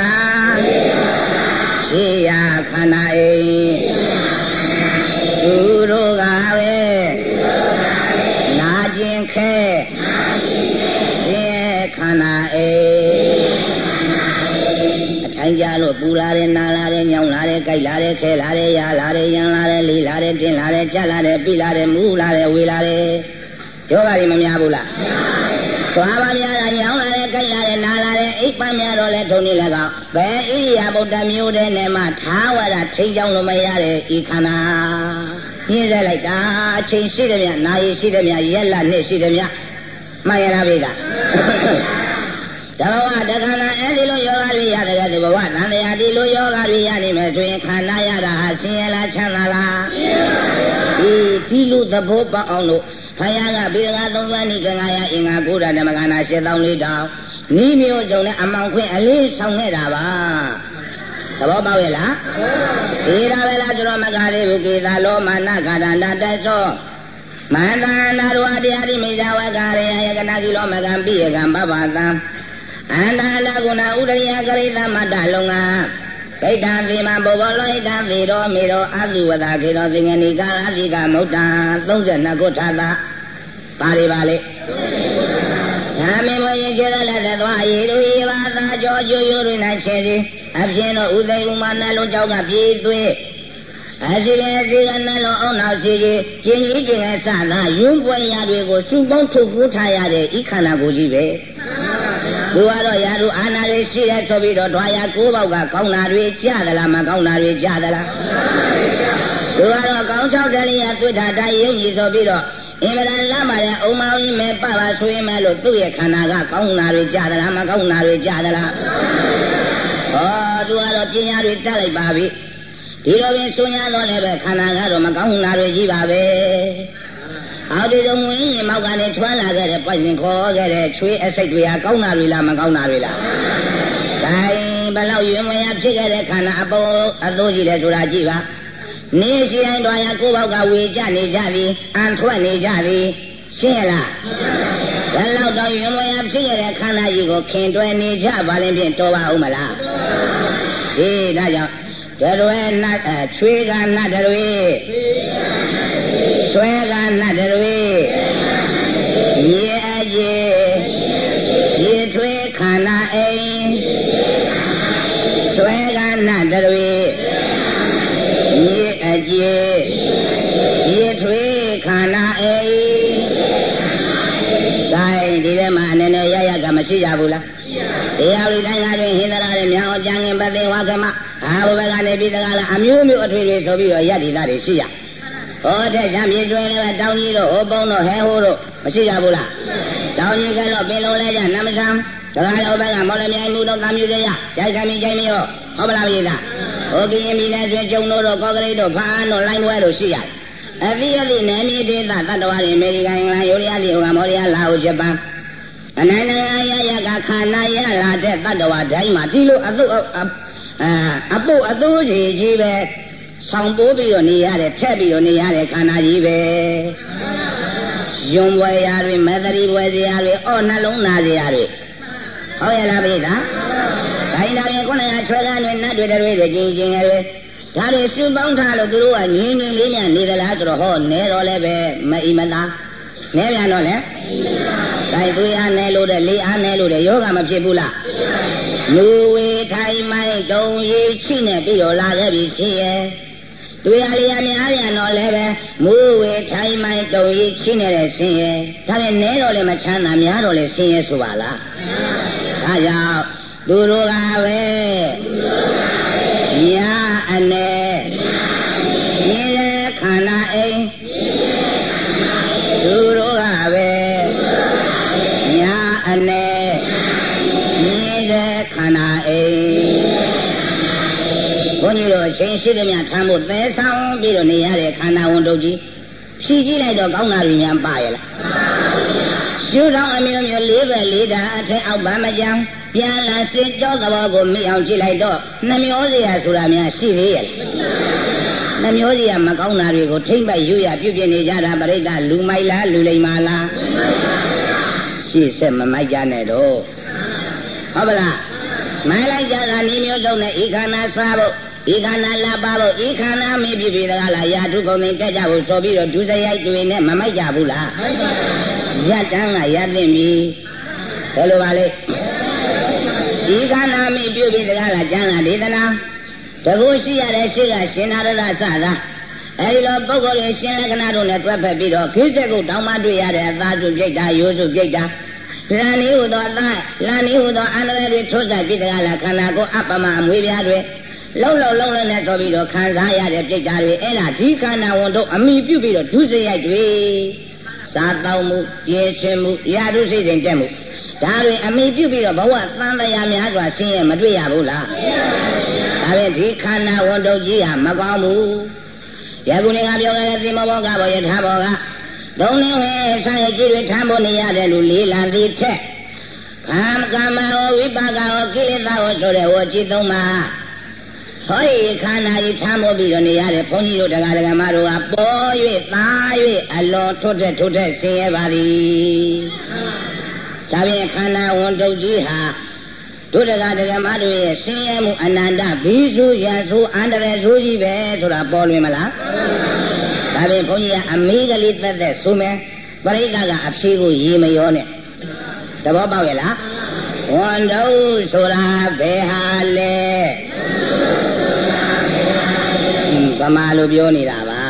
တယ်ကြိုက်လာတယ်ခဲလာတယ်ရလာတယ်ရန်လာတယ်လေးလာတယ်တင်းလာတယ်ကြက်လာတယ်ပြလာတယ်မူးလာတယ်ဝေလာတယ်ယောဂတွေမများဘူးလားသွားပါများတာညောင်းလာတယ်ကြိုက်လာတယ်နာလာတယ်အိပ်ပန်းများတော့လဲထုံနေလည်းကောင်းဘယ်ဣရိယာပုတ္တမျိုးတဲ့နဲ့မှထားဝရထိန်ကြောင်းလို့မရတဲ့ဤခန္ဓာညှင်းဆက်လိုက်တာအချိန်ရှိတယ်မြနာရီရှိတယ်မြရက်လက်နှစ်ရှိတယ်မြမှန်ရလားဗျာတဘဝတခန္ဓာအဲဒီလိုယောဂတွေရတဲ့ဒီဘဝသံဃာဒီ လိုယောဂတွေရနိုင်မယ်ဆိုရင်ခန္ဓာရတာဟာဆင်းရဲလားချမ်းသာလားဆင်းရဲပါဗျာဒီဒီလိုသဘောပေါက်အောင်လို့ဖယားကဘိရကသုံးပါးနိကငါရအင်္ဂါကိုးတာဓမ္မကနာ၈000လေးတောင်နီးမျိုးစုံနဲ့အမောင်ခွင့်အလေးဆောင်ခဲ့တာပါသဘောပေါက်ရဲ့လားဒီဒါပဲလားကျွန်တော်မကလေးဘုကေသာလောမာနကာဒန္တတသောမန္တနာရဝတရားတိမိဇဝကရေယကနာကိလောမကံပိယကံပပသံအန္တနာကုဏဥဒရိယကရိသမတ္တလုံငါ ဗိတံသေမဘောဘောလောဟိတံသေရောမေရောအသုဝတာခေရောသင်္ကနိကာအတိကမုတ်တံ32ခုထာတာပါလေပါလေသာမေမောယေကျေရလက်သက်သွားရေတို့ရေပါသာကြောကျွယိုတွင်၌ခြေစီအဖြစ်တော့ဥသိဥမနှလုံးကြောက်ကပြေးသွေး အစီပင်စီကနှလုံးအောင်နောက်စီကြီးကျင်ကြီးကျင်ရဲ့စသာယွန်းပွဲရတွေကိုစုပေါင်းထုတ်ကူးထားရတဲ့ဤခန္ဓာကိုယ်ကြီးပဲသူကတော့ရာထူးအာဏာတွေရှိတဲ့ဆိုပြီးတော့ဓွာရကိုးပေါက်ကကောင်းတာတွေကြားသလားမကောင်းတာတွေကြားသလားသူကတော့ကောင်းချောက်တလေးရသွေထားတိုင်းယုံကြည်ဆိုပြီးတော့အင်မတန်လမ်းပါတဲ့အုံမောင်းကြီးမဲ့ပပါဆိုရင်မဲ့လို့သူ့ရဲ့ခန္ဓာကကောင်းတာတွေကြားသလားမကောင်းတာတွေကြားသလားဟောသူကတော့ပညာတွေတက်လိုက်ပါပြီ ဒီလိုပင်ဆိုညာတော့လည်းပဲခန္ဓာကတော့မကောင်းတာတွေကြီးပါပဲအောက်ဒီလိုဝင်ရင်မောက်ကနေထွန်းလာခဲ့တဲ့ပွက်ရင်ခေါ်ခဲ့တဲ့ချွေးအစိတ်တွေဟာကောင်းတာတွေလားမကောင်းတာတွေလားဒါရင်ဘလောက်ရွံ့မရဖြစ်ခဲ့တဲ့ခန္ဓာအပေါ်အသိုးကြီးတယ်ဆိုတာကြည့်ပါနေရှိတိုင်းတော်ရကိုယ့်ဘောက်ကဝေကြနေကြသည်အန်ထွက်နေကြသည်ရှင်းရလားဒါလောက်တော့ရွံ့မရဖြစ်ခဲ့တဲ့ခန္ဓာကြီးကိုခင်တွယ်နေကြပါလိမ့်ဖြင့်တော်ပါဦးမလားအေးဒါကြောင့် တရွဲနတ်ချွေးကနတ်တရွေဆွဲကနတ်တရွေရေအကြီးရေထွေးခန္ဓာအိမ်ဆွဲကနတ်တရွေရေအကြီးရေထွေးခန္ဓာအိမ်ဒါဒီထဲမှာအနေနဲ့ရရကမရှိကြဘူးလားတရားဝိတိုင်းကတွင်ဟင်္ဒရာတွေမြောင်အကြံငင်ပသိဝါကမအာဘဘကနေပြီး တကလားအမျိုးမျိုးအထွေထွေဆိုပြီးတော့ယတ္တိသားတွေရှိရဟောတဲ့ရမြေကျွဲလည်းတောင်းကြီးတို့ဟောပုံတို့ဟဲဟိုးတို့မရှိကြဘူးလားတောင်းကြီးကတော့ပင်လုံးလဲကြနမဆံတကားလောဘကမော်လမြိုင်မှုတို့တာမျိုးတွေရကြိုက်ခမီကြိုက်မရောဟုတ်ပလားပြည်သားဟောကင်းမီနဲ့ဆွေကျုံတို့တော့ကောကရိတ်တို့ဖားတို့လိုင်းပွဲတို့ရှိရတယ်အသီးအသီးနယ်မြေဒေသတတ္တဝါတွေအမေရိကန်အင်္ဂလန်ယိုရီးယားလီယိုကမော်ရီးယားလာအိုဂျပန်အနန္တရာယယကခန္ဓာရလာတဲ့တတ္တဝါတိုင်းမှာဒီလိုအသု အာအပုအသိုးကြီးကြီးပဲဆောင်ပိုးပြီးတော့နေရတယ်ထက်ပြီးတော့နေရတဲ့ခန္ဓာကြီးပဲယွန်ပွဲရာတွေမသတိပွဲစရာတွေအော်နှလုံးသားစရာတွေဟုတ်ရဲ့လားပြည်သားဒါရင်ဒါရင်ခုနကချွဲကားတွေနတ်တွေတွေတွေကြီးကြီးငယ်တွေဒါတွေစုပေါင်းထားလို့သူတို့ကငင်းငင်းလေးများနေသလားဆိုတော့ဟောနဲတော့လည်းပဲမအီမသား နဲပြန်တော့လေဒါသွေးအားနဲလို့တဲ့လေးအားနဲလို့တဲ့ယောဂမဖြစ်ဘူးလားလူဝေထိုင်မိုင်းတုံရီချိနဲ့ပြီးတော့လာခဲ့ပြီရှိရဲ့တွေ့ရလျာများပြန်တော့လည်းပဲမူဝေထိုင်မိုင်းတုံရီချိနေတဲ့ဆင်းရဲဒါပေမဲ့နဲတော့လည်းမချမ်းသာများတော့လည်းဆင်းရဲဆိုပါလားဒါကြောင့်သူတို့ကပဲ ချိန်ရှိသည်များထမ်းဖို့သဲဆောင်ပြီးတော့နေရတဲ့ခန္ဓာဝန်တို့ကြီးဖြည့်ကြည့်လိုက်တော့ကောင်းတာတွေများပါရဲ့လားရှုထောင်းအမျိုးမျိုးလေးပဲလေးတာအထက်အောက်ဗမ်းမကြံပြန်လာစစ်ကြောသဘောကိုမိအောင်ကြည့်လိုက်တော့နှမျောစရာဆိုတာများရှိသေးရဲ့နှမျောစရာမကောင်းတာတွေကိုထိမ့်ပိုက်ရွရပြုတ်ပြနေကြတာပြိဿလူမိုက်လားလူလိမ္မာလားရှေ့ဆက်မမိုက်ကြနဲ့တော့ဟုတ်ပလားမိုင်းလိုက်ကြတာနေမျိုးစုံနဲ့ဤခန္ဓာစားဖို့ ဤခန္ဓာလာပါဖို့ဤခန္ဓာမေးပြပြတကားလားရာထုကုန်သိတက်ကြဖို့ဆိုပြီးတော့ဒုစရိုက်တွေနဲ့မမိုက်ကြဘူးလားမိုက်ပါဘူးရတန်းကရသင့်ပြီဘယ်လိုပါလဲဤခန္ဓာမေးပြပြတကားလားကျမ်းလာဒေသနာတကူရှိရတဲ့ရှိကရှင်နာရသစသာအဲဒီလိုပုဂ္ဂိုလ်ရဲ့ရှင်လက္ခဏာတို့နဲ့တွဲဖက်ပြီးတော့ခိစ္စကုတောင်းမတွေ့ရတဲ့အသာစုပြိတ္တာရိုးစုပြိတ္တာလန်နေဟူသောအသားလန်နေဟူသောအန္တရာယ်တွေထိုးစားပြစ်တကားလားခန္ဓာကိုယ်အပ္ပမအမွေပြားတွေ လှုပ်လှုပ်လှုပ်လှုပ်နဲ့ဆိုပြီးတော့ခံစားရတဲ့ပြိတ္တာတွေအဲ့ဒါဒီခန္ဓာဝန်တို့အမိပြုပြီးတော့ဒုစရိုက်တွေစားတောင်းမှုပြင်ဆင်မှုရာထုစိတ်စဉ်တက်မှုဒါတွေအမိပြုပြီးတော့ဘဝသံတရားများစွာဆင်းရဲမတွေ့ရဘူးလားဒါပဲဒီခန္ဓာဝန်တို့ကြီးဟာမကောင်းဘူးယခုနေကပြောခဲ့တဲ့သင်္ဘောဘောကဘောယထာဘောကသုံးလင်းဝင်ဆိုင်ကြည့်တွေထမ်းဖို့နေရတယ်လူလေးလာသည်ထက်ကာမကာမဟောဝိပါကဟောကိလေသာဟောဆိုတဲ့ဝจิตသုံးပါ ဟောဒီခန္ဓာကြီးထမ်းဖို့ပြီးတော့နေရတယ်ဘုန်းကြီးတို့တရားဓမ္မတို့ကပေါ်၍သား၍အလွန်ထွတ်တဲ့ထွတ်တဲ့ဆင်းရဲပါသည်ဒါဖြင့်ခန္ဓာဝန်တုတ်ကြီးဟာတို့တရားဓမ္မတို့ရဲ့ဆင်းရဲမှုအနန္တဘီစုရဆိုးအန္တရာယ်ဆိုးကြီးပဲဆိုတာပေါ်လွင်မလားဒါဖြင့်ဘုန်းကြီးကအမေးကလေးသက်သက်ဆိုမယ်ပရိသတ်ကအဖြေကိုရေမရောနဲ့သဘောပေါက်ရဲ့လားဝန်တော့ဆိုတာဘယ်ဟာလဲ မာလိုပြောနေတာပါ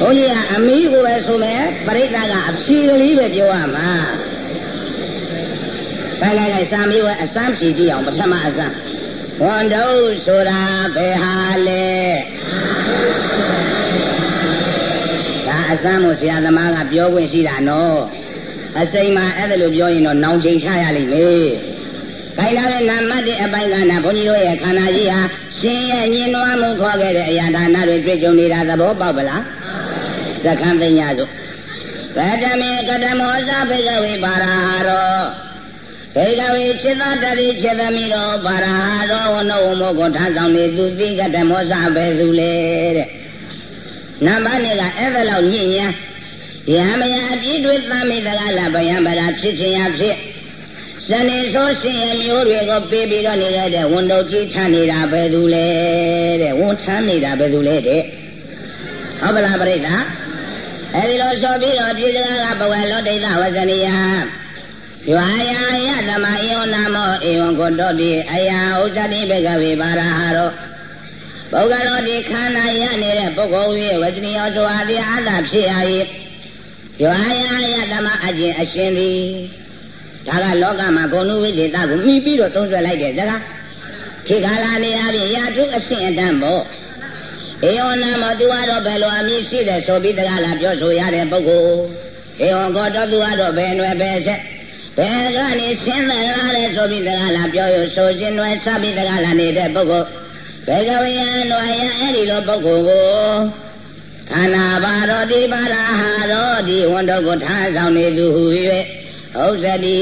ဘုန်းကြီးကအမီးကိုပဲဆိုမယ်ပရိသတ်ကအဖြေကလေးပဲပြောရမှာခိုင်ခိုင်ခိုင်စာမေးဝဲအစမ်းဖြေကြည့်အောင်ပထမအစမ်းဝန်တော့ဆိုတာဘယ်ဟာလဲဒါအစမ်းမို့ဆရာသမားကပြောခွင့်ရှိတာနော်အစိမ်မှာအဲ့ဒါလိုပြောရင်တော့နောင်ချိန်ချရလိမ့်မယ်။ခိုင်လာတဲ့နာမတ်တဲ့အပိုင်းကနာဘုန်းကြီးတို့ရဲ့ခန္ဓာကြီးဟာ ရှင်ရဲ့ညင်နွားမှုခေါ်ခဲ့တဲ့အရာဒါနတွေတွေ့ကြုံနေတာသဘောပေါက်ပလားသက္ကံသိညာဆိုကတမေကတမောသဘိကဝေပါရာဟာရောဘိကဝေစိတ္တတရိစိတ္တမိရောပါရာဟာရောဝနောဝမောကိုထားဆောင်နေသူသိကတမောသဘယ်သူလဲတဲ့နံပါတ်၄ကအဲ့ဒါလောက်ညင်ညာယံမယအပြည့်တွေသမ်းမိသလားလားဗယံဗရာဖြစ်ခြင်းရဖြစ် ဇနေသောရှင်ရမျိုးတွေကိုပေးပြီးတော့နေရတဲ့ဝန်တော်ကြီးထမ်းနေတာပဲသူလေတဲ့ဝန်ထမ်းနေတာပဲသူလေတဲ့ဟုတ်ပလားပြိဿအဲဒီလိုဆိုပြီးတော့ပြည်စကားကဘဝလောဒိဋ္ဌဝဇနိယရွာယာယသမဧဝနာမောဧဝံကိုတောတိအယဥစ္စတိဘေကဝေပါရဟာရောပုဂ္ဂလောတိခန္ဓာရနေတဲ့ပုဂ္ဂိုလ်ရဲ့ဝဇနိယောဆိုအတိအာသဖြစ်ရ၏ရွာယာယသမအကျင့်အရှင်သည် ဒါကလောကမှာဂုဏဝိသေသကိုမိပြီးတော့သုံးဆွဲလိုက်တဲ့စကားခေခါလာနေအပြင်ရာထုအရှင်အတန်းပေါ့ဧယောနာမသူကတော့ဘယ်လိုအမည်ရှိတယ်ဆိုပြီးတကားလာပြောဆိုရတဲ့ပုဂ္ဂိုလ်ဧယောကောတော့သူကတော့ဘယ်နွယ်ပဲဆက်ဘယ်ကနေဆင်းသက်လာတယ်ဆိုပြီးတကားလာပြောရဆိုရှင်နွယ်စပြီးတကားလာနေတဲ့ပုဂ္ဂိုလ်ဘယ်ကဝိယံနွယ်ရအဲ့ဒီလိုပုဂ္ဂိုလ်ကိုခန္ဓာပါတော်ဒီပါရဟာတော်ဒီဝန်တော်ကိုထားဆောင်နေသူဟူ၍ ဥစ္စတိ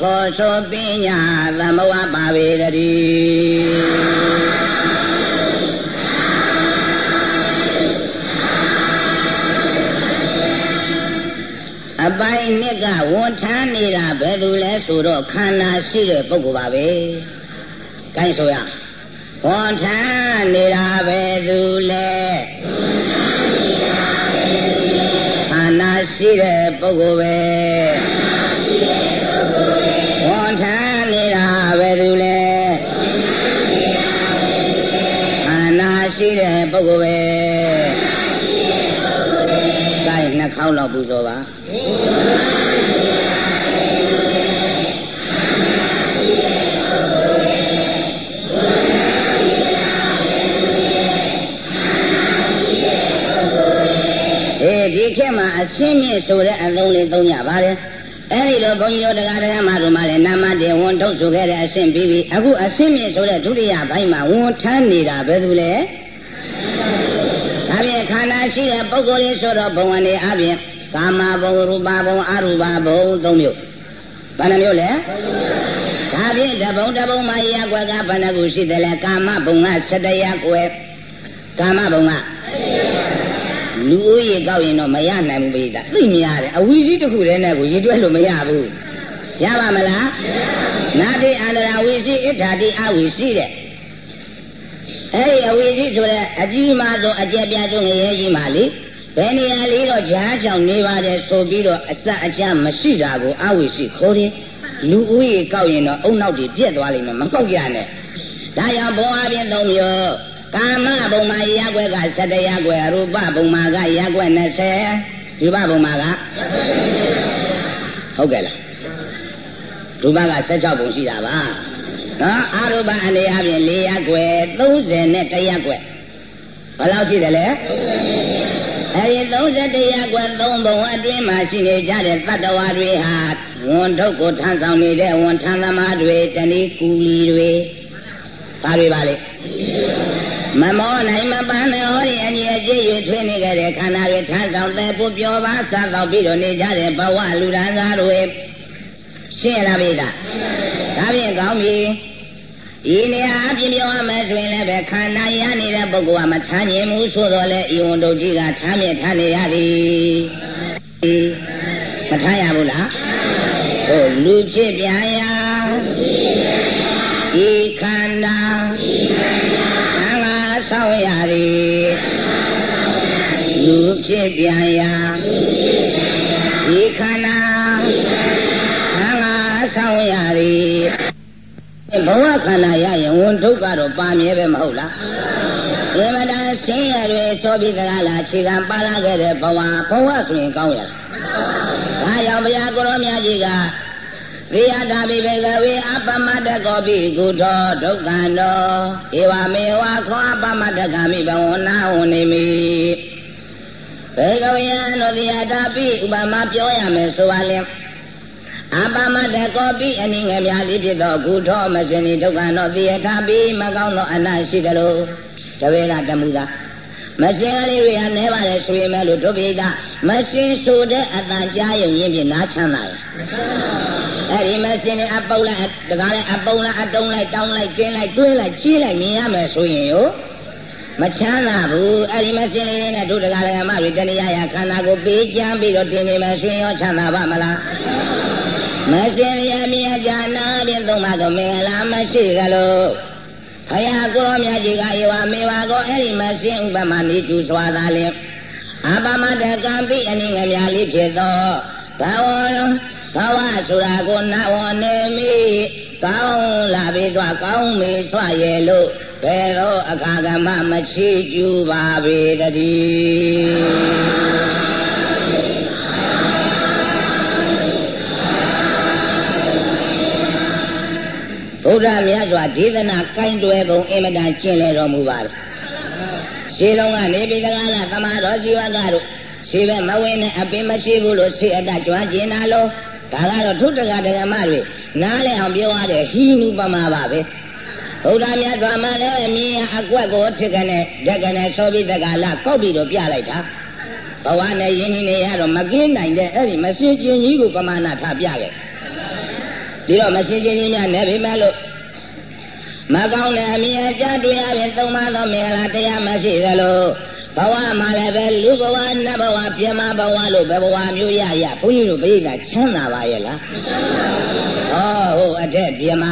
ခောသောပညာသမဝပါဝေတည်းအပိုင်းနှစ်ကဝန်ထမ်းနေတာဘယ်သူလဲဆိုတော့ခန္ဓာရှိတဲ့ပုဂ္ဂိုလ်ပါပဲ။ကိုင်းဆိုရဝန်ထမ်းနေတာဘယ်သူလဲခန္ဓာရှိတဲ့ပုဂ္ဂိုလ်ပဲ င်းနှခေါင်းလောက်ပူဇော်ပါဒီခေတ်မှာအရှင်းမြင့်ဆိုတဲ့အလုံးလေးသုံးရပါတယ်အဲဒီလိုဘုန်းကြီးတို့တရားတရားမှတို့မှလည်းနာမတေဝန်ထုတ်ဆိုခဲ့တဲ့အရှင်းပြီးပြီအခုအရှင်းမြင့်ဆိုတဲ့ဒုတိယဘိုင်းမှာဝန်ထမ်းနေတာဘယ်သူလဲဒါဖြင့်ခန္ဓာ ရှိတဲ့ပုဂ္ဂိုလ်လေးဆိုတော့ဘုံဝင်အပြင်ကာမဘုံရူပဘုံအရူပဘုံသုံးမျိုးဘယ်နှမျိုးလဲဒါဖြင့်တဘုံတဘုံမှာရက်ွယ်ကဘယ်နှခုရှိတယ်လဲကာမဘုံက7ရက်ွယ်ကာမဘုံကလူဦးရေကောက်ရင်တော့မရနိုင်ဘူးပိဒါသိများတယ်အဝီကြီးတစ်ခုတည်းနဲ့ကိုရေတွက်လို့မရဘူးရပါမလားနာတိအန္တရာဝီစီဣဋ္ဌာတိအဝီစီတဲ့ အဲ့ဒီအဝီစီဆိုတဲ့အကြီးမားဆုံးအကျက်ပြဆုံးငရဲကြီးမှလေဘယ်နေရာလေးတော့ကြားချောင်နေပါတယ်ဆိုပြီးတော့အစအချမရှိတာကိုအဝီစီခေါ်တယ်လူဦးရေကောက်ရင်တော့အုံနောက်တွေပြက်သွားလိမ့်မယ်မကောက်ကြနဲ့ဒါကြောင့်ဘုံအပြင်သုံးမျိုးကာမဘုံမှာရက်ွက်က7ရက်ွက်ရူပဘုံမှာကရက်ွက်20ရူပဘုံမှာကဟုတ်ကဲ့လားရူပက16ဘုံရှိတာပါ နော်အရူပအနေအချင်း4ရက်ွက်30နဲ့1ရက်ွက်ဘယ်လောက်ရှိတယ်လဲအဲဒီ31ရက်ွက်3ဘုံအတွင်းမှာရှိနေကြတဲ့တတ္တဝါတွေဟာဝန်ထုတ်ကိုထမ်းဆောင်နေတဲ့ဝန်ထမ်းသမားတွေတဏီကူလီတွေဘာတွေပါလဲမမောနိုင်မပန်းနဲ့ဟောဒီအညီအကျေး၍ထွေးနေကြတဲ့ခန္ဓာတွေထမ်းဆောင်တဲ့ပုပြောပါစားတော့ပြီးတော့နေကြတဲ့ဘဝလူဒန်းသားတွေရှင်းလားမိသားဒါဖြင့်ကောင်းပြီ ဤနေရာအပြင်းပြောရမယ်ဆိုရင်လည်းပဲခန္ဓာရနေတဲ့ပုဂ္ဂိုလ်ကမထမ်းခြင်းဘူးဆိုတော့လေဤဝန်တို့ကြီးကထမ်းမြထမ်းနေရသည်မထမ်းရဘူးလားဟိုလူဖြစ်ပြန်ရာဤခန္ဓာသံဃာဆောင်ရသည်လူဖြစ်ပြန်ရာ ဝခန္ဓာရရင်ဝန်ဒုက္ခတော့ပါမြဲပဲမဟုတ်လားေမတန်ဆင်းရဲတွေသောပြီးသလားလားခြေကံပါလာခဲ့တဲ့ဘဝဘဝဆိုရင်ကောင်းရလားဒါကြောင့်ဘုရားကိုရောမြတ်ကြီးကဝိယတာပိဘေကဝေအပမတ္တကောပိကုထောဒုက္ခံတောဧဝမေဝခောအပမတ္တကမိဘဝနာဝနေမိဘေကဝေယံတို့ဝိယတာပိဥပမာပြောရမယ်ဆိုပါလေ အပမတ္တကောပိအနည်းငယ်များလေးဖြစ်သောကုထောမစင်ဤဒုက္ခံတောသေယထာပိမကောင်းသောအနတ်ရှိသလိုတပည့်ကတမှုသာမစင်ကလေးတွေဟာနဲပါတယ်ဆိုရင်မဲ့လို့ဒုပိဒမစင်ဆိုတဲ့အတန်ကြားရုံရင်းဖြင့်နားချမ်းသာတယ်အဲ့ဒီမစင်လေးအပုတ်လိုက်တကားလိုက်အပုတ်လိုက်အတုံးလိုက်တောင်းလိုက်ကျင်းလိုက်တွေးလိုက်ချီးလိုက်မြင်ရမယ်ဆိုရင်ရောမချမ်းသာဘူးအဲ့ဒီမစင်လေးနဲ့ဒုဒကာရမတွေတဏှာရခန္ဓာကိုပေးကြမ်းပြီးတော့တင်နေမယ်ဆိုရင်ရောချမ်းသာပါမလား မစင်ရမြင်ကြနာဖြင့်သုံးပါတော့မင်္ဂလာမရှိကြလို့ဘုရားကိုရောမြတ်ကြီးကဧဝမေဝကိုအဲ့ဒီမစင်ဥပမာနေကျူစွာသာလင်အပမတကံပိအနိငမြလေးဖြစ်သောဘဝဘဝဆိုတာကိုနာဝနေမိကောင်းလာပြီသွားကောင်းပြီဆွရဲ့လို့ဘယ်တော့အခါကမှမရှိကျူပါပေတည်း ဘုရားမြတ်စွာဒေသနာကိုင်းတွယ်ပုံအင်မတန်ကျင့်လေတော်မူပါတယ်။ရှင်းလုံးကနေပြီးတကားလားသမာတော်ဇီဝကတို့ရှင်းပဲမဝင်နဲ့အပင်မရှိဘူးလို့စိတ်အတကြွားကျင်တာလို့ဒါကတော့ထုတကဒကမတွေနားလည်အောင်ပြောရတဲ့ဟိနုပမာပါပဲဘုရားမြတ်စွာမှလည်းအမြင်အကွက်ကိုထစ်ကနေဓကနဲ့စောပြီးတကလာကောက်ပြီးတော့ပြလိုက်တာဘဝနဲ့ယဉ်နေရတော့မကင်းနိုင်တဲ့အဲ့ဒီမစင်ကျင်ကြီးကိုပမာဏထားပြခဲ့ ဒီတော့မစင်ကျင်ကြီးများနဲ့ပြီမဲ့လို့မကောင်းတဲ့အမြင်အကြတွေ့ရပြီသုံးပါသောမင်္ဂလာတရားမရှိသလိုဘဝမှာလည်းပဲလူဘဝနတ်ဘဝပြမဘဝလို့ဘယ်ဘဝမျိုးရရဘုန်းကြီးတို့ပြိဿချမ်းသာပါရဲ့လားဟောဟိုအထက်ပြမ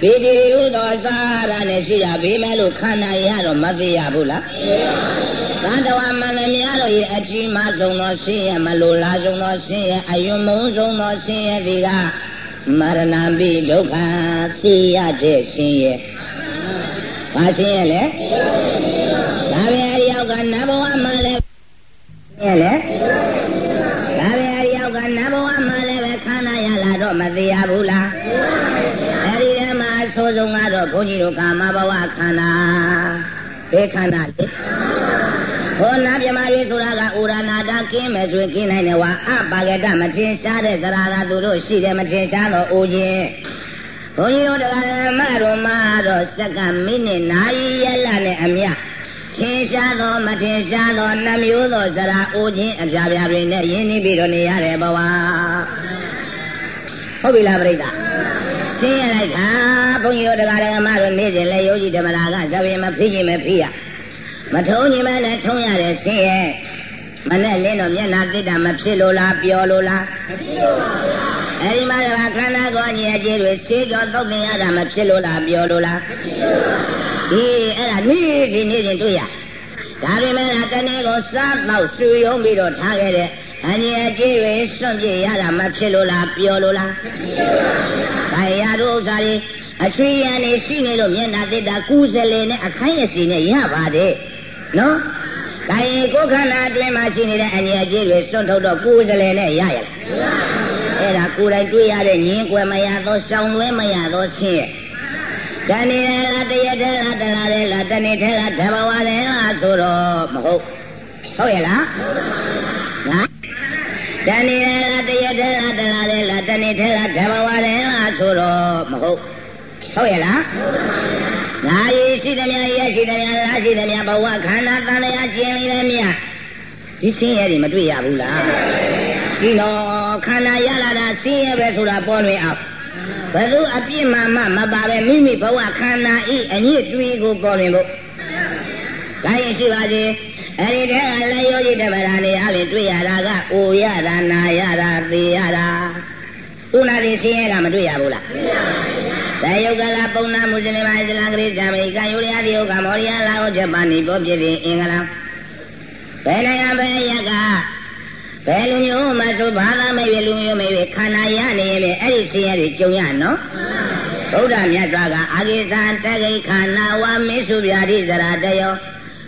ပေတိဥသောစာရနဲ့ရှိရပေမဲ့လို့ခန္ဓာရတော့မသိရဘူးလားသံတဝမန္တမြားတို့ရဲ့အကြီးမားဆုံးသောဆင်းရဲမလိုလားဆုံးသောဆင်းရဲအယွန်မုံဆုံးသောဆင်းရဲဒီက မရဏပိဒုက္ခသိရတဲ့ဆင်းရဲဘာဆင်းရဲလဲဒါပဲအယောက်ကနဘဝမှာလည်းရဲလေဒါပဲအယောက်ကနဘဝမှာလည်းပဲခန္ဓာရလာတော့မသိရဘူးလားအဲဒီထဲမှာအဆိုးဆုံးကတော့ဘုန်းကြီးတို့ကာမဘဝခန္ဓာဘယ်ခန္ဓာလဲ ဟောနာပြမတွေဆိုတာကဥရနာတာကင်းမယ်ဆိုရင်ကင်းနိုင်တယ်ဝါအပါကတမထင်ရှားတဲ့သရသာသူတို့ရှိတယ်မထင်ရှားတော့အိုခြင်းဘုန်းကြီးတို့တရားမတော်မှာတော့စက္ကမိနစ်နာရီရလနဲ့အမြထင်ရှားသောမထင်ရှားသောနှမျိုးသောဇရာအိုခြင်းအပြားပြားတွေနဲ့ယဉ်နေပြီးတော့နေရတဲ့ဘဝဟုတ်ပြီလားပြိဿရှင်းရလိုက်တာဘုန်းကြီးတို့တရားဓမ္မတို့နေ့စဉ်လဲယောဂီဓမ္မရာကဇဝေမဖိကြီးမဖိရ မထုံးညီမနဲ့ထုံးရတဲ့ရှင်းရဲ့မနဲ့လင်းတော့မျက်နာတိတ်တာမဖြစ်လို့လားပျော်လို့လားမဖြစ်လို့ပါဘူးအဲဒီမှာကခန္ဓာကိုယ်ကြီးအကျေးတွေရှင်းကြောသုတ်သင်ရတာမဖြစ်လို့လားပျော်လို့လားမဖြစ်လို့ပါဘူးဒီအဲ့ဒါနေ့ဒီနေ့ချင်းတွေ့ရဒါပေမဲ့တနေ့ကိုစားတော့ဆူယုံပြီးတော့ထားခဲ့တဲ့အညီအကျေးတွေစွန့်ပြစ်ရတာမဖြစ်လို့လားပျော်လို့လားမဖြစ်လို့ပါဘူးဒါရတို့ဥစ္စာတွေအချွေရံနေရှိနေလို့မျက်နှာတိတ်တာကူးစလေနဲ့အခိုင်းအစီနဲ့ရပါတယ် နော်။ဒါရင်ကိုယ်ခန္ဓာအတွင်းမှာရှိနေတဲ့အညီအကျေးတွေစွန့်ထုတ်တော့ကိုယ်စလဲနဲ့ရရလား။အဲ့ဒါကိုယ်တိုင်တွေ့ရတဲ့ညင်းကွယ်မရသောရှောင်လွဲမရသောဆင်းရဲ။တဏှိလားတရထဲလားတလားလေလားတဏှိထဲလားဓမ္မဝါလေလားဆိုတော့မဟုတ်။ဟုတ်ရဲ့လား။နော်။တဏှိလားတရထဲလားတလားလေလားတဏှိထဲလားဓမ္မဝါလေလားဆိုတော့မဟုတ်။ဟုတ်ရဲ့လား။ နာယီရှိသမျှရရှိသမျှလားရှိသမျှဘဝခန္ဓာတန်လျာကျင်လေးလည်းမြဒီဆင်းရဲတွေမတွေ့ရဘူးလားဒီတော့ခန္ဓာရလာတာဆင်းရဲပဲဆိုတာပေါ်လွင်အောင်ဘယ်သူအပြစ်မှမမပါပဲမိမိဘဝခန္ဓာဤအညစ်တွေ့ကိုပေါ်လွင်ဖို့ဒါရင်ရှိပါစေအဲ့ဒီတည်းကလည်းယောဂိတပ္ပရာနေအပြင်တွေ့ရတာကအိုရတာနာရတာသေရတာဥနာတိဆင်းရဲကမတွေ့ရဘူးလား သေယုတ်ကလာပုံနာမွတ်စလင်ပါအစ္စလာမ်ကလေးဇာမေကယူရီးယားဒီယုတ်ကမော်ရီးယားလာဟောဂျပန်နီပေါ်ပြည်အင်္ဂလာဘယ်နိုင်ငံဘယ်ရက်ကဘယ်လူမျိုးမှဆိုဘာသာမရွေလူမျိုးမရွေခန္ဓာရနေရင်ပဲအဲ့ဒီဆင်းရဲတွေကြုံရနော်ဗုဒ္ဓမြတ်စွာကအာဂိသံတဂိခန္ဓာဝမေစုဗျာတိဇရာတယော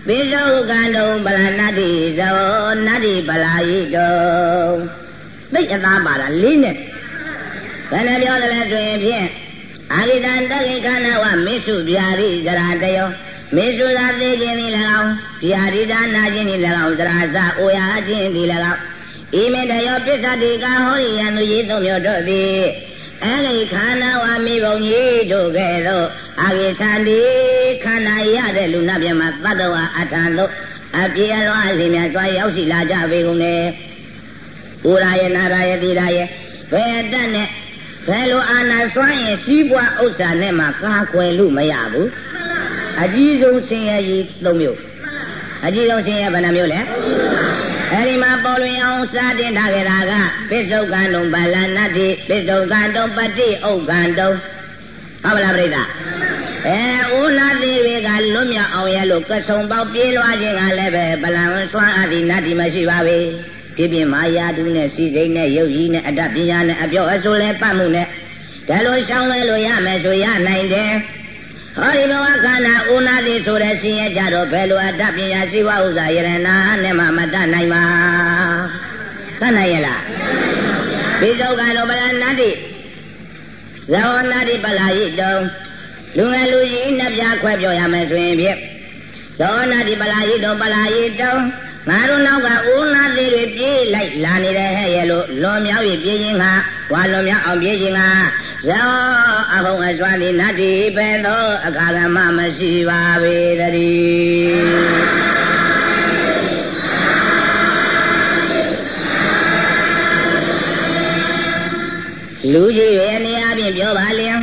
ပိဇောကံတုံပလနတ္တိဇောနတ္တိပလာယိတုံသိအသားပါတာလေးနဲ့ဘယ်နဲ့ပြောတယ်လဲတွင်ဖြင့် အာဂိတံတဂိခန္ဓာဝမေစုဗျာတိဇရာတယောမေစုသာသေးခြင်းသည်၎င်းဗျာတိဒါနာခြင်းသည်၎င်းဇရာဇအိုယာခြင်းသည်၎င်းဣမေတယောပစ္စတိကာဟောရိယံသူရေးသုံးမျိုးတို့သည်အဲ့ဒီခန္ဓာဝါမိဘုံကြီးတို့ကဲ့သို့အာဂိသန္တိခန္ဓာရတဲ့လူနာပြမသတ္တဝါအထံသို့အပြေအလွှားအစီများစွာရောက်ရှိလာကြပေကုန်လေ။ဥရာယနာရာယတိရာယဘယ်တတ်နဲ့ ဘယ်လိုအာနာစွမ်းရင်စီးပွားဥစ္စာနဲ့မှကာကွယ်လို့မရဘူး။အကြီးဆုံးဆင်းရဲကြီး၃မျိုး။အကြီးဆုံးဆင်းရဲဘယ်နှမျိုးလဲ။အဲဒီမှာပေါ်လွင်အောင်စတင်ထားကြတာကပိဿုကံတုံဗလနတ္တိပိဿုကံတုံပတိဥက္ကံတုံဟုတ်ပါလားပြိဿအဲဦးနာတိတွေကလွတ်မြောက်အောင်ရလို့ကဆုံပေါက်ပြေးလွှားခြင်းကလည်းပဲဗလံစွမ်းအသည်နတ္တိမရှိပါဘူး ဒီပြင်မာယာတုနဲ့စီစိတ်နဲ့ယုတ်ကြီးနဲ့အတ္တပညာနဲ့အပြောအဆိုလဲပတ်မှုနဲ့ဒါလိုရှောင်းလဲလို့ရမယ်ဆိုရနိုင်တယ်ဟောဒီဘဝခန္ဓာဥနာတိဆိုတဲ့ရှင်ရဲ့ကြတော့ဘယ်လိုအတ္တပညာရှိဝဥစ္စာယရဏနဲ့မှမတတ်နိုင်ပါတတ်နိုင်ရလားဘိဇောကတော့ဗလာနာတိဇောနာတိပလာယိတုံလူငယ်လူကြီးနှစ်ပြားခွဲပြောရမယ်ဆိုရင်ဖြင့်ဇောနာတိပလာယိတုံပလာယိတုံ ငါတို့နောက်ကဦးနာသေးတွေပြေးလိုက်လာနေတဲ့ဟဲ့ရဲ့လို့လွန်မြောက်ပြီးပြေးခြင်းကဝါလွန်မြောက်အောင်ပြေးခြင်းကရောအဘုံအစွမ်းဒီနတ္တိပဲသောအခါကမှမရှိပါပေတည်းလူကြီးရဲ့နေရာပြင်ပြောပါလျင်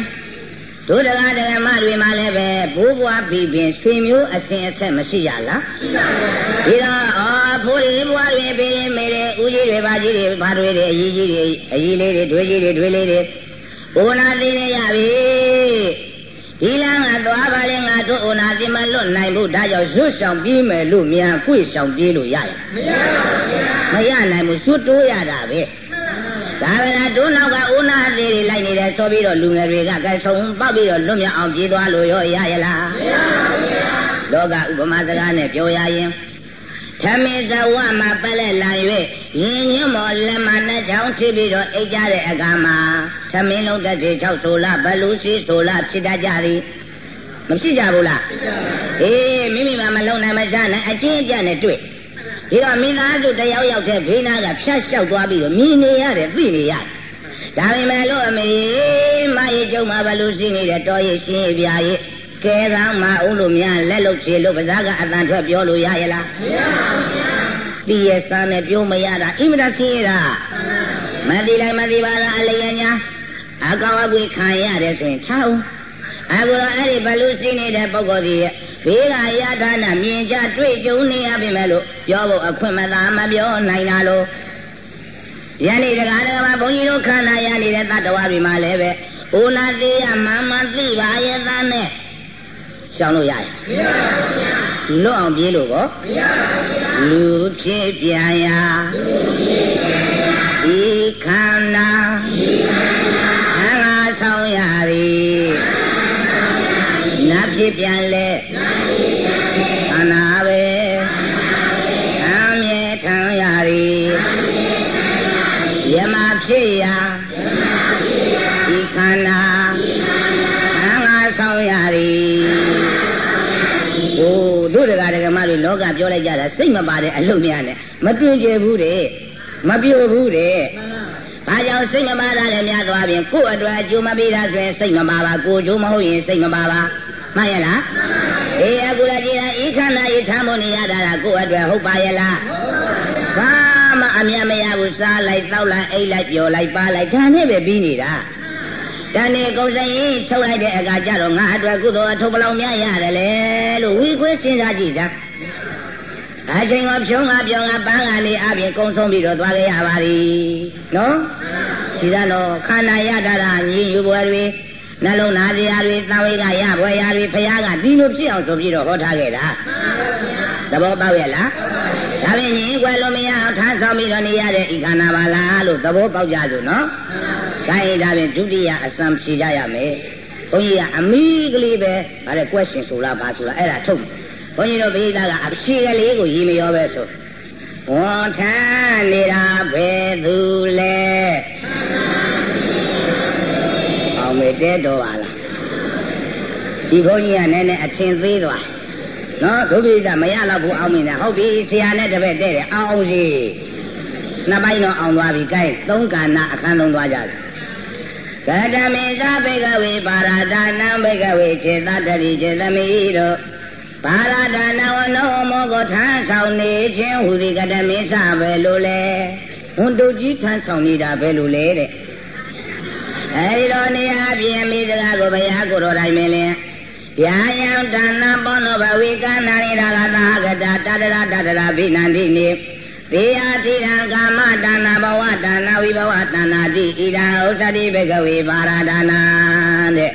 တို့တကားတကမတွေမှ လည်းပဲဘိုးဘွားပြီးပြင်ဆွေမျိုးအစဉ်အဆက်မရှိရလားရှိပါဘူးဒီတော့အော်ဘိုးတွေဘွားတွေပြီးရင်မေတွေဦးကြီးတွေဘာကြီးတွေဘာတွေတွေအကြီးကြီးတွေအကြီးလေးတွေတွေကြီးတွေတွေလေးတွေဘုနာသိနေရပြီဒီလမ်းကသွားပါလေငါတို့ဩနာစီမလွတ်နိုင်ဘူးဒါကြောင့်ဇွတ်ဆောင်ပြေးမယ်လို့မြန်ကိုယ်ဆောင်ပြေးလို့ရရမရပါဘူးမရနိုင်ဘူးဇွတ်တိုးရတာပဲ ဒါပဲလားတို့နောက်ကဦးနာသေးတွေလိုက်နေတယ်ဆိုပြီးတော့လူငယ်တွေကကဲဆုံးပောက်ပြီးတော့လွတ်မြောက်အောင်ပြေးသွားလို့ရောရရလားမရပါဘူးလောကဥပမာစကားနဲ့ပြောရရင်ဓမေဇဝမှာပလက်လာ၍ရင်းညွတ်မော်လက်မနဲ့ချောင်းထိပြီးတော့အိတ်ကြတဲ့အခါမှာသမင်းလုံးတက်စီ၆ဆိုလားဘလူစီဆိုလားဖြစ်တတ်ကြသည်မဖြစ်ကြဘူးလားအေးမိမိမှမလုံးနိုင်မကြနိုင်အချင်းအကျနဲ့တွေ့ ဒီတော့မိသားစုတယောက်ယောက်တည်းဘေးနာကဖြတ်လျှောက်သွားပြီးတော့မြင်နေရတယ်သိနေရတယ်ဒါပေမဲ့လို့အမေမရေကျုံမှာဘလူရှိနေတဲ့တော်ရည်ရှင်းရပြာရည်ကဲကံမအောင်လို့များလက်လုတ်ချေလို့ပါးစားကအတန်ထွက်ပြောလို့ရရဲ့လားမရပါဘူးဗျာဒီရဲ့စမ်းနဲ့ပြောမရတာအိမတာဆင်းရတာမသိလိုက်မသိပါလားအလျက်ညာအကောင်အကွေခံရတယ်ဆိုရင်ထားအောင် အခုတော့အဲ့ဒီဘလူရှိနေတဲ့ပုဂ္ဂိုလ်ကြီးဘေးကရထာနာမြင်ကြတွေ့ကြုံနေရပြီမဲ့လို့ပြောဖို့အခွင့်မသာမပြောနိုင်တာလို့ယနေ့တရားတော်မှာဘုန်းကြီးတို့ခန္ဓာရနေတဲ့တတ္တဝါတွေမှာလည်းပဲဩနာသေးရမမသိပါရဲ့သားနဲ့ရှောင်လို့ရတယ်မရပါဘူးဗျာလွတ်အောင်ပြေးလို့ကောမရပါဘူးဗျာလူဖြစ်ပြန်ရာလူဖြစ်ပြန်ရာဒီခန္ဓာဒီ ပြန်လဲနတ်ဖြစ်ပြန်လဲခန္ဓာပဲခံမြဲထံရသည်ယမဖြစ်ရာယမဖြစ်ရာဒီခန္ဓာဒီခန္ဓာခန္ဓာဆောင်ရသည်ဟိုတို့တရားဓမ္မတွေလောကပြောလိုက်ကြတာစိတ်မပါတဲ့အလုပ်များနဲ့မတွေ့ကြဘူးတဲ့မပြောဘူးတဲ့ဘာကြောင့်စိတ်မပါတာလဲများသွားပြင်ကို့အတွက်အကျိုးမပေးတာဆိုရင်စိတ်မပါပါကိုကျိုးမဟုတ်ရင်စိတ်မပါပါ မမှန်ရဲ့လားအေးအခုလည်းကြည်ဤခန္ဓာဤထားမနေရတာကကိုယ့်အတွက်ဟုတ်ပါရဲ့လားဘာမှအမြတ်မရဘူးစားလိုက်တောက်လိုက်အိတ်လိုက်ပျော်လိုက်ပါလိုက်ဒါနဲ့ပဲပြီးနေတာတန်နေကုန်စရင်ထုတ်လိုက်တဲ့အခါကျတော့ငါအတွက်ကုသိုလ်အထုပ်ပလောင်များရတယ်လေလို့ဝီခွေးစဉ်းစားကြည့်စမ်းအချိန်ကဖြုံးကပြောင်းကပန်းကနေအပြင်ကုံဆုံးပြီးတော့သွားခဲ့ရပါပြီနော်ဒီကတော့ခန္ဓာရတာတာညီယူပွဲတွေ နှလုံးသားတရားတွေသာဝေကရပွဲရာတွေဖရာကဒီလိုဖြစ်အောင်ဆိုပြီးတော့ဟောထားခဲ့တာသဘောပေါက်ရဲ့လားဒါဖြင့်ညီကွယ်လို့မရအောင်ထားဆောင်ပြီးတော့နေရတဲ့ဤခန္ဓာပါလားလို့သဘောပေါက်ကြစို့နော်ဒါရင်ဒါဖြင့်ဒုတိယအစံဖြေကြရမယ်ဘုန်းကြီးကအမိကလေးပဲဗါတဲ့ question ဆိုလားဘာဆိုလားအဲ့ဒါထုတ်ဘုန်းကြီးတို့ပိဋကအဖြေကလေးကိုရီမရောပဲဆိုဝန်ထမ်းနေတာဘယ်သူလဲ အောင်မေတဲတော်ပါလားဒီဘုန်းကြီးကနည်းနည်းအထင်သေးသွားနော်ဒုပိဋကမရတော့ဘူးအောင်မင်းနဲ့ဟုတ်ပြီဆရာနဲ့တပည့်တဲ့တယ်အောင်စီနှစ်ပိုင်းတော့အောင်သွားပြီကြိုက်သုံးကဏ္ဍအခန်းလုံးသွားကြတယ်ကတမေဇာဘေကဝေပါရဒနာဘေကဝေခြေသတ္တိခြေသမီးတို့ပါရဒနာဝနောမောကိုထမ်းဆောင်နေခြင်းဟူသည်ကတမေဇပဲလို့လေဝန်တုကြီးထမ်းဆောင်နေတာပဲလို့လေတဲ့ အဲဒီတော့နေရာပြင်မိစကားကိုဘုရားကိုယ်တော်တိုင်းမင်းလင်းယာယံဒါနဘောနောဘဝေကနာရိရာဂသာဂတာတတရတတရဘိနန္တိနေသေယတိရံကာမဒါနဘဝဒါနဝိဘဝဒါနာတိဣဒံဥစ္စတိဘဂဝေပါရဒါနာတဲ့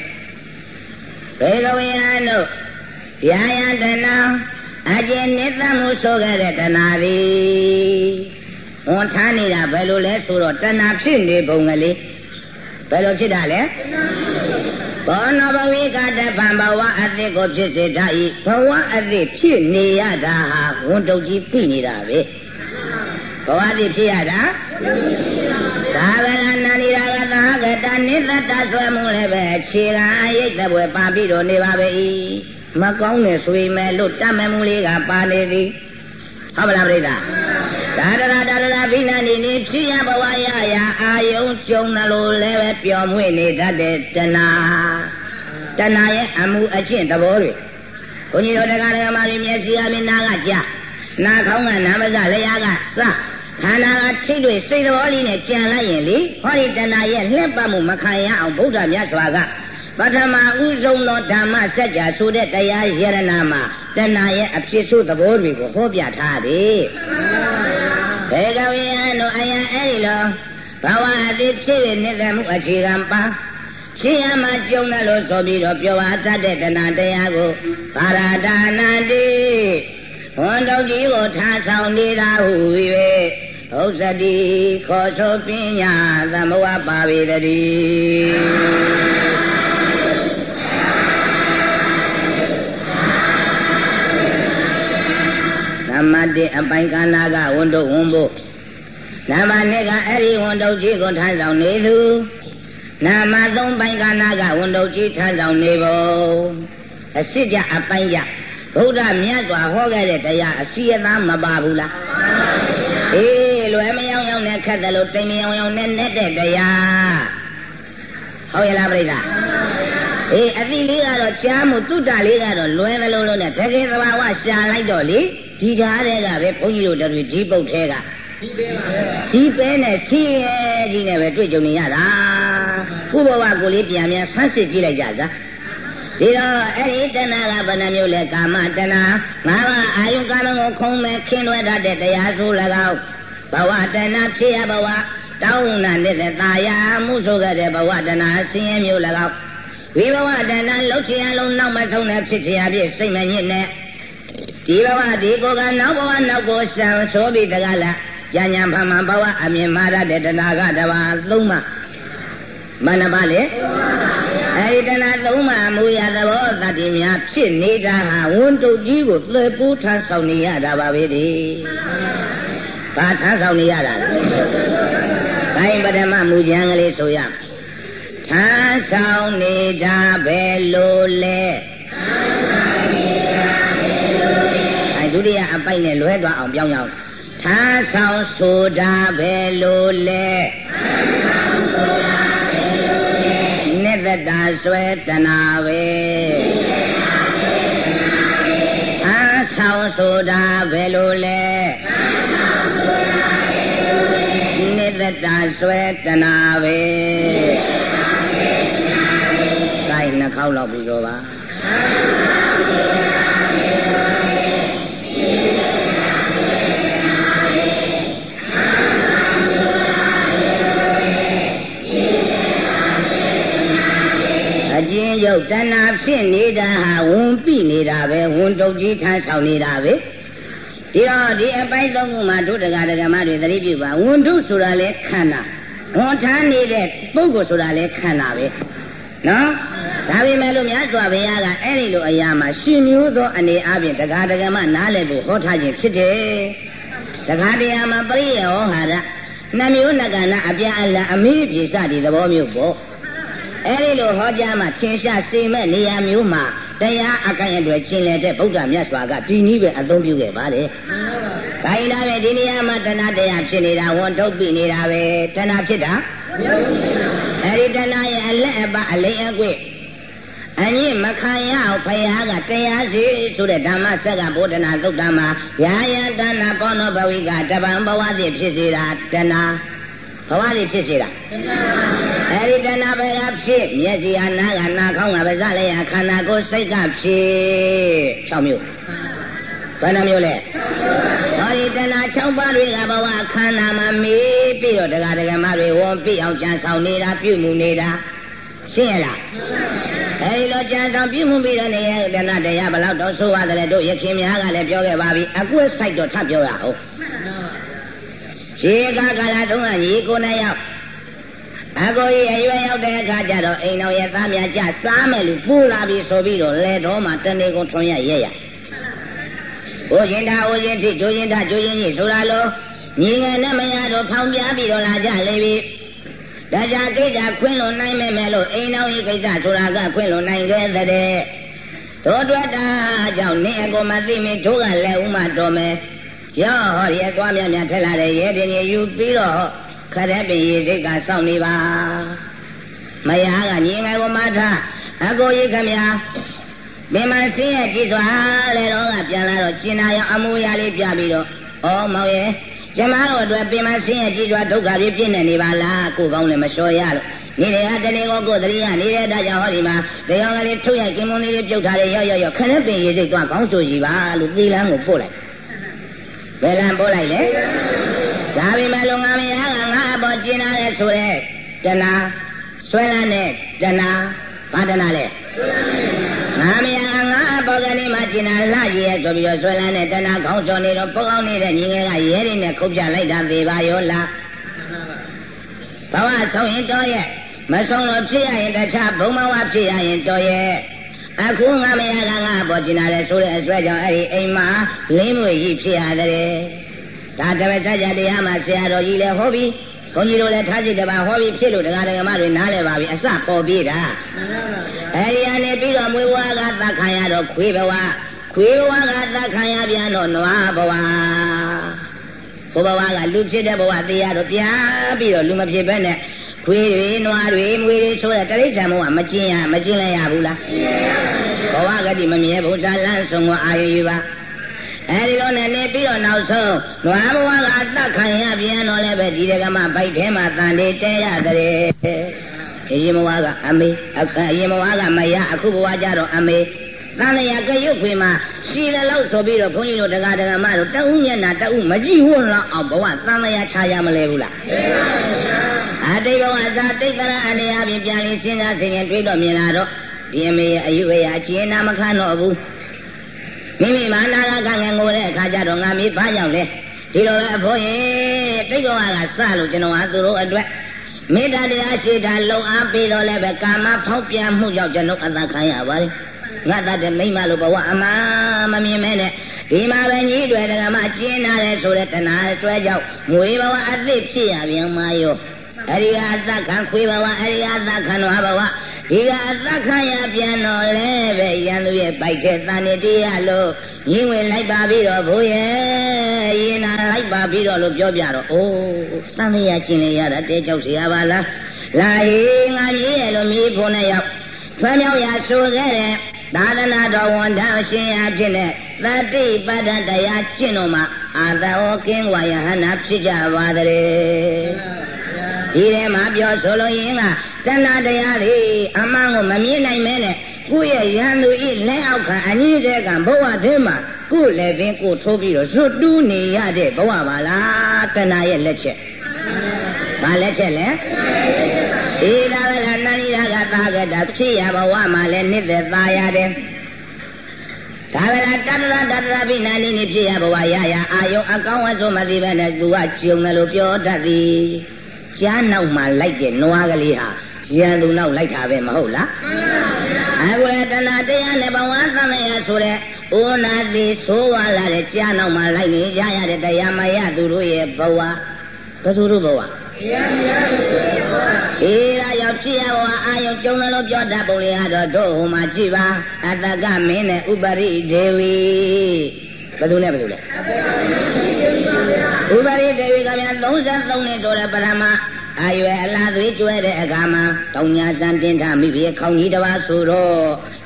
ဘေကဝေယံတို့ယာယံတဏအကျဉ်နိသမှုဆိုခဲ့တဲ့တဏှာသည်ဝန်ထားနေတာဘယ်လိုလဲဆိုတော့တဏှာဖြစ်နေပုံကလေး ဘယ်လိုဖြစ်တာလဲဘောနဘဝိကတဗံဘဝအသစ်ကိုဖြစ်စေတတ်၏ဘဝအသစ်ဖြစ်နေရတာဟာဝန်တုတ်ကြီးပြနေတာပဲဘဝအသစ်ဖြစ်ရတာဒါဗလနာနိရာဂသဟကတနိသတ္တဆွဲမှုလည်းပဲအခြေခံအရိတ်တပွဲပါပြီးတော့နေပါပဲ၏မကောင်းနဲ့ဆိုရင်မဲ့လို့တတ်မဲ့မှုလေးကပါနေသည်ဟုတ်ပါလားပြိဿ ဒါဒရာဒါဒရာဘိနာနေနေဖြစ်ရဘဝရရာအာယုံကျုံတယ်လို့လည်းပဲပျော်မွေ့နေတတ်တဲ့တဏှာတဏှာရဲ့အမှုအကျင့်သဘောတွေဘုန်းကြီးတို့တရားဓမ္မတွေမျက်စိအမြင်နာကကြားနာခေါင်းကနာမစလျာကစခန္ဓာကထိတ်တွေစိတ်တော်လေးနဲ့ကြံလိုက်ရင်လေဟောဒီတဏှာရဲ့လှည့်ပတ်မှုမခံရအောင်ဗုဒ္ဓမြတ်စွာက ပထမဥဆုံးသောဓမ္မစကြာဆိုတဲ့တရားယရနာမှာတဏှာရဲ့အဖြစ်ဆိုသဘောတွေကိုဟောပြထားတယ်။ဘေကဝေယံတို့အယံအဲ့ဒီလိုဘဝအတိဖြစ်ရနေတဲ့မှုအခြေခံပါဖြစ်ရမှာကြုံတယ်လို့ဆိုပြီးတော့ပြောပါတတ်တဲ့တဏှာတရားကိုဘာရဒါနာတိဝန်တော်ကြီးကိုထားဆောင်နေတာဟု၍ဥစ္စတိခေါ်ဆိုပညာသမဝပါဝေတည်း နံပါတ်1အပိုင်ကနာကဝန်တုဝန်ဖို့နံပါတ်2ကအဲ့ဒီဝန်တုကြီးကိုထမ်းဆောင်နေသူနံပါတ်3ပိုင်ကနာကဝန်တုကြီးထမ်းဆောင်နေဖို့အစ်စ်ကြအပိုင်ကြဘုရားမြတ်စွာဟောခဲ့တဲ့တရားအစီအသားမပါဘူးလားအေးလွယ်မယောင်ယောင်နဲ့ခက်တယ်လို့တိမ်မယောင်ယောင်နဲ့နဲ့တဲ့တရားဟုတ်ရဲ့လားပြိဿအေးအတိလေးကတော့ကြားမှုတုတ္တလေးကတော့လွယ်သလိုလိုနဲ့တကယ်သဘာဝရှာလိုက်တော့လေ ဒီဓာတ်တွေကပဲဘုန်းကြီးတို့တို့ဒီပုတ်သေးကဒီပဲပါဒီပဲနဲ့စီရဲဒီနဲ့ပဲတွေ့ကြုံနေရတာကုဘဝကိုလေးပြန်ပြန်ဆန်းစစ်ကြည့်လိုက်ကြစားဒီတော့အဲ့ဒီတဏှာကဘယ်နှမျိုးလဲကာမတဏှာငါးပါးအာယုကာမကိုခုံမဲ့ခင်းလွဲတတ်တဲ့တရားဆို၎င်းဘဝတဏှာဖြစ်ရဘဝတောင်းနာနေတဲ့ตาယာမှုဆိုခဲ့တဲ့ဘဝတဏှာဆင်းရဲမျိုး၎င်းဝိဘဝတဏှာလှုပ်ချင်အောင်နောက်မဆုံးတဲ့ဖြစ်ချင်အဖြစ်စိတ်မညစ်နဲ့ ဒီဘဝဒီကိုကနောက်ဘဝနောက်ကိုဆံဆိုပြီးတကားလားညာညာဖမှန်ဘဝအမြင်မာရတဲ့တဏှာကတပါသုံးပါမနပါလေအဲဒီတဏှာသုံးပါမူရသဘောတတိများဖြစ်နေတာဟာဝန်တုတ်ကြီးကိုသေပူးထမ်းဆောင်နေရတာပါပဲဒီဘာထမ်းဆောင်နေရတာလဲဒါရင်ပထမမူကြံကလေးဆိုရထမ်းဆောင်နေတာပဲလို့လဲ ဒုတိယအပိုက်နဲ့လွဲသွားအောင်ပြောင်းရအောင်ထမ်းဆောင်ဆိုတာပဲလို့လဲနစ်သက်တာဆွဲတနာပဲဆောင်ဆိုတာဘယ်လိုလဲနိတတဆွဲတနာပဲကိုင်းနှစ်ခေါက်လောက်ပြီးတော့ပါ ဖြစ်နေတာဟာဝန်ပိနေတာပဲဝန်တုတ်ကြီးထမ်းဆောင်နေတာပဲဒီတော့ဒီအပိုင်းသုံးခုမှာဒုဒကဒကမတွေသတိပြုပါဝန်တုဆိုတာလေခန္ဓာဝန်ထမ်းနေတဲ့ပုဂ္ဂိုလ်ဆိုတာလေခန္ဓာပဲနော်ဒါပေမဲ့လို့မြတ်စွာဘုရားကအဲ့ဒီလိုအရာမှာရှင်မျိုးသောအနေအချင်းဒကာဒကမနားလည်ဖို့ဟောထားခြင်းဖြစ်တယ်ဒကာတရားမှာပရိယေဟောဟာရနှမျိုးနကနာအပြအလအမိပြေစတဲ့သဘောမျိုးပေါ့ အဲဒီလိုဟောကြားမှသင်ရှားစေမဲ့နေရာမျိုးမှာတရားအကိုင်အတွက်ကျင်လည်တဲ့ဗုဒ္ဓမြတ်စွာကဒီနည်းပဲအသုံးပြုခဲ့ပါလေ။ဒါရင်ဒါပဲဒီနေရာမှာတဏှတရားဖြစ်နေတာဝန်ထုတ်ပြနေတာပဲတဏှဖြစ်တာအဲဒီတဏှရဲ့အလက်အပအလိမ်အကွေ့အညစ်မခံရအောင်ဖယားကတရားစီဆိုတဲ့ဓမ္မစက်ကဗုဒ္ဓနာသုတ်တမှာယာယတဏဘောနောဘဝိကတပံဘဝတိဖြစ်စေတာတဏ ဘဝတိဖြစ်စေတာအဲဒီတဏဘယ်ကဖြစ်မျက်စိဟာနားကနာခေါင်းကပါးစပ်လည်းခန္ဓာကိုယ်စိတ်ကဖြစ်6မျိုးဘယ်နှမျိုးလဲဟောဒီတဏ6ပါးတွေကဘဝခန္ဓာမှာမေးပြီးတော့တရားဒဂမတွေဝန်ပြအောင်ကြံဆောင်နေတာပြုမှုနေတာရှင်းရလားအဲဒီလိုကြံဆောင်ပြုမှုပြီးတော့နေရတဲ့နာတရားဘလောက်တော့ဆိုရတယ်တို့ရခင်များကလည်းပြောခဲ့ပါပြီအကွတ်ဆိုင်တော့ထပ်ပြောရအောင် ရှေးကကာလတုန်းကညီကိုနဲ့ရောက်အကိုကြီးအရွယ်ရောက်တဲ့အခါကျတော့အိမ်တော်ရဲ့သားများကြစားမယ်လို့ပူလာပြီဆိုပြီးတော့လေတော်မှာတဏီကိုထွန်ရရဲ့ရ။ဦးရှင်သာဦးရှင်ထိကျိုးရှင်သာကျိုးရှင်ကြီးဆိုတာလို့ညီငယ်နဲ့မရတော့ဖောင်ပြပြီးတော့လာကြလေပြီ။ဒါကြကိစ္စခွင်းလို့နိုင်မယ်မယ်လို့အိမ်တော်ကြီးကိစ္စဆိုတာကခွင်းလို့နိုင်ခဲ့တဲ့။တို့တွေ့တာကြောင့်နင်းအကိုမသိမင်းတို့ကလည်းဥမတော်မယ်။ ရောဟောရဲသွားမြမြထက်လာတဲ့ရဲတင်ယူပြီးတော့ခရက်ပင်ရေစိတ်ကစောင့်နေပါမယားကညီငယ်ကိုမထအကိုကြီးခမညာပင်မဆင်းရဲ့ကြည်စွာလေတော့ကပြန်လာတော့ကျင်နာရောအမူအရာလေးပြပြီးတော့ဩမောင်ရဲ့ကျမတို့အတွက်ပင်မဆင်းရဲ့ကြည်စွာဒုက္ခတွေပြည့်နေနေပါလားကိုကောင်းလည်းမလျှော်ရလို့နေတယ်ဟာတနေ့ကိုကိုသတိရနေတဲ့ဒါကြောင့်ဟောဒီမှာတရားကလေးထုတ်ရိုက်ကင်မွန်လေးပြုတ်ထားတယ်ရော့ရော့ရော့ခရက်ပင်ရေစိတ်ကခေါင်းဆိုကြည့်ပါလို့သီလန်းကိုပို့လိုက် ဘယ်လံပို့လိုက်လဲဒါပေမဲ့လုံငါမယားကငါအပေါ်ကျင်လာတဲ့ဆိုတဲ့တဏဆွဲလန်းတဲ့တဏဘာတဏလဲငါမယားကငါအပေါ်ကနေမှကျင်လာလာရည်ဆိုပြီးတော့ဆွဲလန်းတဲ့တဏခေါင်းစော်နေတော့ပုတ်အောင်နေတဲ့ညီငယ်ကရဲရင်းနဲ့ခုတ်ပြလိုက်တာသေးပါရောလားဘဝဆုံးရင်တော့ရဲ့မဆုံးလို့ဖြစ်ရရင်တခြားဘုံဘဝဖြစ်ရရင်တော့ရဲ့ အခုငါမယားကငါအပေါ်ကျင်လာတဲ့ဆိုတဲ့အစွဲကြောင့်အဲ့ဒီအိမ်မှာလင်းမွေကြီးဖြစ်ရတယ်ဒါတပည့်ဆက်ကြတရားမှာဆရာတော်ကြီးလည်းဟောပြီးဘုန်းကြီးတို့လည်းထားစိတ်တပါဟောပြီးဖြစ်လို့တရားဓမ္မတွေနားလဲပါပြီအစပေါ်ပြေးတာအဲဒီကနေပြီးတော့မွေးဘဝကသတ်ခံရတော့ခွေးဘဝခွေးဘဝကသတ်ခံရပြန်တော့နွားဘဝဘဝကလူဖြစ်တဲ့ဘဝတရားတော့ပြန်ပြီးတော့လူမဖြစ်ဘဲနဲ့ ခွေးတွေနွားတွေမွေးတွေဆိုတဲ့တရိစ္ဆာန်ဘဝမကျင်ရမကျင်လဲရဘူးလားဘဝကတိမမြဲဘုရားလမ်းဆုံးကအာရုံယူပါအဲဒီလိုနဲ့နေပြီးတော့နောက်ဆုံးနွားဘဝကအသက်ခံရပြန်တော့လည်းပဲဒီတကမဘိုက်ထဲမှာတန်လေးတဲရတဲ့အရင်ဘဝကအမေအခအရင်ဘဝကမရအခုဘဝကျတော့အမေ တန်လျာကရုပ်ခွေမှာရှည်လည်းလို့ဆိုပြီးတော့ဘုန်းကြီးတို့တရားဓမ္မတို့တအုပ်မျက်နာတအုပ်မကြည့်ဝန်းလောက်အောင်ဘဝတန်လျာခြားရမလဲဘူးလားအတိတ်ဘဝသာတိတ်တရအနေအချင်းပြန်လေးစဉ်းစားစဉ်ရင်တွေးတော့မြင်လာတော့ဒီအမေရဲ့အယူဝေယအချင်းနာမခံတော့ဘူးမိမိမာနာကကငငိုတဲ့အခါကျတော့ငါမေးဘာကြောင့်လဲဒီလိုပဲအဖိုးရေတိတ်ဘဝကစလို့ကျွန်တော်ဟာသူတို့အတွက်မေတ္တာတရားရှိတာလုံအားပြီးတော့လည်းပဲကာမဖောက်ပြန်မှုကြောင့်ကျွန်တော်အသက်ခံရပါတယ် ငါတတ်တဲ့မိမလို့ဘဝအမှန်မမြင်မဲနဲ့ဒီမှာပဲညီးတွေတကမှကျင်းလာတဲ့ဆိုတဲ့တဏှာဆွဲကြောင့်ငွေဘဝအသစ်ဖြစ်ရပြန်မှာရောအရိယာသက္ခံခွေဘဝအရိယာသက္ခံဝဘဝဒီကအသက္ခံရပြန်တော့လဲပဲရန်သူရဲ့ပိုက်တဲ့တန်နေတရားလို့ရင်းဝင်လိုက်ပါပြီးတော့ဘိုးရဲ့ရင်နာလိုက်ပါပြီးတော့လို့ပြောပြတော့အိုးသံရချင်းလေရတာတဲကြောက်เสียပါလားလာဟေငါကြီးရဲ့လို့မြေဖို့နဲ့ရောက်ထွဲမြောက်ရဆိုခဲ့တဲ့ သာသနာတော်ဝန်ထမ်းအရှင်ရာဖြစ်တဲ့သတိပဋ္ဌတရားကျင့်တော်မှာအာသောကင်းဝါယဟနာဖြစ်ကြပါတည်းဒီထဲမှာပြောဆိုလို့ရင်ကတဏှာတရားတွေအမှန်ကိုမမြင်နိုင်မဲနဲ့ကိုယ့်ရဲ့ရန်သူဤလက်အောက်ခံအကြီးတဲ့ကဘဝထဲမှာကိုယ်လည်းပင်ကိုထိုးပြီးတော့ဇွတ်တူးနေရတဲ့ဘဝပါလားတဏှာရဲ့လက်ချက်ဘာလက်ချက်လဲအေးဒါပဲလားနန္ဒီရာက သာကတာဖြစ်ရဘဝမှာလည်းနှစ်သက်သာရတယ်ဒါပဲလားတတရတတရပိနာနိနိဖြစ်ရဘဝရရအာယုံအကောင်းအဆိုးမသိပဲနဲ့သူကကြုံတယ်လို့ပြောတတ်သည်ကြားနောက်မှာလိုက်တဲ့နွားကလေးဟာရန်သူနောက်လိုက်တာပဲမဟုတ်လားအခုလေတဏှာတရားနဲ့ဘဝသံဃာဆိုတဲ့ဩနာတိဆိုးဝါလာတဲ့ကြားနောက်မှာလိုက်နေကြရတဲ့တရားမရသူတို့ရဲ့ဘဝဘယ်သူတို့ဘဝ တရားမရသူတို့ရဲ့ဘဝအေးဒါရောက်ဖြစ်ရဘဝအာယုံကျုံလို့ပြောတတ်ပုံလေးကတော့တို့ဟိုမှာကြည်ပါအတ္တကမင်းနဲ့ဥပရိဒေဝီဘယ်သူနဲ့ဘယ်သူလဲဥပရိဒေဝီကမြန်33နှစ်တော်တဲ့ပရမ အာရွယ်အလားသွေးကျွဲတဲ့အခါမှာတောင်ညာစံတင်ထမိပြီးခေါင်းကြီးတစ်ပါးဆိုတော့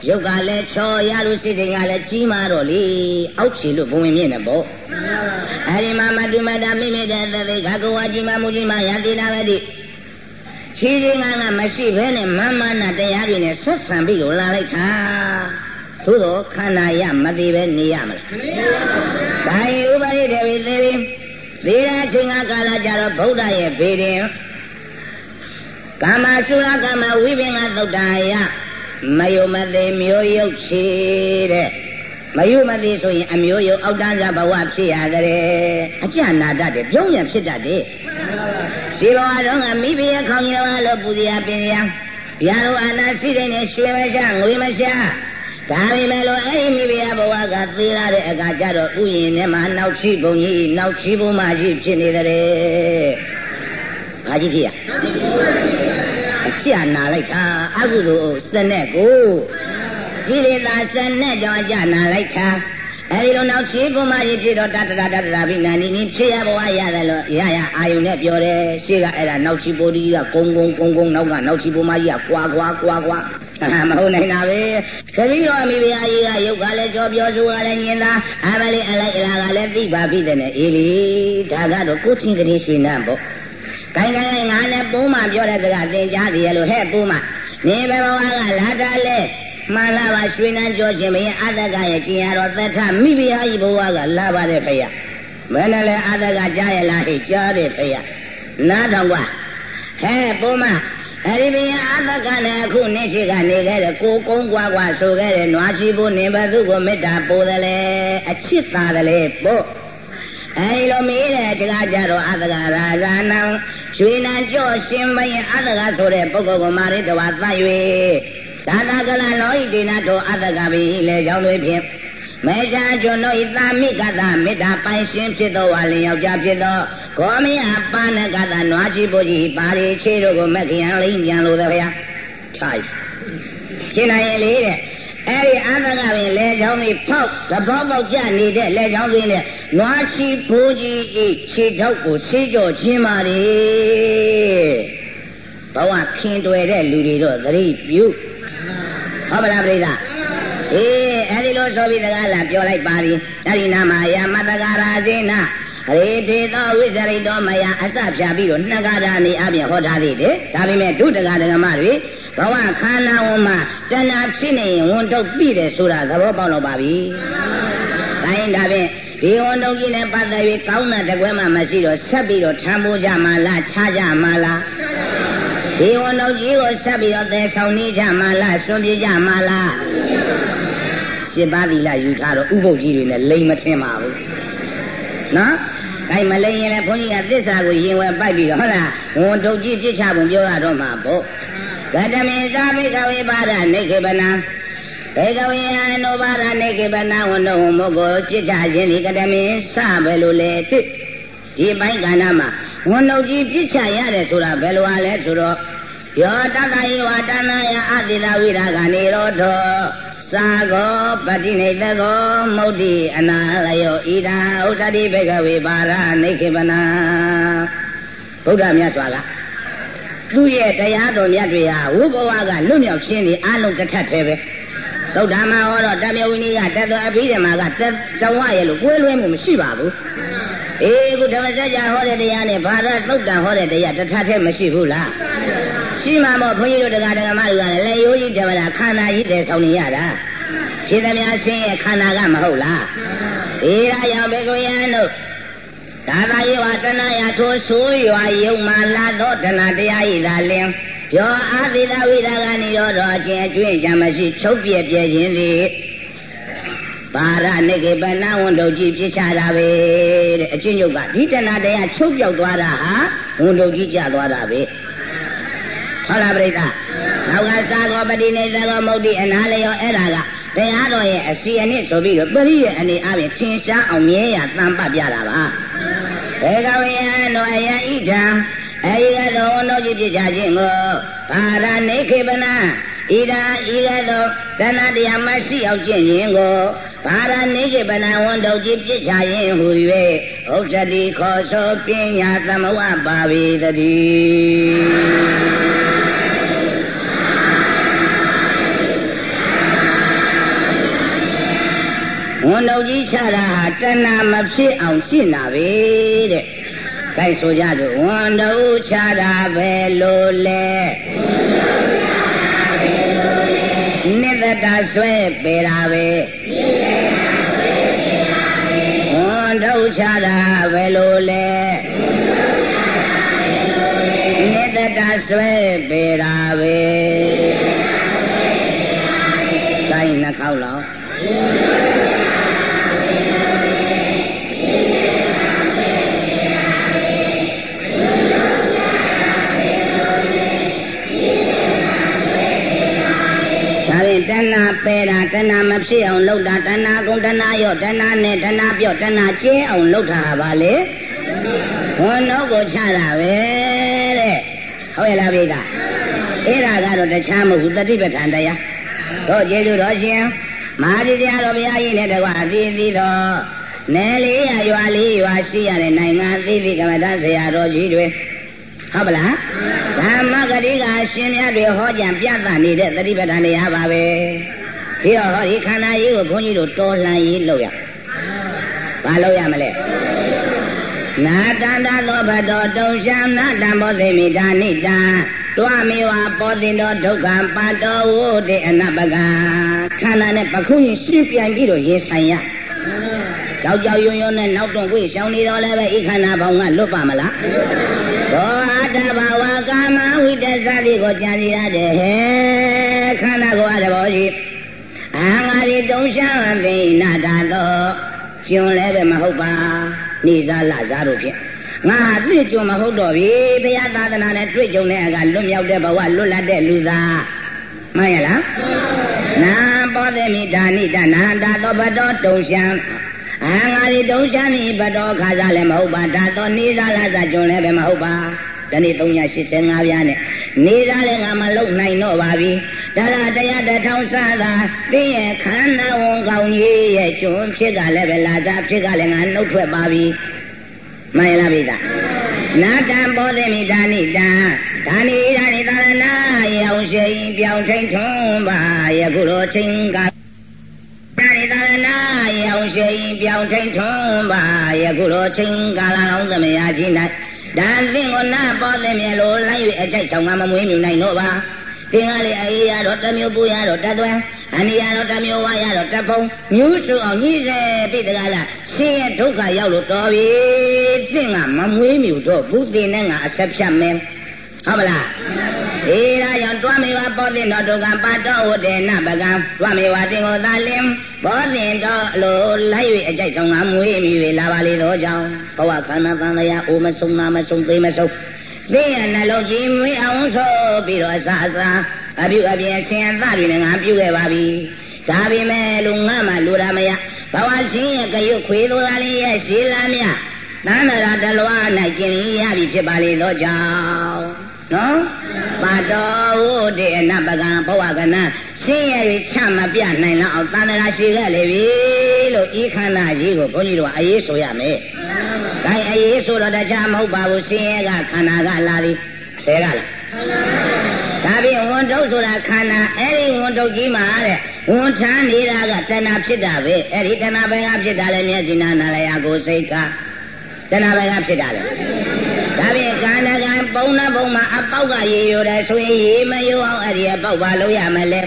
ရုပ်ကလည်းချော်ရလို့စိတ်တွေကလည်းကြီးမာတော့လေအောက်ခြေလို့ဘုံဝင်မြင့်နေပေါ့အဲဒီမှာမတုမတာမိမိတဲ့သတိကကဝါကြီးမမူကြီးမရတိနာပဲတိခြေချင်းကငါမရှိဘဲနဲ့မမနာတရားတွေနဲ့ဆက်ဆံပြီးတော့လာလိုက်တာသို့တော့ခန္ဓာရမသေးပဲနေရမလားမနေပါဘူး။ဒါရင်ဥပရိဒေဝီသေပြီးသေရာချိန်ကကာလကြတော့ဗုဒ္ဓရဲ့ဘေးရင် ကာမသုရကာမဝိပင်္ဂသုတ်တာယမယုမသေးမျိုးယုတ်ချေတဲ့မယုမသေးဆိုရင်အမျိုးယုတ်အောက်တန်းစားဘဝဖြစ်ရတဲ့အကြနာတတ်တယ်ပြုံးရဖြစ်တတ်တယ်ရှိဘဝတော့ကမိဖုရားခေါင်းကြီးတော်လို့ပူဇော်ပင်ရဗျာတို့အာနာစိတဲ့နဲ့ရွှေမရှာငွေမရှာဒါပေမဲ့လို့အဲ့ဒီမိဖုရားဘဝကသေရတဲ့အခါကျတော့ဥယျာဉ်ထဲမှာနောက်ချီပုံကြီးနောက်ချီပုံမှကြီးဖြစ်နေတယ်။ ဘာကြီးဖြစ်ရ။အကျနာလိုက်တာအကုသိုလ်စနဲ့ကိုကိလေသာစနဲ့ကြောင့်အကျနာလိုက်တာအဲဒီလိုနောက်ရှိပုံမှကြီးဖြစ်တော့တတရတတရဘိနာနီနီဖြစ်ရဘဝရတယ်လို့ရရအာယုန်နဲ့ပြောတယ်ရှေ့ကအဲ့ဒါနောက်ချီပိုဒီကကုန်းကုန်းကုန်းကုန်းနောက်ကနောက်ချီပုံမှကြီးကကွာကွာကွာကွာမဟုတ်နိုင်တာပဲတပည့်တော်အမိဘုရားကြီးကရုပ်ကလည်းကြောပြောဆိုကလည်းညင်သာအမလေးအလိုက်အလာကလည်းသိပါပြီတဲ့နဲ့အေးလေဒါကတော့ကိုချင်းကလေးရွှေနှံပေါ့ ကိုင်းကိုင်းကိုင်းငါလည်းပုံးမှပြောတဲ့စကားသင်ကြားတယ်လို့ဟဲ့ပုံးမှနေဘဘဝကလာတာလဲမှန်လားပါရွှေနှံကြောခြင်းမင်းအတ္တကရဲ့ကျင်ရတော့သက်ထမိဘုရားကြီးဘဝကလာပါတယ်ဖေရမင်းလည်းအတ္တကကြားရလားဟိကြားတယ်ဖေရနားတော်ကဟဲ့ပုံးမှအဲ့ဒီဘုရားအသကနဲ့အခုနေ့ရှိကနေခဲ့တဲ့ကိုကုန်းကွာကွာဆိုခဲ့တဲ့နွားချီဖို့နေဘသူကိုမေတ္တာပို့တယ်လေအချစ်သာတယ်လေပို့ အဲဒီလိုမေးတဲ့တရားကြတော့အသကရာဇာနံရွှေနံကြော့ရှင်မယအသကဆိုတဲ့ပုဂ္ဂိုလ်ကမာရိတဝါသတ်၍သာသကလလောဟိတေနတောအသကပိလေကြောင်းသွေးဖြင့်မေဇာကျွန်တို့ဤသာမိကသာမေတ္တာပိုင်ရှင်ဖြစ်သောဝါလင်ယောက်ျားဖြစ်သောဂောမယပါဏကသာနွားကြီးပုကြီးပါရီခြေတို့ကိုမက်ခရန်လိမ့်ပြန်လို့တဲ့ဗျာထိုင်ရှင်းနိုင်လေတဲ့ အဲ့ဒီအာသကပင်လေချောင်းလေးဖောက်သဘောပေါက်ကြနေတဲ့လေချောင်းသွင်းနဲ့နွားချီဘိုးကြီးဤခြေထောက်ကိုဆေးကြောခြင်းပါလေဘဝခင်တွယ်တဲ့လူတွေတော့သတိပြုဟုတ်ပါလားပြိဿအေးအဲ့ဒီလိုဆိုပြီးတကားလာပြောလိုက်ပါပြီအဲ့ဒီနာမှာယမတကာရာဇေနာရေတေသောဝိဇရိတောမယအစဖြာပြီးတော့နှစ်ကားဓာနေအပြင်ဟောထားသေးတယ်ဒါပေမဲ့ဒုတကာဒကမတွေ ဘဝခန္ဓာဝန်မှာတဏှာဖြစ်နေရင်ဝန်ထုတ်ပြီတယ်ဆိုတာသဘောပေါက်တော့ပါပြီ။ဒါရင်ဒါဖြင့်ဒီဝန်ထုတ်ကြီးနဲ့ပတ်သက်ပြီးကောင်းတဲ့တကွဲမှမရှိတော့ဆက်ပြီးတော့ထမ်းဖို့ကြမှာလားခြားကြမှာလားဒီဝန်ထုတ်ကြီးကိုဆက်ပြီးတော့သယ်ဆောင်နေကြမှာလားစွန့်ပြေးကြမှာလားရှင်းပါသီလယူထားတော့ဥပုပ်ကြီးတွေနဲ့လိမ်မထင်ပါဘူးနော်ခိုင်မလိမ်ရင်လည်းဘုန်းကြီးကသစ္စာကိုရင်ဝယ်ပိုက်ပြီးတော့ဟုတ်လားဝန်ထုတ်ကြီးပြစ်ချပုံပြောရတော့မှာပေါ့ ဂတမေသာဘိကဝေပါဒနေခေပနာဘေကဝေယနောပါဒနေခေပနာဝနုံမောကိုจิตချခြင်းဒီကတမေစပဲလို့လေတိဒီပိုင်းကဏ္ဍမှာဝန်ုပ်ကြီးပြစ်ချရတယ်ဆိုတာဘယ်လိုအားလဲဆိုတော့ယောတတယေဝတနာယအတိလဝိရာကနေရောသောသာကောပတိနေတကောမုတ်တိအနာလယောဣဒာဥဒ္ဓတိဘေကဝေပါရနေခေပနာဘုရားမြတ်စွာက သူ့ရဲ့တရားတော်မြတ်တွေဟာဝိဘဝကလွတ်မြောက်ခြင်းတွေအလုံးတစ်ထပ်သေးပဲသုဒ္ဓမှာဟောတော့တမြဝိနည်းကတသောအဘိဓမ္မာကတဝရဲ့လို့ကိုယ်လွဲမှုမရှိပါဘူးအေးခုဓမ္မစကြာဟောတဲ့တရားနဲ့ဘာသာသုတ်တံဟောတဲ့တရားတစ်ထပ်တည်းမရှိဘူးလားရှိမှာမို့ဘုန်းကြီးတို့တရားဓမ္မတွေကလည်းလက်ရိုးကြီးဓမ္မတာခန္ဓာကြီးတည်ဆောင်နေရတာဖြစ်သမျှဆင်းရဲ့ခန္ဓာကမဟုတ်လားအေးဒါကြောင့်ဘေကိုယံတို့ သာသာယေဝတဏယထိုဆိုးရွာယုံမာလာသောတဏတရားဤသာလင်ယောအာသီလဝိဒါကနိရောဓအကျင့်အကျွင့်ကြမရှိချုပ်ပြပြခြင်းသည်ပါရနိကေပနဝန်တုတ်ကြီးပြစ်ချတာပဲတဲ့အကျင့်ညုတ်ကဒီတဏတရားချုပ်ပြောက်သွားတာဟာဝန်တုတ်ကြီးကျသွားတာပဲဟုတ်လားပြိဿနောက်ကသာကောပတိနေသကောမုတ်တိအနာလျောအဲ့ဒါကတရားတော်ရဲ့အစီအနစ်ဆိုပြီးတော့ပရိရဲ့အနေအချင်းထင်ရှားအောင်မြဲရတန်ပတ်ပြတာပါ ဘေကဝေယံတော်အယံဣဒံအဲဒီကတော့နှုတ်ကြည့်ပြကြခြင်းကိုဘာရနေခေပနာဣဒံဤကသောတဏတရားမရှိအောင်ကျင့်ခြင်းကိုဘာရနေခေပနာဝန်တုတ်ကြည့်ပြကြခြင်းဟူ၍ဥစ္စတိခောသောပညာသမဝပါဝေတည်း ဝန်တော်ကြီးချတာဟာတဏမဖြစ်အောင်ရှင်းတာပဲတဲ့။ခိုင်ဆိုကြသူဝန်တော်ချတာပဲလို့လဲ။နိတတဆွဲပေတာပဲ။ဝန်တော်ချတာပဲလို့လဲ။နိတတဆွဲပေတာပဲ။ တာတဏှာမဖြစ်အောင်လုပ်တာတဏှာကုံတဏှာရော့တဏှာနဲ့တဏှာပြော့တဏှာကျဲအောင်လုပ်တာပါလေဝန်တော့ကိုချတာပဲတဲ့ဟုတ်ရဲ့လားပိဒါအဲ့ဒါကတော့တခြားမဟုတ်ဘူးတတိပဋ္ဌာန်တရားတို့ကျေးဇူးတော်ရှင်မဟာဒီတရားတော်ဘုရားကြီးနဲ့တကွာအသေးသေးတော့နယ်လေးရရွာလေးရွာရှိရတဲ့နိုင်ငံအသေးသေးကမ္မဋ္ဌာန်းဆရာတော်ကြီးတွေဟုတ်ပလားဓမ္မဂတိကအရှင်မြတ်တွေဟောကြံပြသနေတဲ့သတိပဋ္ဌာန်တရားပါပဲ ဒီတော့ဟောဒီခန္ဓာကြီးကိုဘုန်းကြီးတို့တော်လှန်ရေးလုပ်ရဘာလုပ်ရမလဲနာတန္တသောဘတော်တုံရှာနာတံဘောသိမိတာနိတံတွာမေဝပောတိတောဒုက္ခပါတော်ဝုတေအနပကခန္ဓာနဲ့ပခုရင်ရှင်းပြန်ပြီးတော့ရင်ဆိုင်ရကြောက်ကြောက်ရွံ့ရွံ့နဲ့နောက်တွန့်ကိုရှောင်းနေတော့လည်းပဲဤခန္ဓာဘောင်ကလွတ်ပါမလားဘောအတ္တဘာဝကာမဝိတ္တသတိကိုကြံစီရတယ်ဟဲ့ခန္ဓာကိုယ်အတဘောကြီး အာငါဒီတုံရှာသိနာတာတော့ကျွန်းလည်းပဲမဟုတ်ပါနေစားလစားတို့ဖြင့်ငါအသိကျွန်းမဟုတ်တော့ပြီဘုရားသာသနာနဲ့တွေ့ကြုံတဲ့အခါလွတ်မြောက်တဲ့ဘဝလွတ်လပ်တဲ့လူသားမှန်ရလားနာပေါ်တဲ့မိဒါနိတနာတာသောဘတော်တုံရှာအာငါဒီတုံးချမ်းဤဘတော်ခါစားလည်းမဟုတ်ပါဒါတော့နေစားလာစားကျွန်လည်းပဲမဟုတ်ပါ ဒီနေ့385ပြားနဲ့နေစားလည်းငါမလုံနိုင်တော့ပါပြီဒါရတရားတထောင်စားသာသိရဲ့ခန္ဓာဝန်ကောင်းကြီးရဲ့ကျွန်ဖြစ်ကလည်းပဲလာစားဖြစ်ကလည်းငါနှုတ်ထွက်ပါပြီမှန်လားဗျာနာတံဘောဓိမိဒါနိတံဒါနိဒါနိသာရဏရောင်ရှိပြောင်းထိန်ထွန်းပါယခုလိုချင်းကဒါရီသာရဏရောက်ရှိပြောင်းထိန်ထွန်းပါယခုလိုချင်းကာလကောင်းသမယကြီး၌ ဒါသင်ကိုနာပေါ်သည်မြဲလို့လိုက်၍အကြိုက်ဆောင်ကမမွေးမြူနိုင်တော့ပါသင်္ကလေးအေးရတော့တမျိုးပူရတော့တသွဲအနိရတော့တမျိုးဝါရတော့တဖုံမျိုးစုအောင်ကြီးစေပြိတကားလားဆင်းရဲဒုက္ခရောက်လို့တော်ပြီသင်ကမမွေးမြူတော့ဘူးတင်နဲ့ငါအဆက်ဖြတ်မယ် ဟုတ်မလားအေးဒါကြောင့်တွားမေဝပေါ်တင်တော်ဒုက္ခပါတော်ဝတေနပကံတွားမေဝတင်ကိုသာလင်ဘောတင်တော်အလိုလိုက်၍အကြိုက်ဆောင်ကမွေးမြူလာပါလေသောကြောင့်ဘဝခန္ဓာသံဃာအိုမဆုံးနာမဆုံးသိမဆုံးသိရနှလုံးကြည်မွေးအောင်ဆိုပြီးတော့အစာအစာအပြုအပြင်ဆင်အသတွေနဲ့ငါပြုခဲ့ပါပြီဒါပေမဲ့လူငါမှလူရမယဘဝရှင်ရဲ့ကရွခွေလိုသားလေးရဲ့ရှည်လာမြသန္တရာတလွား၌ကျင်ရပြီဖြစ်ပါလေသောကြောင့် နော်ပါတော်ဝုတေအနပကံဘဝကနာရှင်းရည်ချမပြနိုင်လောက်အောင်သန္တရာရှိခဲ့လေပြီလို့ဤခန္ဓာကြီးကိုဘုန်းကြီးတို့အရေးဆိုရမယ်။ဒါအရေးဆိုတော့တခြားမဟုတ်ပါဘူးရှင်းရကခန္ဓာကလာသည်ဆဲကလားဒါဖြင့်ဝန်တုပ်ဆိုတာခန္ဓာအဲ့ဒီဝန်တုပ်ကြီးမှာတဲ့ဝန်ထမ်းနေတာကတဏှာဖြစ်တာပဲအဲ့ဒီတဏှာဘယ်ကဖြစ်တာလဲမျက်စိနာနာလျာကိုစိတ်ကတဏှာဘယ်ကဖြစ်တာလဲဒါဖြင့်ကာဏကံ ပုံနာပုံမှာအပေါက်ကရေရိုတယ်ဆိုရင်ရေမယိုအောင်အဲ့ဒီအပေါက်ပါလို့ရမလဲ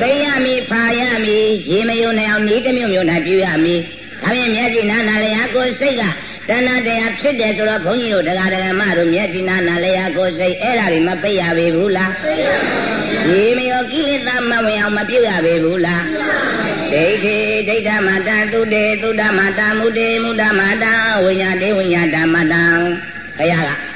သိရမည်ဖာရမည်ရေမယိုနိုင်အောင်ဤတစ်မျိုးမျိုးနဲ့ပြုရမည်ဒါဖြင့်မျက်စိနာနာလျာကိုစိတ်ကတဏှာတရားဖြစ်တယ်ဆိုတော့ဘုန်းကြီးတို့တရားဓမ္မတို့မျက်စိနာနာလျာကိုစိတ်အဲ့ဒါတွေမပိတ်ရပေဘူးလားဒီမယောကိလေသာမဝင်အောင်မပြုတ်ရပေဘူးလားဒိဋ္ဌိဒိဋ္ဌမတသုတေသုဒ္ဓမတမုတေမုဒ္ဓမတဝိညာတေဝိညာဓမ္မတံဘုရားက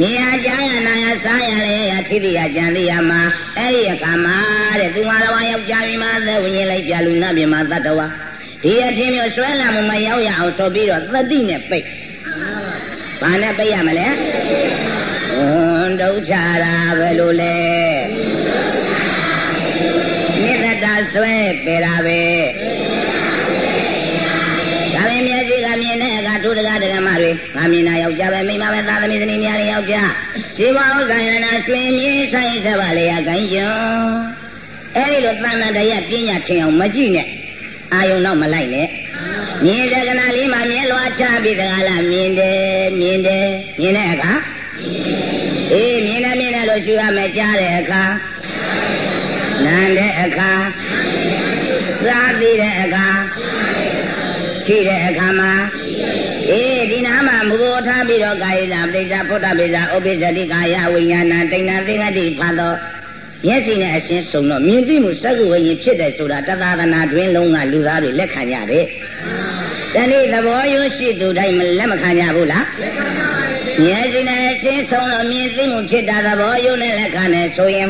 မြင်ရကြားရနာရစားရလေရထိတိယကြံလိယမှာအဲ့ဒီအခါမှာတဲ့သူငါတော်ယောက်ျားမိမသက်ဝိညာဉ်လိုက်ပြလူနာပြမသတ္တဝါဒီအဖြစ်မျိုးဆွဲလာမှုမရောက်ရအောင်ဆိုပြီးတော့သတိနဲ့ပိတ်ဘာနဲ့ပိတ်ရမလဲဝန်ဒုချတာပဲလို့လဲနိတတာဆွဲပေတာပဲ င်တဲ့အခါဒုဒကဒကမတွေငါမြင်တာယောက်ျားပဲမိန်းမပဲသာသမီဇနီးများတွေယောက်ျားရှိပါဥစ္စာယနာရွှင်မြင်ဆိုင်ဆက်ပါလေရခိုင်းကျွန်းအဲဒီလိုသန္တာတရားပညာထင်အောင်မကြည့်နဲ့အာယုံတော့မလိုက်နဲ့မြင်တဲ့ကနာလေးမှာမြင်လွားချပြီးတကားလားမြင်တယ်မြင်တယ်မြင်တဲ့အခါအေးမြင်တယ်မြင်တယ်လို့ရှုရမယ်ကြားတဲ့အခါနားတဲ့အခါစားသိတဲ့အခါရှိတဲ့အခါမှာ အေးဒီနာမှာမူဘောထားပြီးတော့ကာယဇာပဋိစ္စဖုဒ္ဓပိစ္ဆာဥပိစ္ဆတိကာယဝိညာဏတိဏ္ဍသင်္ကတိဖတ်သောမျက်စိနဲ့အရှင်းဆုံးတော့မြင်သိမှုစက္ကုဝိညာဉ်ဖြစ်တယ်ဆိုတာတသာသနာတွင်လုံးကလူသားတွေလက်ခံကြတယ်။တဏိသဘောယုရှိသူတိုင်းလက်မခံကြဘူးလား။မျက်စိနဲ့အရှင်းဆုံးတော့မြင်သိမှုဖြစ်တာသဘောယုနဲ့လက်ခံတယ်ဆိုရင်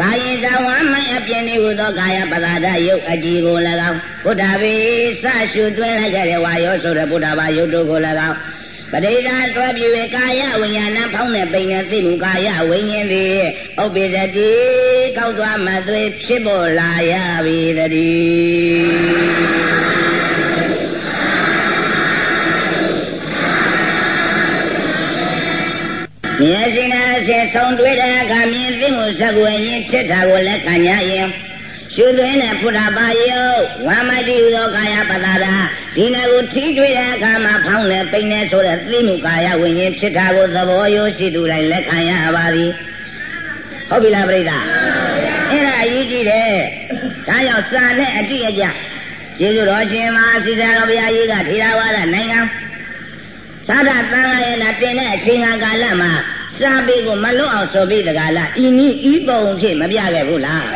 ကာယဇဝမအပြင်းနေဟုသောကာယပသာဒယုတ်အကြည်ကို၎င်းဘုဒ္ဓဘိစရှုသွင်းလိုက်ခဲ့တဲ့ဝါယောဆိုတဲ့ဘုဒ္ဓဘာယုတ်တို့ကို၎င်းပရိဒါတွဲပြွေကာယဝိညာဏဖောင်းတဲ့ပိန်နဲ့သိမှုကာယဝိညာဉ်သည်ဥပ္ပိသတိကောက်သွားမှသွေဖြစ်ပေါ်လာရပြီတည်း မျက်စိနဲ့အစင်ဆုံးတွေ့တဲ့အခါမြင်သိမှုစကွယ်ရင်ဖြစ်တာကိုလက်ခံရရင်ရှုသွင်းတဲ့ဖုဒ္ဓဘာယုဝါမတိဟူသောကာယပတာဒဒီနယ်ကိုထိတွေ့တဲ့အခါမှာဖောင်းတဲ့ပိန်တဲ့ဆိုတဲ့သိမှုကာယဝိညာဉ်ဖြစ်တာကိုသဘောယုရှိသူတိုင်းလက်ခံရပါသည်ဟုတ်ပြီလားပြိဿအဲ့ဒါအရေးကြီးတယ်ဒါကြောင့်စာနဲ့အတိအကျကျေးဇူးတော်ရှင်မဟာစီစာတော်ဘုရားကြီးကထေရဝါဒနိုင်ငံ သာဒသံဃာရဲ့နာတင်တဲ့အချိန်ကာလမှာစာပေကိုမလွတ်အောင်ဆိုပြီးတကားလားဤနည်းဤပုံဖြစ်မပြခဲ့ဘူးလား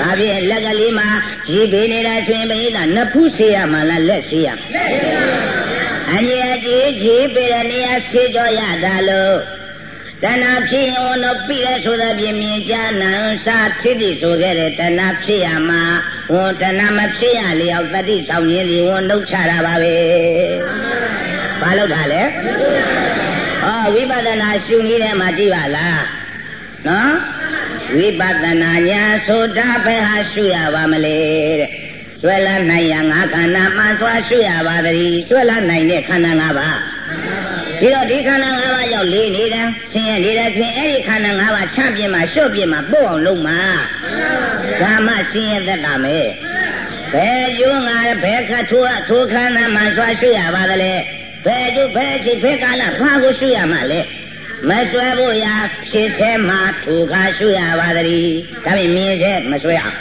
ဒါဖြင့်လက်ကလေးမှာရေပေးနေတာဆိုရင်ဘယ်လားနဖူးဆေးရမှာလားလက်ဆေးရမှာအញ្ញအကြီးကြီးပေးတဲ့နေရာဆေးကြောရတာလို့တဏှာဖြစ်ရင်ဝန်တော့ပြီးလဲဆိုတဲ့ပြင်မြင်ကြနံစာဖြစ်ပြီဆိုခဲ့တဲ့တဏှာဖြစ်ရမှာဝန်တဏှာမဖြစ်ရလျောက်တတိဆောင်ရင်းဒီဝန်နှုတ်ချတာပါပဲ ဘာလို့တာလဲဩဝိပဿနာရှုနည်းထဲမှာကြည့်ပါလားနော်ဝိပဿနာညာဆိုတာဘယ်ဟာရှုရပါမလဲတဲ့ဆွဲလာနိုင်ရငါခန္ဓာမှဆွာရှုရပါသည်ဆွဲလာနိုင်တဲ့ခန္ဓာ၅ပါးဒီတော့ဒီခန္ဓာ၅ပါးရောက်လေးနေတယ်ဆင်းရဲနေတဲ့ဖြင့်အဲ့ဒီခန္ဓာ၅ပါးချပြင်းမှာရှုပ်ပြင်းမှာပို့အောင်လုပ်မှာကာမဆင်းရဲသက်တာမယ်ဘယ်ကျိုးငါဘယ်ခတ်ထိုးထိုးခန္ဓာမှဆွာရှုရပါသလဲ ဘယ်ကျိုးဘယ်ချိန်ဘယ်ကာလဘာကိုရှုရမှာလဲမဆွဲဖို့ရာဖြစ်သေးမှထူခါရှုရပါသည်ဒါပေမြင်စေမဆွဲအောင်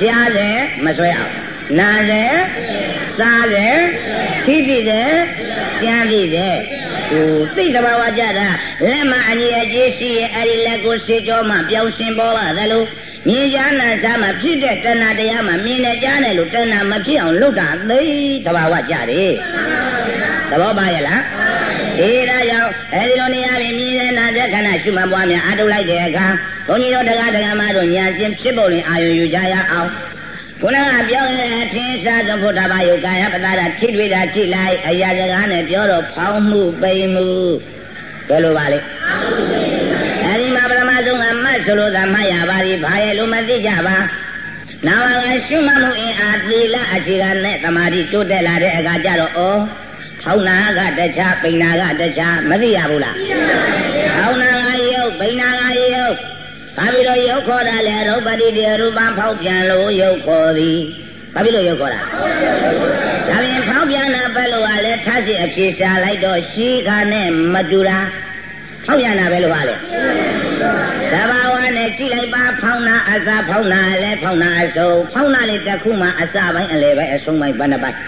ကြားစေမဆွဲအောင် နာစေစားစေသိသိစေကြံသိစေဟိုသိသဘာဝကြတာလက်မအညီအကျေးရှိရဲ့အဲ့ဒီလက်ကိုစေကြောမှပြောင်းရှင်ပေါ်ပါသလိုမြင်ကြနာစားမှဖြစ်တဲ့တဏှာတရားမှမြင်နေကြတယ်လို့တဏှာမဖြစ်အောင်လုပ်တာသိသဘာဝကြတယ်သဘောပါရဲ့လားဒီဒါကြောင့်အဲဒီလိုနေရာပြီးမြည်တဲ့နာတဲ့ခဏရှုမှတ်ပွားများအားထုတ်လိုက်တဲ့အခါဘုန်းကြီးတို့တရားတရားမတို့ညာချင်းဖြစ်ပေါ်ရင်အာယုယူကြရအောင် ခုနကပြောတဲ့အထင်ရှားသောဘုရားဘာယုကာယပတာထိတွေ့တာထိလိုက်အရာစကားနဲ့ပြောတော့ဖောင်းမှုပိန်မှုဘယ်လိုပါလဲအဲဒီမှာပရမဆုံးကမတ်ဆိုလို့သာမရပါသည်ဘာရဲ့လို့မသိကြပါနာဝကရှုမှတ်မှုအင်အားသီလအခြေခံနဲ့သမာဓိတိုးတက်လာတဲ့အခါကျတော့ဩဟောင်းနာကတခြားပိန်နာကတခြားမသိရဘူးလားဟောင်းနာကယုတ်ပိန်နာကယုတ် ဘာဖြစ်လို့ရုပ်ခေါ်တာလဲရုပ်ပတိတေရူပဖောက်ပြန်လို့ရုပ်ခေါ်သည်ဘာဖြစ်လို့ရုပ်ခေါ်တာဒါပြင်ဖောက်ပြန်တာပဲလို့ကလည်းထားစီအဖြေရှာလိုက်တော့ရှိခါနဲ့မတူတာဖောက်ပြန်တာပဲလို့ပါလေတဘာဝနဲ့ကြည့်လိုက်ပါဖောင်းနာအစာဖောင်းနာလည်းဖောင်းနာအစုံဖောင်းနာလေးတစ်ခုမှအစာပိုင်းအလယ်ပိုင်းအဆုံးပိုင်းဘယ်နှပိုင်း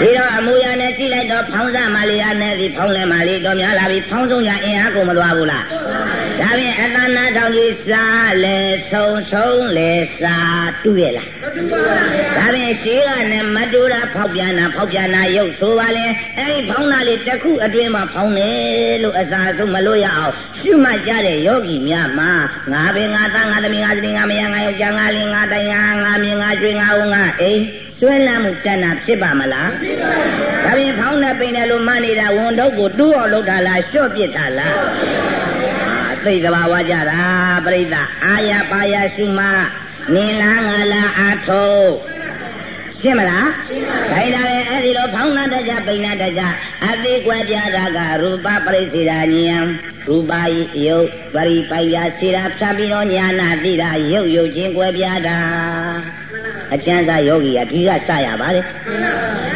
ဒီတော့အမူအရာနဲ့ကြည့်လိုက်တော့ဖောင်းစားမလေးရနဲ့ဒီဖောင်းလဲမလေးတော့များလာပြီဖောင်းဆုံးရအင်အားကိုမသွားဘူးလား ဒါဖြင့်အတဏထောင်ကြီးစားလဲဆုံဆုံးလဲစားတူးရဲ့လားဒါဖြင့်ရှိကနဲ့မတူတာဖောက်ပြန်တာဖောက်ပြန်တာရုပ်ဆိုပါလဲအဲ့ဒီဖောင်းနာလေးတစ်ခုအတွင်းမှာဖောင်းတယ်လို့အစာဆုံးမလို့ရအောင်ရှုမှတ်ကြတဲ့ယောဂီများမှာငါပဲငါသားငါသမီးငါသမီးငါမယားငါယောက်ျားငါလင်းငါတိုင်ငါငါမြင်ငါကျွေးငါဦးငါအိမ်ကျွဲလမ်းမှုတဏ္ဍဖြစ်ပါမလားဖြစ်ပါဘူးဒါပြင်ဖောင်းနဲ့ပိန်တယ်လို့မှနေတာဝန်တော့ကိုတူးအောင်လုပ်တာလားလျှော့ပစ်တာလား သိသဘာဝကြတာပြိဿအာရပါရရှုမနင်လားငါလားအာထုံး ရှင်းမလားရှင်းပါပြီဒါပဲအဲ့ဒီလိုဖောင်းနာတကြပိန်နာတကြအသေးကွက်ပြတာကရူပပရိစေရာဉာဏ်ရူပါယယုတ်ပရိပိုင်ယာစေရာဖြတ်ပြီးတော့ညာနာတိတာယုတ်ယုတ်ချင်းကွယ်ပြတာအကျဉ်းစားယောဂီကဒီကစရပါတယ်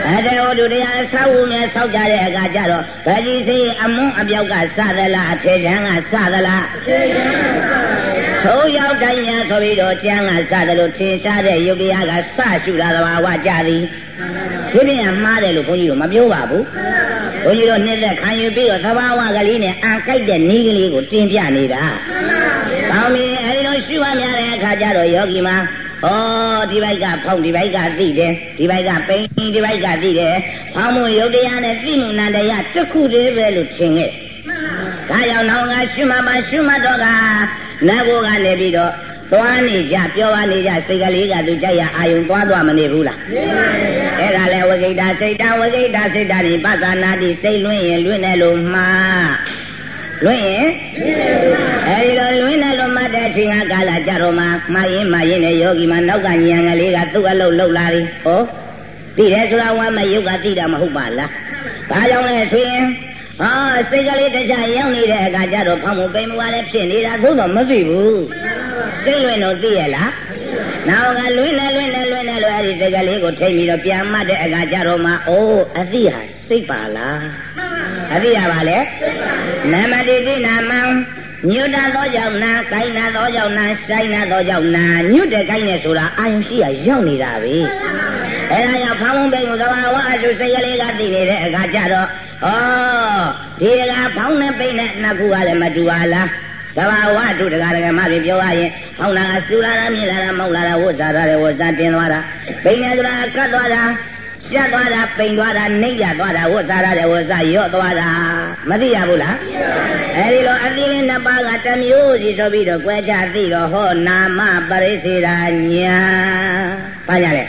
အဲ့ဒါတို့တို့တရားဆောက်ဦးများဆောက်ကြတဲ့အခါကျတော့ဗကြီးစေအမွန်းအပြောက်ကစသလားအထေချမ်းကစသလားအထေချမ်းကစပါ ဗျာသို့ရောက်တိုင်းများဆိုပြီးတော့ကျမ်းကစတယ်လို့ထင်ရှားတဲ့ယုတ်တရားကစရှုတာသဘာဝကြသည်ဒီပြင်မှားတယ်လို့ဘုန်းကြီးတို့မပြောပါဘူးဘုန်းကြီးတို့နှစ်သက်ခံယူပြီးတော့သဘာဝကလေးနဲ့အာကြိုက်တဲ့နည်းကလေးကိုတင်ပြနေတာကောင်းပြီအဲဒီလိုရှုရများတဲ့အခါကျတော့ယောဂီမှာဩဒီဘိုက်ကဖောင်းဒီဘိုက်ကသိတယ်ဒီဘိုက်ကပိန်ဒီဘိုက်ကသိတယ်ဖောင်းမှုယုတ်တရားနဲ့သိမှုနန္တရားတစ်ခုတည်းပဲလို့ထင်ခဲ့ ဒါကြောင့်နောင်ကရှုမှမှရှုမှတော့ကနတ်ဘုကနေပြီးတော့သွားနေကြပြောပါနေကြစိတ်ကလေးကသူကြိုက်ရအာယုံသွားသွားမနေဘူးလားအဲ့ဒါလဲဝဂိတာစိတ်တာဝဂိတာစိတ်တာဒီပသနာတိစိတ်လွင့်ရင်လွင့်တယ်လို့မှားလွင့်ရင်အဲဒီလိုလွင့်တယ်လို့မှတ်တဲ့အချိန်ကကာလကြတော့မှမှားရင်မှားရင်နဲ့ယောဂီမနောက်ကညံကလေးကသူ့အလုပ်လုပ်လာပြီဟောသိတယ်ဆိုတာဝမ်းမယုတ်ကသိတာမဟုတ်ပါလားဒါကြောင့်လဲဆိုရင် ဟာစိတ်ကလေးတခြားရောက်နေတဲ့အခါကျတော့ဖောင်းမှုပိန်မှုကလည်းဖြစ်နေတာသို့တော့မသိဘူးစိတ်လွင်တော့သိရလားနောက်ကလွင်နေလွင်နေလွင်နေလို့အဲ့ဒီစိတ်ကလေးကိုထိတ်ပြီးတော့ပြန်မှတ်တဲ့အခါကျတော့မှအိုးအသိဟာစိတ်ပါလားအသိရပါလေနမတိတိနာမံ ညွတ်တာသောကြောင့်နာကိုင်းတာသောကြောင့်နာဆိုင်တာသောကြောင့်နာညွတ်တဲ့ကိုင်းနဲ့ဆိုတာအာယုရှိရရောက်နေတာပဲအဲဒါကြောင့်ဖောင်းဖုံးပိန်ကိုသဘာဝအကျိုးစိတ်ကလေးကသိနေတဲ့အခါကျတော့ဩဒီကဖောင်းနဲ့ပိန်နဲ့နှစ်ခုကလည်းမတူပါလားသဘာဝတုတကာရကမပြေပြောရရင်ဟောင်းလာဆူလာတာမြင်လာတာမောက်လာတာဝတ်စားတာဝတ်စားတင်သွားတာပိန်နေဆိုတာကတ်သွားတာ ရှက်သွားတာပိန်သွားတာနှိပ်ရသွားတာဝတ်စားရတယ်ဝတ်စားရော့သွားတာမသိရဘူးလားအဲဒီလိုအသီးလေးနှစ်ပါးကတမျိုးစီဆိုပြီးတော့ကြွယ်ကြသိတော့ဟောနာမပရိစေရာညာဘာကြလဲ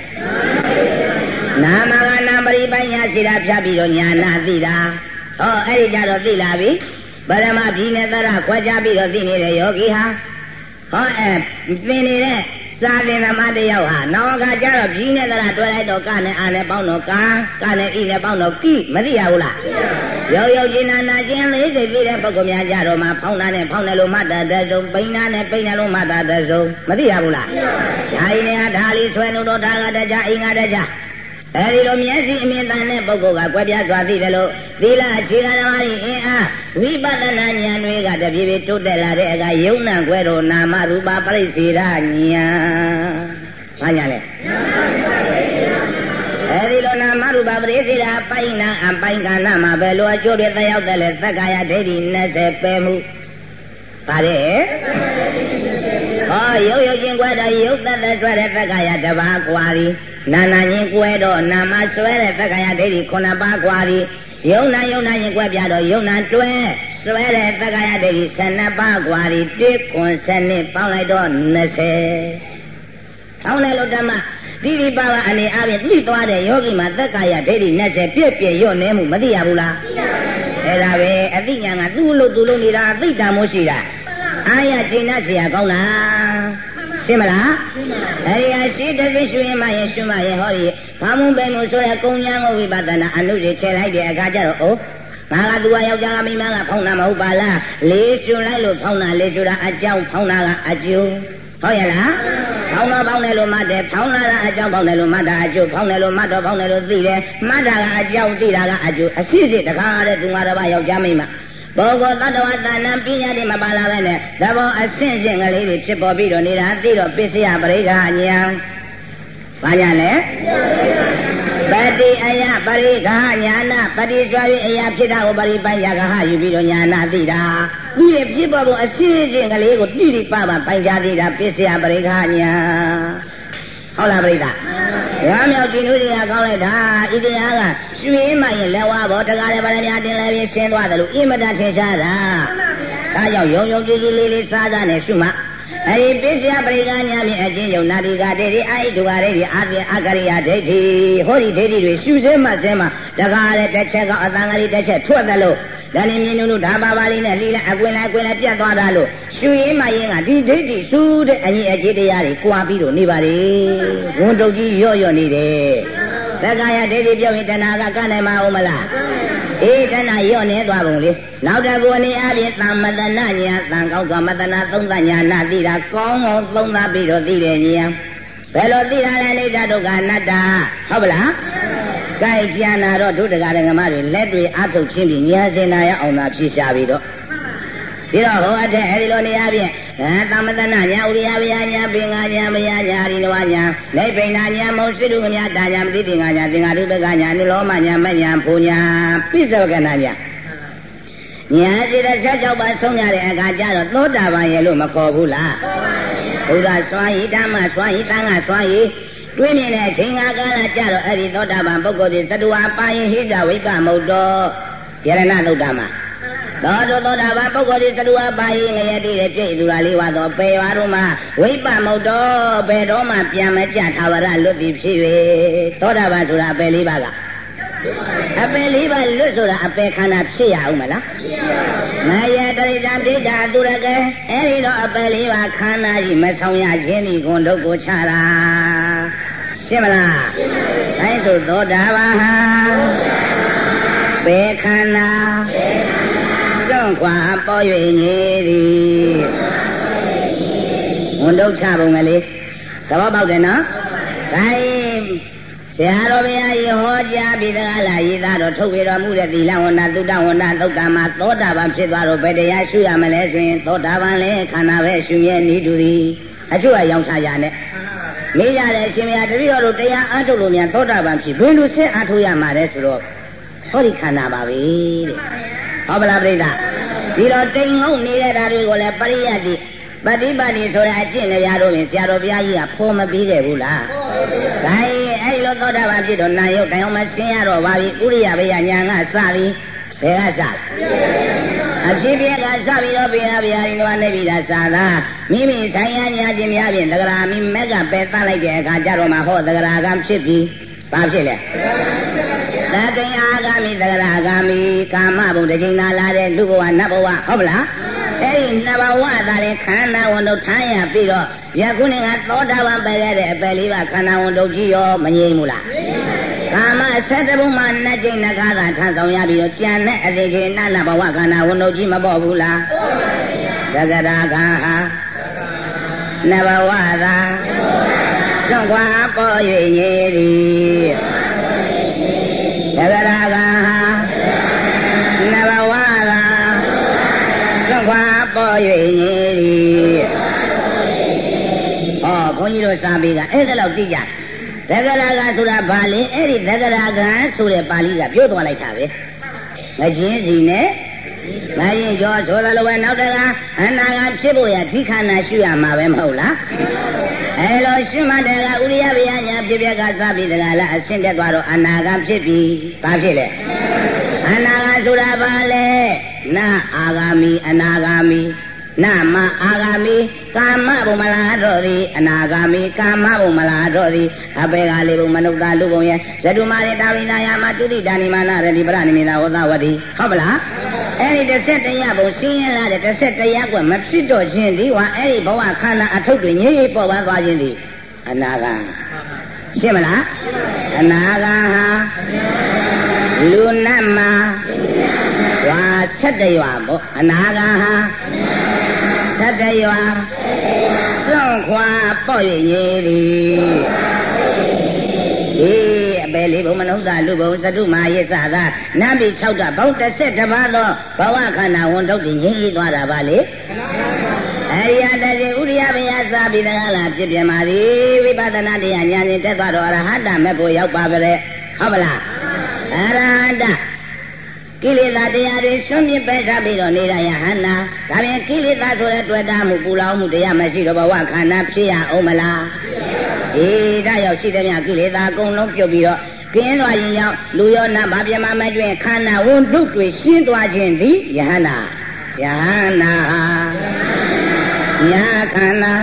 နာမကနာပရိပိုင်ညာစီတာဖြတ်ပြီးတော့ညာနာသိတာဟောအဲ့ဒီကြတော့သိလာပြီပရမပြည်နဲ့သရခွဲခြားပြီးတော့သိနေတဲ့ယောဂီဟာဟောအဲသင်နေတဲ့ စာသင်သမားတယောက်ဟာနောင်ကကြတော့ပြည်နဲ့သရတွဲလိုက်တော့ကနဲ့အာနဲ့ပေါင်းတော့ကာကနဲ့ဤနဲ့ပေါင်းတော့ကိမသိရဘူးလားရောက်ရောက်ချင်းနာနာချင်းလေးစိတ်ပြီးတဲ့ပုဂ္ဂိုလ်များကြတော့မှဖောင်းတာနဲ့ဖောင်းတယ်လို့မှတ်တာတဲ့ဆုံးပိန်တာနဲ့ပိန်တယ်လို့မှတ်တာတဲ့ဆုံးမသိရဘူးလားဒါဤနဲ့ဒါလေးဆွဲလို့တော့ဒါကတကြအိမ်ကတကြ အဲဒီလိုမျက်စိအမြင်တန်တဲ့ပုဂ္ဂိုလ်ကကွဲပြားစွာသိတယ်လို့သီလအခြေခံတော်ရည်အင်းအားဝိပဿနာဉာဏ်တွေကတပြေးပြေးတိုးတက်လာတဲ့အခါယုံနံကွဲတော်နာမရူပပရိစ္ဆေရဉာဏ်ဘာညာလဲအဲဒီလိုနာမရူပပရိစ္ဆေရပိုင်နာအပိုင်ကနာမှာပဲလိုအကျိုးတွေတက်ရောက်တယ်လေသက္ကာယဒိဋ္ဌိ20ပဲမှုပါတယ် ဟောရုပ်ရုပ်ချင်းကွဲတာရုပ်သက်သက်ဆွဲတဲ့သက္ကာယတပါးကွာရီနာနာချင်းကွဲတော့နာမဆွဲတဲ့သက္ကာယဒိဋ္ဌိ9ပါးကွာရီယုံနာယုံနာချင်းကွဲပြတော့ယုံနာတွဲဆွဲတဲ့သက္ကာယဒိဋ္ဌိ12ပါးကွာရီ1ခွန်7နှစ်ပေါင်းလိုက်တော့20ထောင်းတယ်လို့ဓမ္မတိတိပါပါအနေအချင်းသိသွားတဲ့ယောဂီမှာသက္ကာယဒိဋ္ဌိ20ပြည့်ပြည့်ညွတ်နေမှုမသိရဘူးလားသိပါဘူးအဲ့ဒါပဲအသိဉာဏ်ကသူ့လို့သူ့လို့နေတာအသိတမ်းမရှိတာ အာရကျင့်တတ်เสียကောင်းလားရှင်းမလားအဲဒီဟာရှိတဲ့သိရွှေမှရင်ရှင်းမှရင်ဟောဒီဘာမှုပဲမှုဆိုရကုံညာကိုဝိပဿနာအနုတွေချဲလိုက်တဲ့အခါကျတော့အိုး ငါကသူကယောက်ျားကမိန်းမကဖောင်းတာမဟုတ်ပါလားလေးကျွလိုက်လို့ဖောင်းတာလေးကျွတာအကြောင်းဖောင်းတာကအကျိုးဟုတ်ရဲ့လားဖောင်းတော့ဖောင်းတယ်လို့မှတ်တယ်ဖောင်းလာတာအကြောင်းဖောင်းတယ်လို့မှတ်တာအကျိုးဖောင်းတယ်လို့မှတ်တော့ဖောင်းတယ်လို့သိတယ်မှတ်တာကအကြောင်းသိတာကအကျိုးအစစ်စစ်တကားတဲ့သူငါတစ်ပါးယောက်ျားမိန်းမ ဘောဂောတတ္တဝတဏ္ဏပညာတွေမပါလာပဲနဲ့သဘောအဆင့်ဆင့်ကလေးတွေဖြစ်ပေါ်ပြီးတော့နေတာသိတော့ပစ္စယပရိက္ခာညာဘာညာလဲပတိအယပရိက္ခာညာနာပတိစွာ၍အရာဖြစ်တာကိုပရိပိုင်ရကဟယူပြီးတော့ညာနာသိတာဒီရဲ့ဖြစ်ပေါ်ပုံအဆင့်ဆင့်ကလေးကိုတိတိပပပိုင်ကြသေးတာပစ္စယပရိက္ခာညာ ဟုတ်လားပြိဿရမ်းမြောက်ကျင်တို့တွေကကောင်းလိုက်တာဣတရားကရွှေမှရင်လက်ဝါဘောတကားလည်းဗရမများတင်လည်းပြီးရှင်းသွားတယ်လို့အင်မတန်ထင်ရှားတာဒါကြောင့်ယုံယုံကြည်ကြည်လေးလေးစားစားနဲ့ရှုမှအဲဒီပစ္စယပရိက္ခညာမြင်အချင်းယုံနာတိကဒိဋ္ဌိအာဣတုဟာရိဋ္ဌိအာပြအာကရိယာဒိဋ္ဌိဟောဒီဒိဋ္ဌိတွေရှုစဲမှစဲမှတကားလည်းတစ်ချက်ကအတန်ကလေးတစ်ချက်ထွက်တယ်လို့ဒါနဲ့မြင်လို့ဒါပါပါလေးနဲ့လီလိုက်အကွင်လိုက်အကွင်လိုက်ပြတ်သွားတာလို့ရှူရင်းမရင်းကဒီဒိဋ္ဌိစူးတဲ့အညီအကျေးတရားတွေကြွားပြီးတော့နေပါလေဝန်တုတ်ကြီးရော့ရော့နေတယ်သက္ကာယဒိဋ္ဌိပြောရင်တဏှာကကနိုင်မအောင်မလားအေးတဏှာရော့နေသွားပုံလေနောက်တကူအနေအပြင်သမ္မတနာညာသံကောင်းသောမတနာသုံးသညာနာသိတာကောင်းကောင်းသုံးသပြီးတော့သိတယ်ညာဘယ်လိုသိတာလဲအိဋ္ဌဒုက္ခအနတ္တဟုတ်ပလား ကြိုက်ပြန်လာတော့ဒုဒကာရငမတွေလက်တွေအထုတ်ချင်းပြီးညာစင်နာရအောင်သာဖြေရှာပြီးတော့ပြီးတော့ဟောအတဲ့အဲဒီလိုနေရာဖြင့်အဲသမတနာညာဥရိယဗျာညာပင်္ဂာညာမယာညာရိနဝညာနေပိဏညာမုံစိတုကမြတာညာမတိပင်္ဂာညာသင်္ဃာတုပကညာနုလောမညာမညာဘုံညာပိစ္ဆဝကနာညာညာစီတဲ့၆၆ပါးဆုံးရတဲ့အခါကျတော့သောတာပန်ရဲ့လို့မခေါ်ဘူးလားဘုရားစွာဟိဓမ္မစွာဟိတန်ခါစွာဟိ တွေးမြင်တဲ့အချိန်ကာလကြတော့အဲ့ဒီသောတာပန်ပုဂ္ဂိုလ်ဒီသတ္တဝါပါရင်ဟိဇဝိပမုတ်တော်ယရဏသုတ်တမှာသောတောသောတာပန်ပုဂ္ဂိုလ်ဒီသတ္တဝါပါရင်ငရဲတည်းပြည့်သူရာလေးဝါသောပေရွာတို့မှာဝိပမုတ်တော်ဘယ်တော့မှပြန်မကြထာဝရလွတ်သည်ဖြစ်၍သောတာပန်ဆိုတာအပယ်လေးပါကအပယ်လေးပါလွတ်ဆိုတာအပယ်ခန္ဓာဖြစ်ရအောင်မလားမယတရိတာဒိဋ္ဌာသူရကဲအဲ့ဒီတော့အပယ်လေးပါခန္ဓာကြီးမဆောင်ရခြင်းဒီခွန်တို့ကိုချတာ ရှင်းမလားအဲဆိုသောတာပန်ဟာပေခန္ဓာကျွန့်ခွာပေါ်၍နေသည်ဝန်တို့ချပုံကလေးသဘောပေါက်တယ်နော်ဒါဆရာတော်ဘုရားကြီးဟောကြားပြီးတကားလာရေးသားတော့ထုတ်ပြတော်မူတဲ့သီလဝန္တာသုတ္တဝန္တာသုတ်ကံမှာသောတာပန်ဖြစ်သွားတော့ဘယ်တရားရှုရမလဲဆိုရင်သောတာပန်လည်းခန္ဓာပဲရှုရဲ့ဤတူသည်အချို့ကရောင်ချရနဲ့ မေးကြတယ်ရှင်မယားတပည့်တော်တို့တရားအားထုတ်လို့များသောတာပန်ဖြစ်ဘယ်လိုဆက်အားထုတ်ရမှာလဲဆိုတော့ဟောဒီခန္ဓာပါပဲတဲ့ဟောဗလားပြိဿဒီတော့တိမ်ငုံနေတဲ့ဓာတ်တွေကိုလည်းပရိယတ်တိပฏิပတ်တိဆိုတဲ့အကျင့်နေရာတို့ရင်ဆရာတော်ဘုရားကြီးကဖော်မပြီးခဲ့ဘူးလားဒါရင်အဲ့ဒီလိုသောတာပန်ဖြစ်တော့နာယုတ်တိုင်အောင်မရှင်းရတော့ပါပြီဥရိယဘယညာကစပြီး ဘယ်ကစအဖြစ်ပြက်ကစပြီးတော့ဘုရားဘုရားရှင်တော်နေပြီလားစာသာမိမိဆိုင်ရညာခြင်းများဖြင့်သဂရာမိမက်ကပယ်သလိုက်တဲ့အခါကျတော့မှဟောသဂရာကဖြစ်ပြီးဘာဖြစ်လဲသတိအာဂမိသဂရာဂာမိကာမဘုံတစ်ချိန်သာလာတဲ့လူဘဝနတ်ဘဝဟုတ်ပလားအဲ့ဒီနှစ်ဘဝသာရင်ခန္ဓာဝန်တို့ထမ်းရပြီးတော့ယခုနေ့ကသောတာပန်ပဲခဲ့တဲ့အပယ်လေးပါခန္ဓာဝန်တို့ကြီးရောမငြိမ်ဘူးလားကာမဆ က်တဘုံမှာနှစ်ကြိမ်နှစ်ခါသာထမ်းဆောင်ရပြီးတော့ကြံတဲ့အသေးချင်းနတ်နဘဝခန္ဓာဝန်တို့ကြီးမပေါ့ဘူးလားသဂရာဂာဟာနဘဝသာကျွန့်ခွာပေါ်၍ညေသည်သဂရာဂာဟာနဘဝသာကျွန့်ခွာပေါ်၍ညေသည်ဩဘုန်းကြီးတို့စာပေကအဲ့ဒါလောက်သိကြ သဂရာဂဆိုတာဘာလဲအဲ့ဒီသဂရာဂဆိုတဲ့ပါဠိကပြောသွားလိုက်တာပဲငချင်းစီနဲ့မရင်ကျော်ဆိုသလိုပဲနောက်တကအနာဂတ်ဖြစ်ဖို့ရဒီခန္ဓာရှုရမှာပဲမဟုတ်လားအဲလိုရှုမှတ်တဲ့ကဥရိယဗျာညာဖြစ်ပြကစပြီးတကလားအရှင်းတက်သွားတော့အနာဂတ်ဖြစ်ပြီဘာဖြစ်လဲအနာဂတ်ဆိုတာဘာလဲနာအာဂာမိအနာဂာမိ နာမအာဂာမိကာမဘုံမလာတော့သည်အနာဂာမိကာမဘုံမလာတော့သည်အပေကလေးဘုံမနုဿလူဘုံရဲ့ဇတုမာရိတာဝိနာယမတုတိတာနိမနာရတိပရနိမိတာဝသဝတိဟုတ်ပလားအဲ့ဒီတစ်ဆက်တရားဘုံရှင်းရလာတဲ့တစ်ဆက်တရားကွမဖြစ်တော့ခြင်းဒီဟာအဲ့ဒီဘဝခန္ဓာအထုပ်တွေငြိမ့်ပေါ်ပါသွားခြင်းဒီအနာဂါရှင်းမလားအနာဂါဟာလူနတ်မှာဆက်တရွာပေါ့အနာဂါဟာ ဆက်တရွာစွန့်ခွာပေါ့၍ညီသည်အေးအပေလေးဘုံမနုဿလူဘုံသတုမာယစ္စသာနတ်ပြည်6တဘုံ30တပါးသောဘဝခန္ဓာဝန်ထုတ်တည်ငြိမ်းသွားတာပါလေအရိယတတိဥရိယဘယစာပြီးတကားလားဖြစ်ပြပါသည်ဝိပဿနာတရားဉာဏ်နဲ့တက်သွားတော့အရဟတမေဖို့ရောက်ပါပဲဟုတ်ပါလားအရဟတ ကိလေသာတရားတွေဆွန့်ပြစ်ပယ်ထားပြီးတော့နေတာယဟန္တာဒါပြင်ကိလေသာဆိုတဲ့တွေ့တာမှုပူလောင်မှုတရားမရှိတော့ဘဝခန္ဓာဖြစ်ရအောင်မလားအေးဒါရောက်ရှိတဲ့မြကိလေသာအကုန်လုံးပြုတ်ပြီးတော့ကင်းသွားရင်ကြောင့်လူရောနတ်ဘာပြမမကျွင်ခန္ဓာဝန်ဒုတွေရှင်းသွားခြင်းသည်ယဟန္တာယဟန္တာညာခန္ဓာ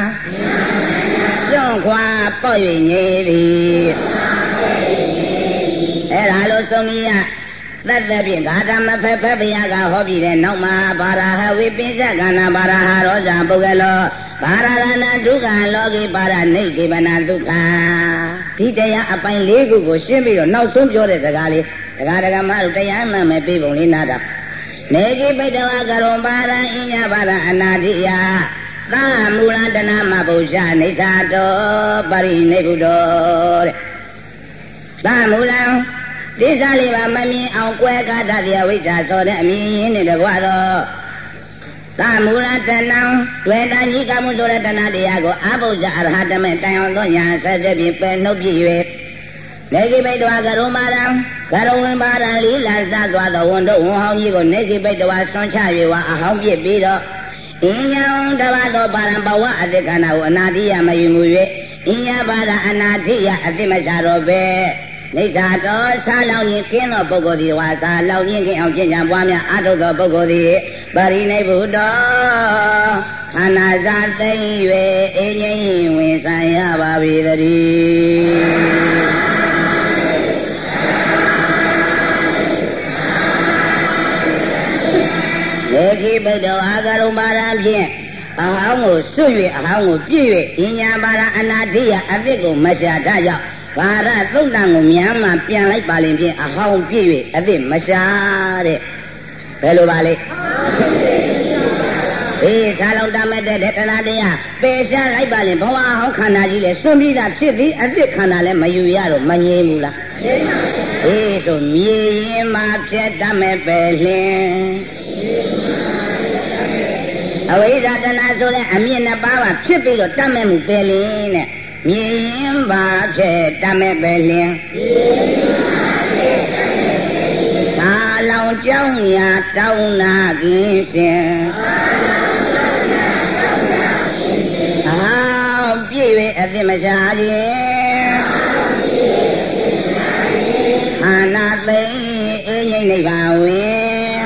ကျွန့်ခွာပေါ့၍ငြိသည်အဲ့ဒါလို့သုံးရ သက်သက်ဖြင့်ဂါတမဖက်ဖက်ဘုရားကဟောပြီးတဲ့နောက်မှာဘာရာဟဝိပိစ္ဆကနာဘာရာဟရောဇာပုဂ္ဂလောဘာရာရဏဒုက္ခလောကိပါရနိကေပနာဒုက္ခဒီတရားအပိုင်း၄ခုကိုရှင်းပြီးတော့နောက်ဆုံးပြောတဲ့စကားလေးဒကာဒကာမတို့တရားမှန်မယ်ပြေပုံလေးနားတော့နေကိပိတဝကရုံပါရံအညပါရအနာတိယသာမူလတနာမဗုဒ္ဓနေသာတော်ပရိနိဗ္ဗုတောတဲ့သာမူလ ဒီစားလေးပါမမြင်အောင်ကွဲကားတတ်ရဝိဇ္ဇာဆိုတဲ့အမြင်ရင်းနဲ့တကွာတော့သမူလတဏံတွေ့တန်ကြီးကမှုဆိုတဲ့တဏတရားကိုအဘုဇ္ဇအရဟတမေတိုင်အောင်သောညာဆက်တဲ့ဖြင့်ပယ်နှုတ်ပြ၍နေကိပိတဝါကရုမာရံကရဝင်ပါရံလီလာစသွားသောဝန်တို့ဝန်ဟောင်းကြီးကိုနေကိပိတဝါဆွန်ချ၍ဝါအဟောင်းပြစ်ပြီးတော့အင်းညာတဘာသောပါရံဘဝအတိခန္ဓာကိုအနာတိယမယူမှု၍အင်းညာပါရအနာတိယအတိမချတော့ပဲ နေသာတော်ဆာလောင်ရင်ကင်းသောပုဂ္ဂိုလ်သည်ဝါဆာလောင်ရင်ကင်းအောင်ကျင့်ကြံပွားများအထုသောပုဂ္ဂိုလ်သည်ပရိနိဗ္ဗုတောခန္ဓာစာသိမ့်၍အင်းငိမ့်ဝင်ဆိုင်ရပါပြီတည်းေခိဗုဒ္ဓအာဂရုံပါရဖြင့်အဟောင်းကိုစွတ်၍အဟောင်းကိုပြည့်၍ဉာဏ်ပါရအနာတိယအသစ်ကိုမရှာတကြောင့် ဘာရသုတ်တန်ကိုမြန်မှပြန်လိုက်ပါလင်ဖြင့်အဟောင်းပြည့်၍အသစ်မရှာတဲ့ဘယ်လိုပါလဲေးသာလောင်တမတဲ့တဏှာတရားပယ်ရှားလိုက်ပါရင်ဘဝဟောင်းခန္ဓာကြီးလေစွန့်ပြီးသားဖြစ်သည်အစ်စ်ခန္ဓာလည်းမယူရတော့မငြိမ်းဘူးလားငြိမ်းပါဘူးအေးဆိုမြေရင်မှာဖြစ်တတ်မဲ့ပဲလင်းအဝိဇ္ဇာတဏှာဆိုတဲ့အမြင့်နှစ်ပါးပါဖြစ်ပြီးတော့တတ်မဲ့မှုပဲလင်းတဲ့ မြင်ပါဖြစ်တတ်မဲ့ပဲလင်းသာလောင်ကြောင်းညာတောင်းနာကင်းရှင်အာပြည့်၍အသိမရှာခြင်းခန္ဓာသိအေးငိမ့်နိဗ္ဗာန်ဝင်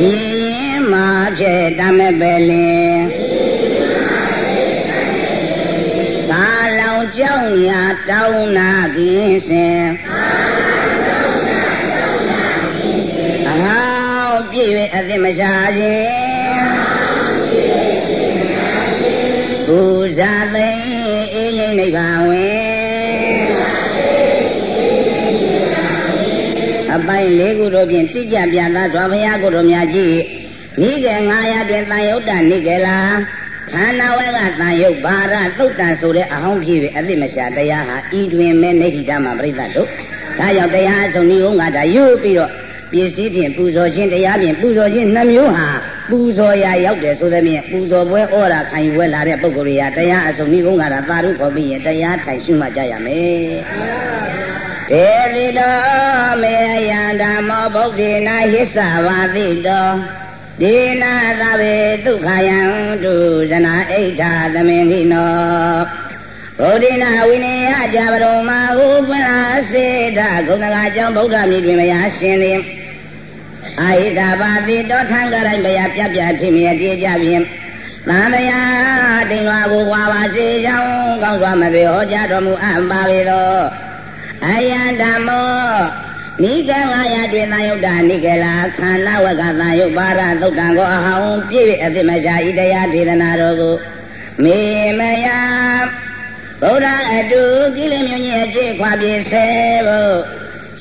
မြင်မှာဖြစ်တတ်မဲ့ပဲလင်း ရာတောင်းနာကင်းစင်အဟောင်းပြည့်၍အသိမရှာခြင်းဘူဇာသိအေးငိမ့်နိဗ္ဗာန်ဝင်အပိုင်းလေးခုတို့ဖြင့်တိကျပြသစွာဘုရားကိုယ်တော်မြတ်ကြီးဤကဲ900တွင်တန်ယုတ်တနိကေလာ ခန္ဓာဝဲကတန်ရုပ်ဘာရသုတ်တန်ဆိုတဲ့အဟောင်းဖြစ်ပြီးအသိမရှာတရားဟာဤတွင်မဲ့နေဋ္ဌိတမပရိသတ်တို့ဒါကြောင့်တရားအစုံဒီုံကဒါယူပြီးတော့ပစ္စည်းဖြင့်ပူဇော်ခြင်းတရားဖြင့်ပူဇော်ခြင်းနှမျိုးဟာပူဇော်ရာရောက်တယ်ဆိုသဖြင့်ပူဇော်ပွဲဩရာခံယူဝဲလာတဲ့ပုဂ္ဂိုလ်တွေကတရားအစုံဒီုံကဒါသာရုခေါ်ပြီးရင်တရားထိုင်ရှုမှကြရမယ်ဒေဝိတောမေယံဓမ္မောဗုဒ္ဓေနာဟိသဝါတိတော ဒေနာသဗေဒုက္ခယံတုဇနာအိဋ္ဌာသမင်ခိနောဗုဒ္ဓနာဝိနည်းအကြပရုံမာဟုပနာစေတဂုဏကအကြောင်းဗုဒ္ဓမြည်တွင်မရရှင်သည်အာဟိတာပါတိတောထံကရိုင်းဘယပြပြတိမြဲတည်ကြဖြင့်သံဃာတိန်ဝါကိုဝါပါစေကြောင်းကောင်းစွာမသွေဟောကြားတော်မူအပ်ပါပေသောအယံဓမ္မော နိက900တွင်သာယုတ်တာနိကေလာခန္ဓာဝကသာယုတ်ပါရသုတ်တံကိုအဟောင်းပြည့်အသိမရှာဤတရားဒေသနာတော်ကိုမေမယဗုဒ္ဓအတုကိလေမျိုးကြီးအကျင့်ခွာပြည့်စေဖို့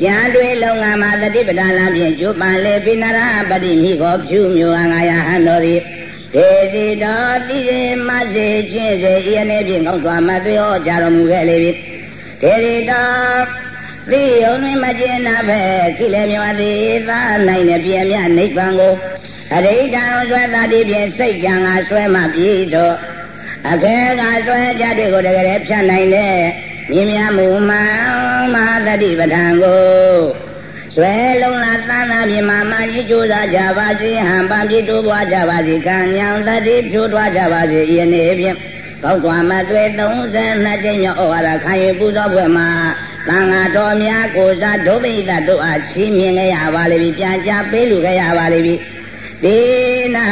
ကျန်တွေလုံငါမှာတတိပဒလဖြင့်ကျုပ်ပန်လေပိနရပတိမိကောဖြူမျိုးငါယဟန်တော်သည်ဒေတိတော်တိရေမစေချင်းစေဤအနေဖြင့်ကောင်းစွာမသွေဟောကြတော်မူခဲ့လေပြီဒေတိတော် သိယုံနှင့်မကျင်နာပဲခိလေမြဝတိသာနိုင်တဲ့ပြည့်မြနိဗ္ဗာန်ကိုအရိဋ္ဌံဆွဲသာတိဖြင့်စိတ်ကြံကဆွဲမှပြည်တော်အခဲကဆွဲကြတဲ့ကိုတကယ်ဖြတ်နိုင်တဲ့မြင်မြမှုမှန်မဟာတတိပဋ္ဌာန်ကိုဆွဲလုံးလာသန်းသာပြမမကြီးကြိုးစားကြပါစေဟံပံပြတိုးပွားကြပါစေကံညာတတိဖြိုးထွားကြပါစေယနေ့ဖြင့် ကောက်ကွာမသွေ32ကြိမ်မြောက်ဩဝါဒခံယူပူဇော်ပွဲမှာသံဃာတော်များကိုစားဒုပိသတို့အားချီးမြှင့်ကြရပါလိမ့်ပြီပြန်ကြပေးလူကြရပါလိမ့်ပြီဒေနာ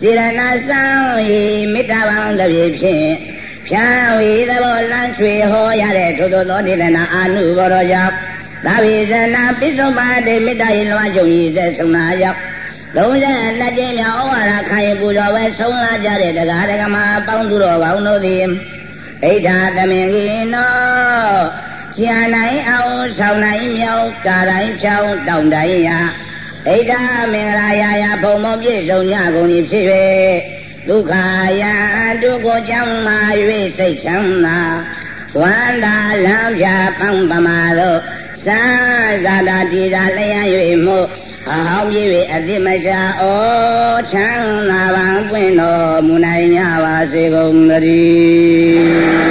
စေရနာဆောင်ဤမေတ္တာပေါင်းတစ်ပြည့်ဖြင့်ဖြာဝေသဘောလမ်းရွှေဟောရတဲ့ထို့သောသောတိလနာအာနုဘောရောကြောင့်သာဝေဇနာပိဿပါတိမေတ္တာရေလွှမ်းကြုံရည်တဲ့ဆုံးနာရောက် 32ကျင်းမြောက်ဩဝါဒခံယူပူဇော်ပဲဆုံးလာကြတဲ့တရားဓမ္မပေါင်းသူတော်ကောင်းတို့သည်ဣဒ္ဓသမင်ကြီးနောကြာနိုင်အောင်ဆောင်နိုင်မြောက်ကာတိုင်းဖြောင်းတောင်းတိုင်းရာဣဒ္ဓမင်္ဂလာယာယာဘုံဘုံပြည့်စုံညကုန်၏ဖြစ်၍ဒုက္ခယံဒုက္ခကြောင့်မာ၍စိတ်ချမ်းသာဝန္တာလံပြပန်းပမာတို့သာဇာတာတိသာလျံ၍မို့ အဟောင်းပြေ၍အတိမရှာဩချမ်းသာပန်းပွင့်တော်မူနိုင်ကြပါစေကုန်သတည်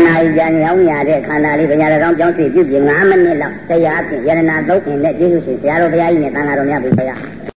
းနာရီကြာညောင်းရတဲ့ခန္ဓာလေးဘုရားတော်ကြောင့်ပြုပြင်9မိနစ်လောက်တရားဖြင့်ယရနာသုတ်ခင်နဲ့ကျေးဇူးရှင်ဘုရားတော်ဘုရားကြီးနဲ့တန်ဃာတော်များပြီဘုရား